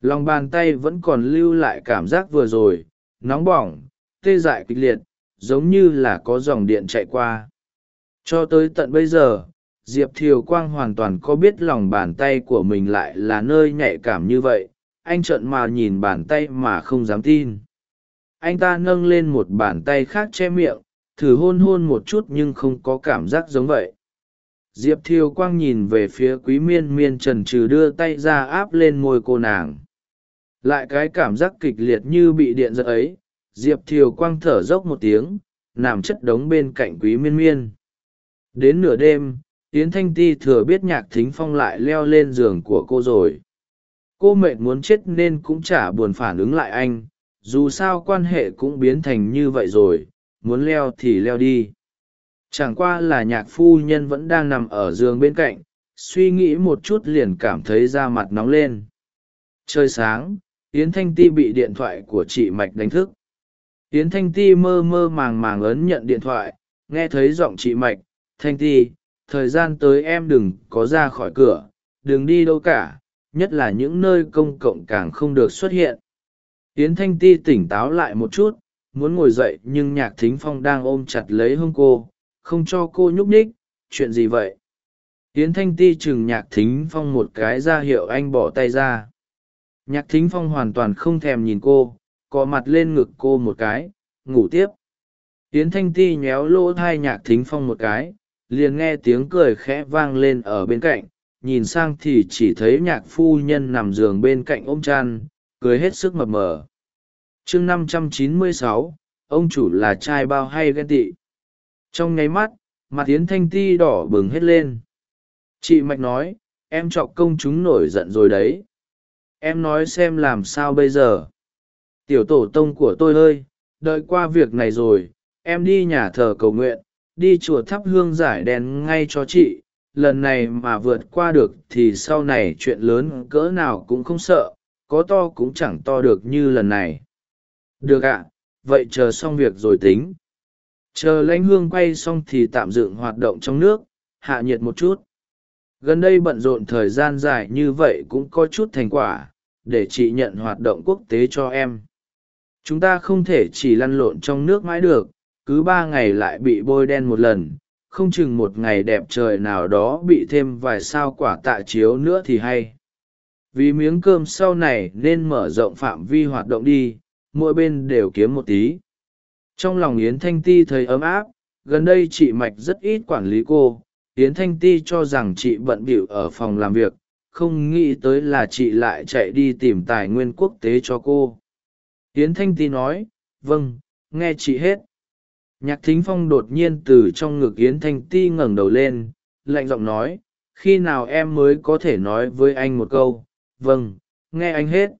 Lòng bàn tay vẫn còn lưu lại cảm giác vừa rồi, nóng bỏng, tê dại kịch liệt, giống như là có dòng điện chạy qua. Cho tới tận bây giờ, diệp thiều quang hoàn toàn có biết lòng bàn tay của mình lại là nơi nhạy cảm như vậy, anh trợn mà nhìn bàn tay mà không dám tin. Anh ta nâng lên một bàn tay khác che miệng thử hôn hôn một chút nhưng không có cảm giác giống vậy. Diệp thiều quang nhìn về phía quý miên miên trần trừ đưa tay ra áp lên môi cô nàng. Lại cái cảm giác kịch liệt như bị điện giật ấy, diệp thiều quang thở dốc một tiếng, nằm chất đống bên cạnh quý miên miên. Đến nửa đêm, yến thanh ti thừa biết nhạc thính phong lại leo lên giường của cô rồi. Cô mệt muốn chết nên cũng chả buồn phản ứng lại anh, dù sao quan hệ cũng biến thành như vậy rồi muốn leo thì leo đi. Chẳng qua là nhạc phu nhân vẫn đang nằm ở giường bên cạnh, suy nghĩ một chút liền cảm thấy da mặt nóng lên. Trời sáng, yến thanh ti bị điện thoại của chị mạch đánh thức. Yến thanh ti mơ mơ màng màng ấn nhận điện thoại, nghe thấy giọng chị mạch, thanh ti, thời gian tới em đừng có ra khỏi cửa, đừng đi đâu cả, nhất là những nơi công cộng càng không được xuất hiện. Yến thanh ti tỉnh táo lại một chút muốn ngồi dậy nhưng nhạc thính phong đang ôm chặt lấy hông cô, không cho cô nhúc nhích, chuyện gì vậy? Yến thanh ti chừng nhạc thính phong một cái ra hiệu anh bỏ tay ra. Nhạc thính phong hoàn toàn không thèm nhìn cô, cọ mặt lên ngực cô một cái, ngủ tiếp. Yến thanh ti nhéo lỗ thai nhạc thính phong một cái, liền nghe tiếng cười khẽ vang lên ở bên cạnh. Nhìn sang thì chỉ thấy nhạc phu nhân nằm giường bên cạnh ôm chăn, cười hết sức mập mờ chương năm trăm chín mươi sáu, ông chủ là trai bao hay ghen tị? Trong nháy mắt, mặt tiến thanh ti đỏ bừng hết lên. Chị mạch nói, em chọc công chúng nổi giận rồi đấy. Em nói xem làm sao bây giờ. Tiểu tổ tông của tôi ơi, đợi qua việc này rồi, em đi nhà thờ cầu nguyện, đi chùa thắp hương giải đèn ngay cho chị. Lần này mà vượt qua được thì sau này chuyện lớn cỡ nào cũng không sợ, có to cũng chẳng to được như lần này được ạ, vậy chờ xong việc rồi tính. Chờ lãnh hương quay xong thì tạm dựng hoạt động trong nước, hạ nhiệt một chút. Gần đây bận rộn thời gian dài như vậy cũng có chút thành quả, để chị nhận hoạt động quốc tế cho em. Chúng ta không thể chỉ lăn lộn trong nước mãi được, cứ ba ngày lại bị bôi đen một lần, không chừng một ngày đẹp trời nào đó bị thêm vài sao quả tạ chiếu nữa thì hay. Vì miếng cơm sau này nên mở rộng phạm vi hoạt động đi mỗi bên đều kiếm một tí. Trong lòng yến thanh ti thấy ấm áp, gần đây chị mạch rất ít quản lý cô. Yến thanh ti cho rằng chị bận bịu ở phòng làm việc, không nghĩ tới là chị lại chạy đi tìm tài nguyên quốc tế cho cô. Yến thanh ti nói vâng nghe chị hết. Nhạc thính phong đột nhiên từ trong ngực yến thanh ti ngẩng đầu lên, lạnh giọng nói, khi nào em mới có thể nói với anh một câu? Vâng nghe anh hết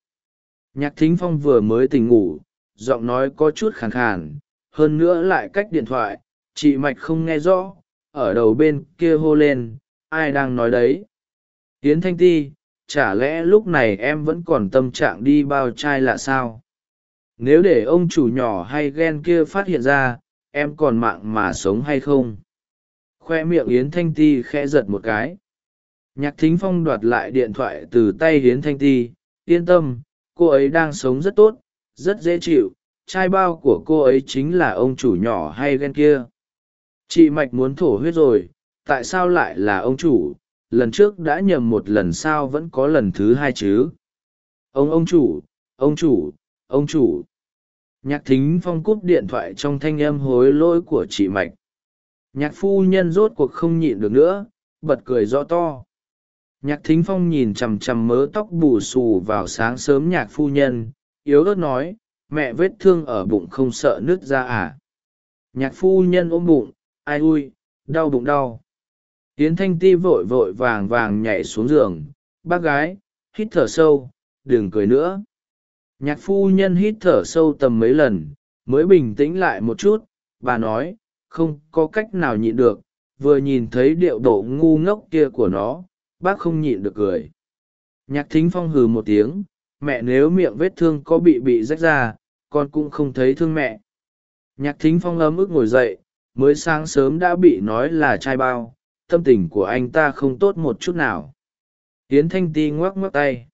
nhạc thính phong vừa mới tỉnh ngủ, giọng nói có chút khàn khàn, hơn nữa lại cách điện thoại, chị mạch không nghe rõ, ở đầu bên kia hô lên, ai đang nói đấy? Tiến thanh ti, chả lẽ lúc này em vẫn còn tâm trạng đi bao trai là sao? Nếu để ông chủ nhỏ hay ghen kia phát hiện ra, em còn mạng mà sống hay không? Khoe miệng yến thanh ti khẽ giật một cái. Nhạc thính phong đoạt lại điện thoại từ tay yến thanh ti, yên tâm cô ấy đang sống rất tốt, rất dễ chịu, trai bao của cô ấy chính là ông chủ nhỏ hay ghen kia. Chị mạch muốn thổ huyết rồi, tại sao lại là ông chủ? Lần trước đã nhầm một lần sao vẫn có lần thứ hai chứ? Ông ông chủ ông chủ ông chủ. Nhạc thính phong cúp điện thoại trong thanh âm hối lỗi của chị mạch. Nhạc phu nhân rốt cuộc không nhịn được nữa, bật cười rõ to nhạc thính phong nhìn chằm chằm mớ tóc bù xù vào sáng sớm nhạc phu nhân, yếu ớt nói, mẹ vết thương ở bụng không sợ nứt ra à? Nhạc phu nhân ôm bụng, ai ui, đau bụng đau. Tiến thanh ti vội vội vàng vàng nhảy xuống giường, bác gái, hít thở sâu, đừng cười nữa. Nhạc phu nhân hít thở sâu tầm mấy lần, mới bình tĩnh lại một chút, bà nói, không có cách nào nhịn được, vừa nhìn thấy điệu độ ngu ngốc kia của nó bác không nhịn được cười. Nhạc thính phong hừ một tiếng, mẹ nếu miệng vết thương có bị bị rách ra, con cũng không thấy thương mẹ. Nhạc thính phong ấm ức ngồi dậy, mới sáng sớm đã bị nói là trai bao, tâm tình của anh ta không tốt một chút nào. Yến thanh ti ngoắc ngoắc tay.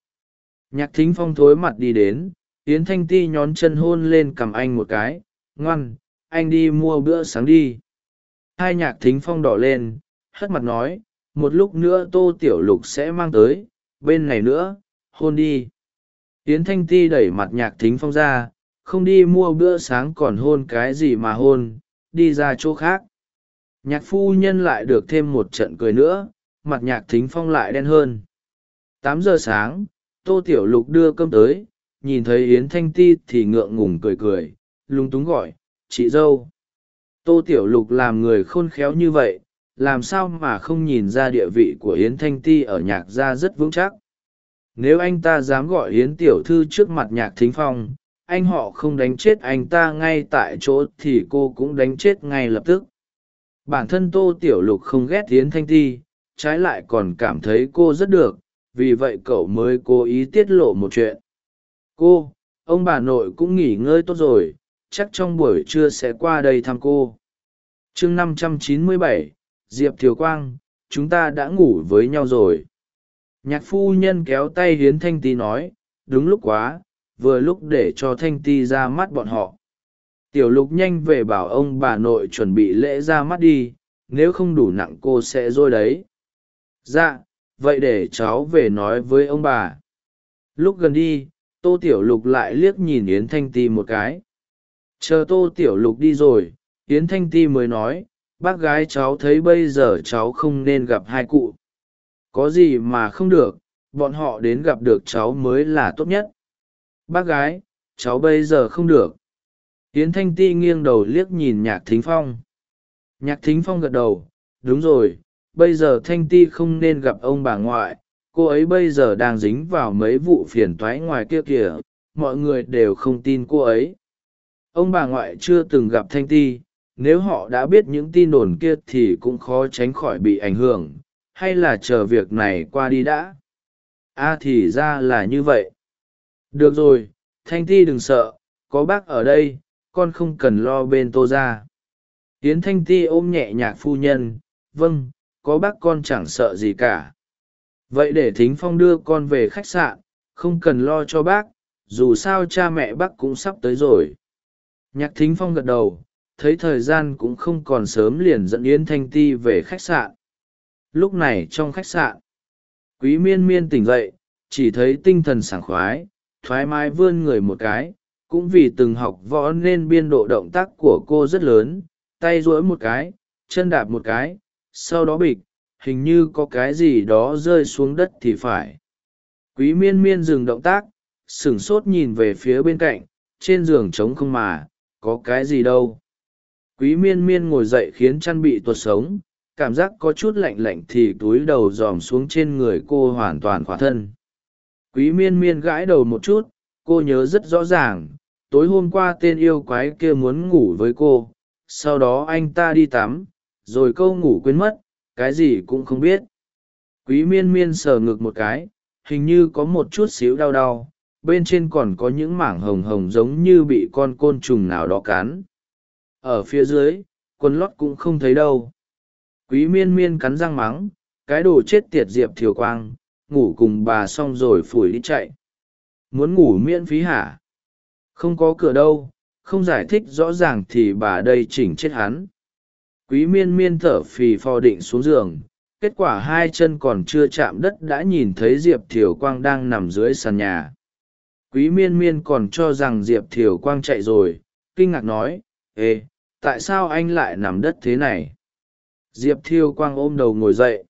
Nhạc thính phong thối mặt đi đến, yến thanh ti nhón chân hôn lên cằm anh một cái, ngoan, anh đi mua bữa sáng đi. Hai nhạc thính phong đỏ lên, hất mặt nói một lúc nữa tô tiểu lục sẽ mang tới, bên này nữa, hôn đi. Yến thanh ti đẩy mặt nhạc thính phong ra, không đi mua bữa sáng còn hôn cái gì mà hôn, đi ra chỗ khác. Nhạc phu nhân lại được thêm một trận cười nữa, mặt nhạc thính phong lại đen hơn. Tám giờ sáng, tô tiểu lục đưa cơm tới, nhìn thấy yến thanh ti thì ngượng ngùng cười cười, lúng túng gọi, chị dâu. Tô tiểu lục làm người khôn khéo như vậy làm sao mà không nhìn ra địa vị của yến thanh ti ở nhạc gia rất vững chắc? Nếu anh ta dám gọi yến tiểu thư trước mặt nhạc thính phong anh họ không đánh chết anh ta ngay tại chỗ thì cô cũng đánh chết ngay lập tức. Bản thân tô tiểu lục không ghét yến thanh ti trái lại còn cảm thấy cô rất được vì vậy cậu mới cố ý tiết lộ một chuyện. Cô ông bà nội cũng nghỉ ngơi tốt rồi chắc trong buổi trưa sẽ qua đây thăm cô. Chương 597, diệp thiều quang, chúng ta đã ngủ với nhau rồi. Nhạc phu nhân kéo tay hiến thanh ti nói, đúng lúc quá, vừa lúc để cho thanh ti ra mắt bọn họ. Tiểu lục nhanh về bảo ông bà nội chuẩn bị lễ ra mắt đi, nếu không đủ nặng cô sẽ dôi đấy. Dạ vậy để cháu về nói với ông bà. Lúc gần đi, tô tiểu lục lại liếc nhìn yến thanh ti một cái. Chờ tô tiểu lục đi rồi yến thanh ti mới nói bác gái cháu thấy bây giờ cháu không nên gặp hai cụ. Có gì mà không được, bọn họ đến gặp được cháu mới là tốt nhất. Bác gái, cháu bây giờ không được. Yến thanh ti nghiêng đầu liếc nhìn nhạc thính phong. Nhạc thính phong gật đầu, đúng rồi, bây giờ thanh ti không nên gặp ông bà ngoại, cô ấy bây giờ đang dính vào mấy vụ phiền toái ngoài kia kìa, mọi người đều không tin cô ấy. Ông bà ngoại chưa từng gặp thanh ti nếu họ đã biết những tin đồn kia thì cũng khó tránh khỏi bị ảnh hưởng, hay là chờ việc này qua đi đã? A à thì ra là như vậy. Được rồi, thanh ti đừng sợ, có bác ở đây, con không cần lo bên tô ra yến thanh ti ôm nhẹ nhạc phu nhân vâng có bác con chẳng sợ gì cả. Vậy để thính phong đưa con về khách sạn, không cần lo cho bác, dù sao cha mẹ bác cũng sắp tới rồi. Nhạc thính phong gật đầu thấy thời gian cũng không còn sớm liền dẫn yến thanh ti về khách sạn. Lúc này trong khách sạn, quý miên miên tỉnh dậy, chỉ thấy tinh thần sảng khoái, thoải mái vươn người một cái, cũng vì từng học võ nên biên độ động tác của cô rất lớn, tay duỗi một cái, chân đạp một cái, sau đó bịch, hình như có cái gì đó rơi xuống đất thì phải. Quý miên miên dừng động tác, sửng sốt nhìn về phía bên cạnh, trên giường trống không mà, có cái gì đâu quý miên miên ngồi dậy khiến chăn bị tuột sống, cảm giác có chút lạnh lạnh thì túi đầu dòm xuống trên người cô hoàn toàn khỏa thân. Quý miên miên gãi đầu một chút, cô nhớ rất rõ ràng, tối hôm qua tên yêu quái kia muốn ngủ với cô, sau đó anh ta đi tắm, rồi câu ngủ quên mất, cái gì cũng không biết. Quý miên miên sờ ngực một cái, hình như có một chút xíu đau đau, bên trên còn có những mảng hồng hồng giống như bị con côn trùng nào đó cắn ở phía dưới, quần lót cũng không thấy đâu. Quý miên miên cắn răng mắng, cái đồ chết tiệt diệp thiều quang, ngủ cùng bà xong rồi phủi đi chạy. Muốn ngủ miễn phí hả? Không có cửa đâu, không giải thích rõ ràng thì bà đây chỉnh chết hắn. Quý miên miên thở phì phò định xuống giường, kết quả hai chân còn chưa chạm đất đã nhìn thấy diệp thiều quang đang nằm dưới sàn nhà. Quý miên miên còn cho rằng diệp thiều quang chạy rồi, kinh ngạc nói, ê tại sao anh lại nằm đất thế này? Diệp Thiêu quang ôm đầu ngồi dậy.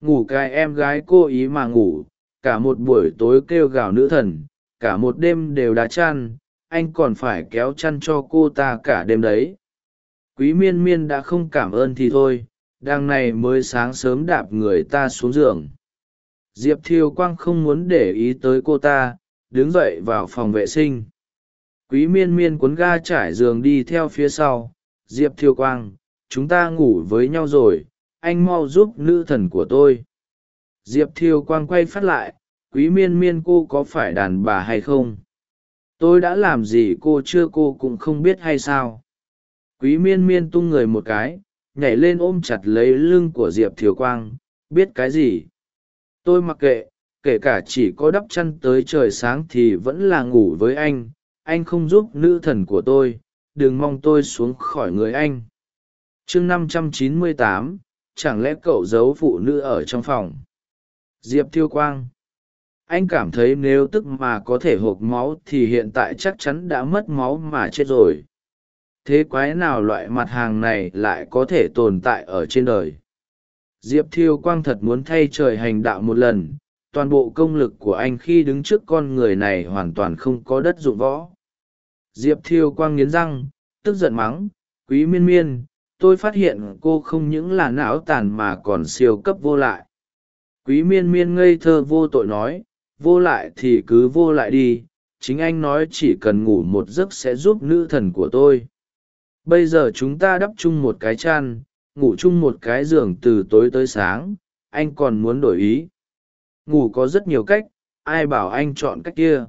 Ngủ cái em gái cô ý mà ngủ, cả một buổi tối kêu gào nữ thần, cả một đêm đều đá chăn, anh còn phải kéo chăn cho cô ta cả đêm đấy. Quý miên miên đã không cảm ơn thì thôi, đằng này mới sáng sớm đạp người ta xuống giường. Diệp Thiêu quang không muốn để ý tới cô ta, đứng dậy vào phòng vệ sinh. Quý miên miên cuốn ga trải giường đi theo phía sau diệp Thiêu quang, chúng ta ngủ với nhau rồi, anh mau giúp nữ thần của tôi. Diệp Thiêu quang quay phát lại, quý miên miên cô có phải đàn bà hay không? Tôi đã làm gì cô chưa cô cũng không biết hay sao? Quý miên miên tung người một cái, nhảy lên ôm chặt lấy lưng của diệp thiều quang, biết cái gì? Tôi mặc kệ, kể cả chỉ có đắp chăn tới trời sáng thì vẫn là ngủ với anh anh không giúp nữ thần của tôi đừng mong tôi xuống khỏi người anh. Chương năm trăm chín mươi tám, chẳng lẽ cậu giấu phụ nữ ở trong phòng? Diệp thiêu quang. Anh cảm thấy nếu tức mà có thể hộp máu thì hiện tại chắc chắn đã mất máu mà chết rồi. Thế quái nào loại mặt hàng này lại có thể tồn tại ở trên đời? Diệp thiêu quang thật muốn thay trời hành đạo một lần. Toàn bộ công lực của anh khi đứng trước con người này hoàn toàn không có đất dụng võ diệp thiêu quang nghiến răng, tức giận mắng, quý miên miên, tôi phát hiện cô không những là não tàn mà còn siêu cấp vô lại. Quý miên miên ngây thơ vô tội nói, vô lại thì cứ vô lại đi, chính anh nói chỉ cần ngủ một giấc sẽ giúp nữ thần của tôi. Bây giờ chúng ta đắp chung một cái chăn, ngủ chung một cái giường từ tối tới sáng, anh còn muốn đổi ý. Ngủ có rất nhiều cách, ai bảo anh chọn cách kia?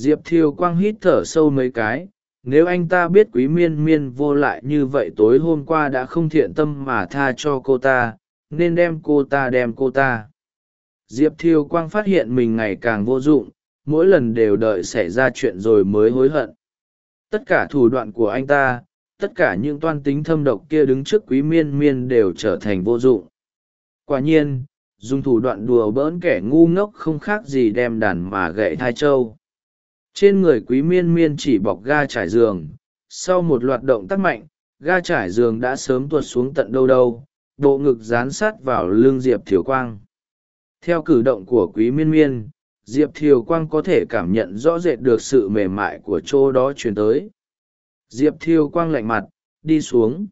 Diệp thiều quang hít thở sâu mấy cái, nếu anh ta biết quý miên miên vô lại như vậy tối hôm qua đã không thiện tâm mà tha cho cô ta, nên đem cô ta đem cô ta. Diệp thiều quang phát hiện mình ngày càng vô dụng, mỗi lần đều đợi xảy ra chuyện rồi mới hối hận. Tất cả thủ đoạn của anh ta, tất cả những toan tính thâm độc kia đứng trước quý miên miên đều trở thành vô dụng. Quả nhiên, dùng thủ đoạn đùa bỡn kẻ ngu ngốc không khác gì đem đàn mà gậy thai trâu trên người quý miên miên chỉ bọc ga trải giường, sau một loạt động tác mạnh, ga trải giường đã sớm tuột xuống tận đâu đâu, bộ ngực dán sát vào lưng diệp thiều quang. Theo cử động của quý miên miên, diệp thiều quang có thể cảm nhận rõ rệt được sự mềm mại của chỗ đó truyền tới. Diệp thiều quang lạnh mặt, đi xuống.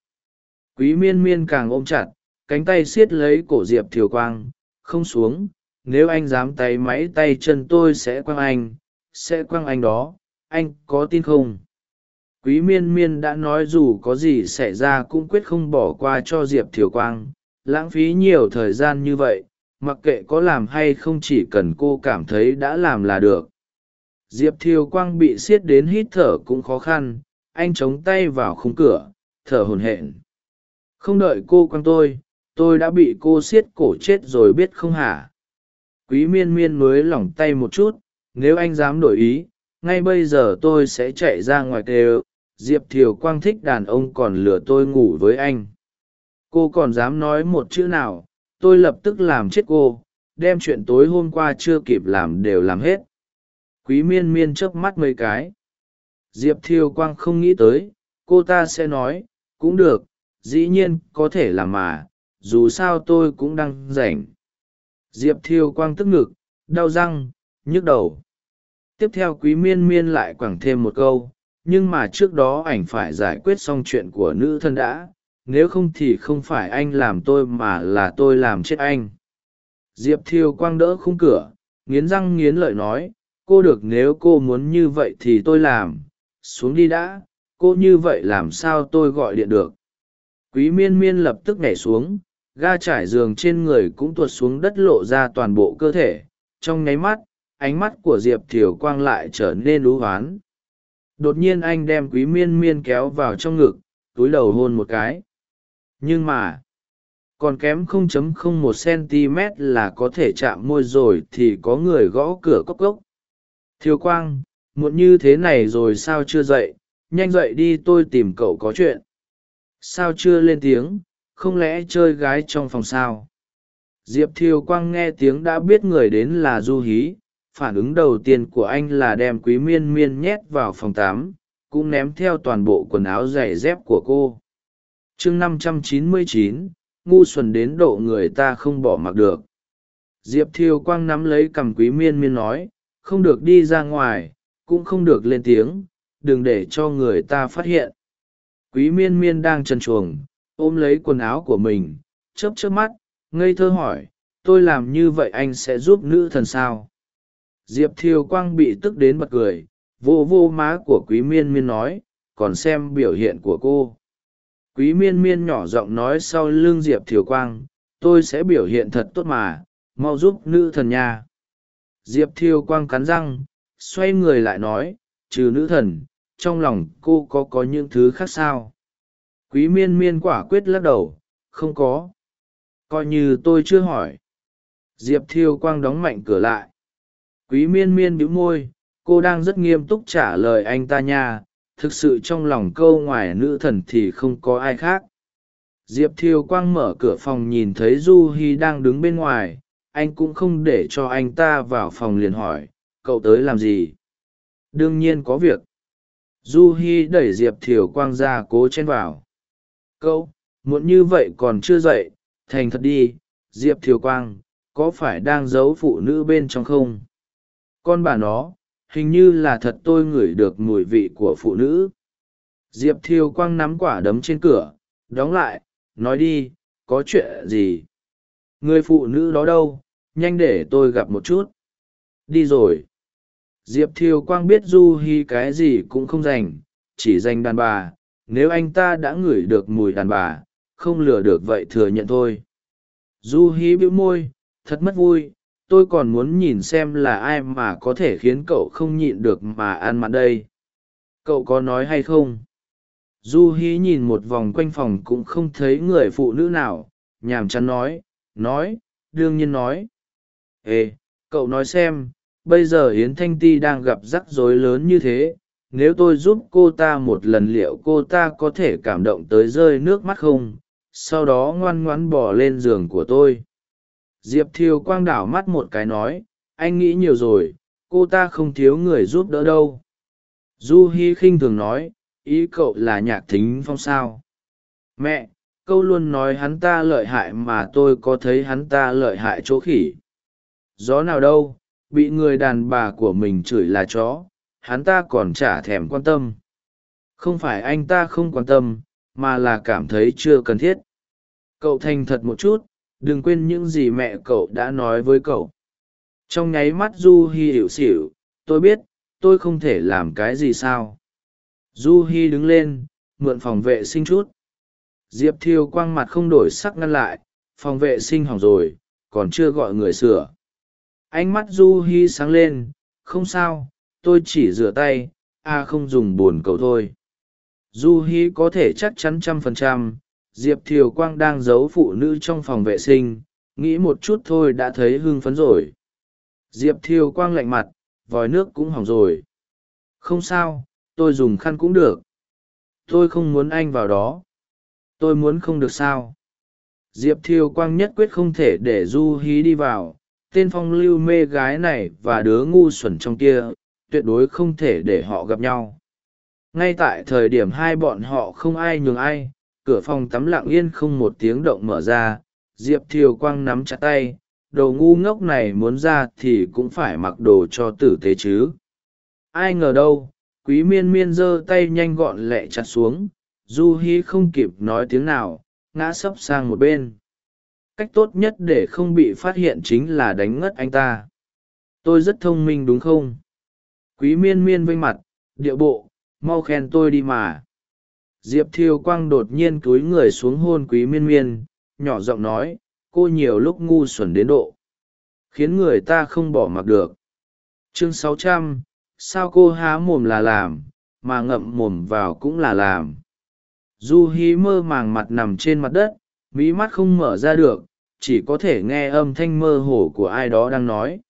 Quý miên miên càng ôm chặt, cánh tay siết lấy cổ diệp thiều quang, không xuống, nếu anh dám tay máy tay chân tôi sẽ quăng anh sẽ quăng anh đó, anh có tin không? Quý miên miên đã nói dù có gì xảy ra cũng quyết không bỏ qua cho diệp thiều quang. Lãng phí nhiều thời gian như vậy, mặc kệ có làm hay không chỉ cần cô cảm thấy đã làm là được. Diệp thiều quang bị siết đến hít thở cũng khó khăn, anh chống tay vào khung cửa, thở hồn hển. Không đợi cô quăng tôi tôi đã bị cô siết cổ chết rồi biết không hả? Quý miên miên mới lỏng tay một chút nếu anh dám đổi ý, ngay bây giờ tôi sẽ chạy ra ngoài kêu, diệp thiều quang thích đàn ông còn lừa tôi ngủ với anh. Cô còn dám nói một chữ nào, tôi lập tức làm chết cô, đem chuyện tối hôm qua chưa kịp làm đều làm hết. Quý miên miên chớp mắt mấy cái. Diệp Thiều quang không nghĩ tới, cô ta sẽ nói, cũng được, dĩ nhiên có thể làm mà, dù sao tôi cũng đang rảnh. Diệp thiêu quang tức ngực, đau răng, nhức đầu tiếp theo quý miên miên lại quẳng thêm một câu, nhưng mà trước đó ảnh phải giải quyết xong chuyện của nữ thân đã, nếu không thì không phải anh làm tôi mà là tôi làm chết anh. Diệp thiêu quang đỡ khung cửa, nghiến răng nghiến lợi nói, cô được nếu cô muốn như vậy thì tôi làm, xuống đi đã, cô như vậy làm sao tôi gọi điện được? Quý miên miên lập tức nhảy xuống, ga trải giường trên người cũng tuột xuống đất lộ ra toàn bộ cơ thể, trong nháy mắt ánh mắt của diệp thiều quang lại trở nên lú hoán. Đột nhiên anh đem quý miên miên kéo vào trong ngực, túi đầu hôn một cái. Nhưng mà, còn kém 0.01 cm là có thể chạm môi rồi thì có người gõ cửa cốc cốc. Thiều quang, muộn như thế này rồi sao chưa dậy? Nhanh dậy đi, tôi tìm cậu có chuyện. Sao chưa lên tiếng? Không lẽ chơi gái trong phòng sao? Diệp thiều quang nghe tiếng đã biết người đến là du hí phản ứng đầu tiên của anh là đem quý miên miên nhét vào phòng tám cũng ném theo toàn bộ quần áo giày dép của cô. Chương năm trăm chín mươi chín, ngu xuẩn đến độ người ta không bỏ mặc được. Diệp Thiêu quang nắm lấy cằm quý miên miên nói, không được đi ra ngoài, cũng không được lên tiếng, đừng để cho người ta phát hiện. Quý miên miên đang trần chuồng, ôm lấy quần áo của mình, chớp chớp mắt, ngây thơ hỏi, tôi làm như vậy anh sẽ giúp nữ thần sao? Diệp thiều quang bị tức đến bật cười, vô vô má của quý miên miên nói, còn xem biểu hiện của cô. Quý miên miên nhỏ giọng nói sau lưng diệp thiều quang, tôi sẽ biểu hiện thật tốt mà, mau giúp nữ thần nha. Diệp thiều quang cắn răng, xoay người lại nói, trừ nữ thần, trong lòng cô có có những thứ khác sao? Quý miên miên quả quyết lắc đầu, không có. Coi như tôi chưa hỏi. Diệp thiêu quang đóng mạnh cửa lại quý miên miên bĩu môi, cô đang rất nghiêm túc trả lời anh ta nha, thực sự trong lòng câu ngoài nữ thần thì không có ai khác. Diệp Thiều quang mở cửa phòng nhìn thấy du hi đang đứng bên ngoài, anh cũng không để cho anh ta vào phòng liền hỏi, cậu tới làm gì? Đương nhiên có việc. Du hi đẩy diệp thiều quang ra cố chen vào. Cậu, muộn như vậy còn chưa dậy, thành thật đi, diệp thiều quang, có phải đang giấu phụ nữ bên trong không? Con bà nó, hình như là thật tôi ngửi được mùi vị của phụ nữ. Diệp Thiêu quang nắm quả đấm trên cửa, đóng lại, nói đi, có chuyện gì? Người phụ nữ đó đâu? Nhanh để tôi gặp một chút. Đi rồi. Diệp Thiêu quang biết du hi cái gì cũng không dành chỉ dành đàn bà. Nếu anh ta đã ngửi được mùi đàn bà, không lừa được vậy thừa nhận thôi. Du hi bĩu môi, thật mất vui tôi còn muốn nhìn xem là ai mà có thể khiến cậu không nhịn được mà ăn mặn đây. Cậu có nói hay không? Du hí nhìn một vòng quanh phòng cũng không thấy người phụ nữ nào. Nhàm chán nói nói, đương nhiên nói. Ê, cậu nói xem, bây giờ yến thanh ti đang gặp rắc rối lớn như thế. Nếu tôi giúp cô ta một lần liệu cô ta có thể cảm động tới rơi nước mắt không? Sau đó ngoan ngoãn bỏ lên giường của tôi diệp thiều quang đảo mắt một cái nói, anh nghĩ nhiều rồi, cô ta không thiếu người giúp đỡ đâu. Du hi khinh thường nói, ý cậu là nhạc thính phong sao? Mẹ, câu luôn nói hắn ta lợi hại mà tôi có thấy hắn ta lợi hại chỗ khỉ. Gió nào đâu, bị người đàn bà của mình chửi là chó, hắn ta còn chả thèm quan tâm. Không phải anh ta không quan tâm, mà là cảm thấy chưa cần thiết. Cậu thành thật một chút đừng quên những gì mẹ cậu đã nói với cậu. Trong nháy mắt du hi hiểu xỉu, tôi biết, tôi không thể làm cái gì sao. Du hi đứng lên, mượn phòng vệ sinh chút. Diệp thiêu quang mặt không đổi sắc ngăn lại, phòng vệ sinh hỏng rồi, còn chưa gọi người sửa. Ánh mắt du hi sáng lên, không sao, tôi chỉ rửa tay a không dùng bồn cầu thôi. Du hi có thể chắc chắn trăm phần trăm diệp thiều quang đang giấu phụ nữ trong phòng vệ sinh, nghĩ một chút thôi đã thấy hưng phấn rồi. Diệp thiều quang lạnh mặt, vòi nước cũng hỏng rồi. Không sao, tôi dùng khăn cũng được. Tôi không muốn anh vào đó. Tôi muốn không được sao. Diệp thiều quang nhất quyết không thể để du hí đi vào. Tên phong lưu mê gái này và đứa ngu xuẩn trong kia, tuyệt đối không thể để họ gặp nhau. Ngay tại thời điểm hai bọn họ không ai nhường ai cửa phòng tắm lặng yên không một tiếng động mở ra, diệp thiều quang nắm chặt tay, đồ ngu ngốc này muốn ra thì cũng phải mặc đồ cho tử tế chứ. Ai ngờ đâu, quý miên miên giơ tay nhanh gọn lẹ chặt xuống, du hi không kịp nói tiếng nào, ngã sấp sang một bên. Cách tốt nhất để không bị phát hiện chính là đánh ngất anh ta. Tôi rất thông minh đúng không? Quý miên miên vênh mặt, điệu bộ, mau khen tôi đi mà diệp Thiêu quang đột nhiên cúi người xuống hôn quý miên miên, nhỏ giọng nói, cô nhiều lúc ngu xuẩn đến độ, khiến người ta không bỏ mặc được. Chương sáu trăm, sao cô há mồm là làm, mà ngậm mồm vào cũng là làm? Du hí mơ màng mặt nằm trên mặt đất, mí mắt không mở ra được, chỉ có thể nghe âm thanh mơ hồ của ai đó đang nói.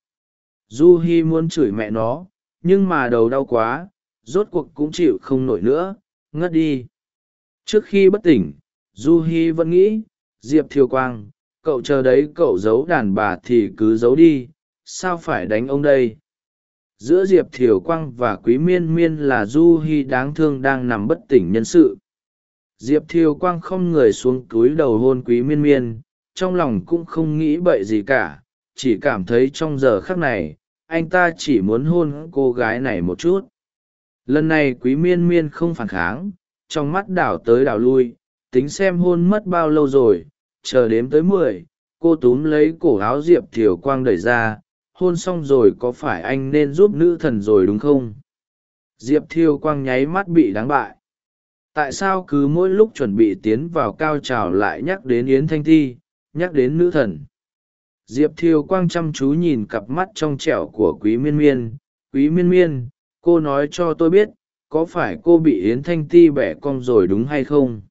Du hi muốn chửi mẹ nó, nhưng mà đầu đau quá, rốt cuộc cũng chịu không nổi nữa, ngất đi trước khi bất tỉnh du hi vẫn nghĩ, diệp thiều quang, cậu chờ đấy, cậu giấu đàn bà thì cứ giấu đi, sao phải đánh ông đây? Giữa diệp thiều quang và quý miên miên là du hi đáng thương đang nằm bất tỉnh nhân sự. Diệp thiều quang không người xuống cúi đầu hôn quý miên miên, trong lòng cũng không nghĩ bậy gì cả, chỉ cảm thấy trong giờ khắc này, anh ta chỉ muốn hôn cô gái này một chút. Lần này quý miên miên không phản kháng trong mắt đảo tới đảo lui, tính xem hôn mất bao lâu rồi, chờ đếm tới mười, cô túm lấy cổ áo diệp thiều quang đẩy ra, hôn xong rồi có phải anh nên giúp nữ thần rồi đúng không? Diệp thiều quang nháy mắt bị đáng bại. Tại sao cứ mỗi lúc chuẩn bị tiến vào cao trào lại nhắc đến yến thanh thi, nhắc đến nữ thần? Diệp thiều quang chăm chú nhìn cặp mắt trong trẻo của quý miên miên. Quý miên miên, cô nói cho tôi biết có phải cô bị yến thanh ti bẻ cong rồi đúng hay không?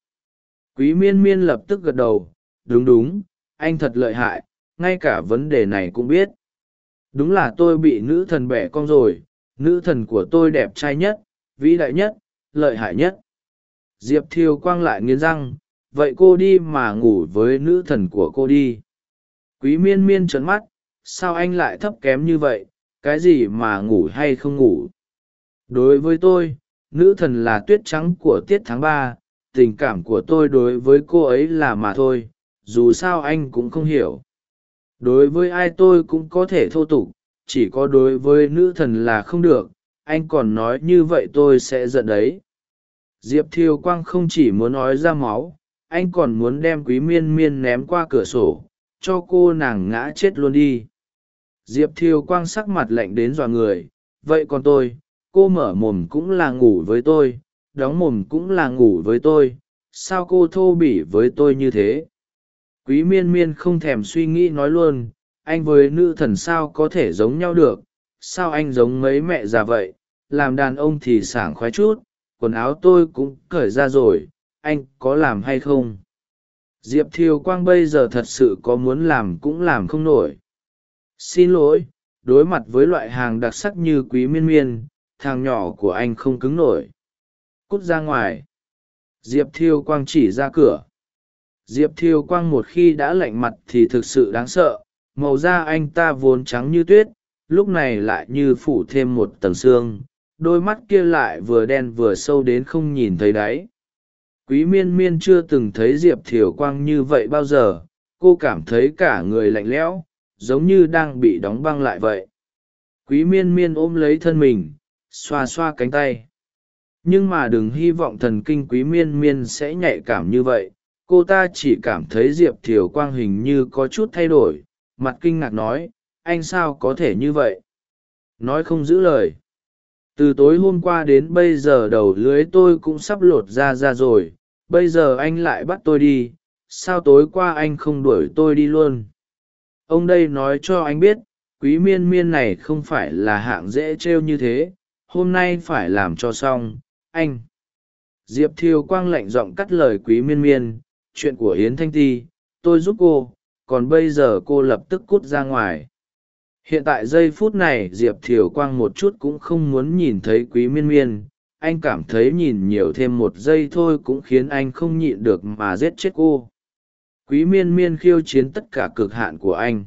Quý miên miên lập tức gật đầu, đúng đúng, anh thật lợi hại, ngay cả vấn đề này cũng biết. Đúng là tôi bị nữ thần bẻ cong rồi, nữ thần của tôi đẹp trai nhất, vĩ đại nhất, lợi hại nhất. Diệp thiều quang lại nghiến răng, vậy cô đi mà ngủ với nữ thần của cô đi. Quý miên miên trấn mắt, sao anh lại thấp kém như vậy, cái gì mà ngủ hay không ngủ? Đối với tôi nữ thần là tuyết trắng của tiết tháng ba, tình cảm của tôi đối với cô ấy là mà thôi, dù sao anh cũng không hiểu. Đối với ai tôi cũng có thể thô tục, chỉ có đối với nữ thần là không được, anh còn nói như vậy tôi sẽ giận đấy. Diệp thiều quang không chỉ muốn nói ra máu, anh còn muốn đem quý miên miên ném qua cửa sổ, cho cô nàng ngã chết luôn đi. Diệp thiều quang sắc mặt lạnh đến dọa người, vậy còn tôi cô mở mồm cũng là ngủ với tôi, đóng mồm cũng là ngủ với tôi. Sao cô thô bỉ với tôi như thế? Quý miên miên không thèm suy nghĩ nói luôn. Anh với nữ thần sao có thể giống nhau được? Sao anh giống mấy mẹ già vậy? Làm đàn ông thì sảng khoái chút. Quần áo tôi cũng cởi ra rồi. Anh có làm hay không? Diệp thiều quang bây giờ thật sự có muốn làm cũng làm không nổi. Xin lỗi, đối mặt với loại hàng đặc sắc như quý miên miên thằng nhỏ của anh không cứng nổi. Cút ra ngoài. Diệp thiêu quang chỉ ra cửa. Diệp thiêu quang một khi đã lạnh mặt thì thực sự đáng sợ. Màu da anh ta vốn trắng như tuyết, lúc này lại như phủ thêm một tầng xương. Đôi mắt kia lại vừa đen vừa sâu đến không nhìn thấy đáy. Quý miên miên chưa từng thấy diệp thiều quang như vậy bao giờ. Cô cảm thấy cả người lạnh lẽo, giống như đang bị đóng băng lại vậy. Quý miên miên ôm lấy thân mình xoa xoa cánh tay. Nhưng mà đừng hy vọng thần kinh quý miên miên sẽ nhạy cảm như vậy. Cô ta chỉ cảm thấy diệp thiều quang hình như có chút thay đổi. Mặt kinh ngạc nói, anh sao có thể như vậy? Nói không giữ lời. Từ tối hôm qua đến bây giờ đầu lưới tôi cũng sắp lột ra ra rồi. Bây giờ anh lại bắt tôi đi. Sao tối qua anh không đuổi tôi đi luôn? Ông đây nói cho anh biết, quý miên miên này không phải là hạng dễ trêu như thế hôm nay phải làm cho xong, anh. Diệp thiều quang lạnh giọng cắt lời quý miên miên, chuyện của yến thanh ti, tôi giúp cô, còn bây giờ cô lập tức cút ra ngoài. Hiện tại giây phút này diệp thiều quang một chút cũng không muốn nhìn thấy quý miên miên, anh cảm thấy nhìn nhiều thêm một giây thôi cũng khiến anh không nhịn được mà giết chết cô. Quý miên miên khiêu chiến tất cả cực hạn của anh.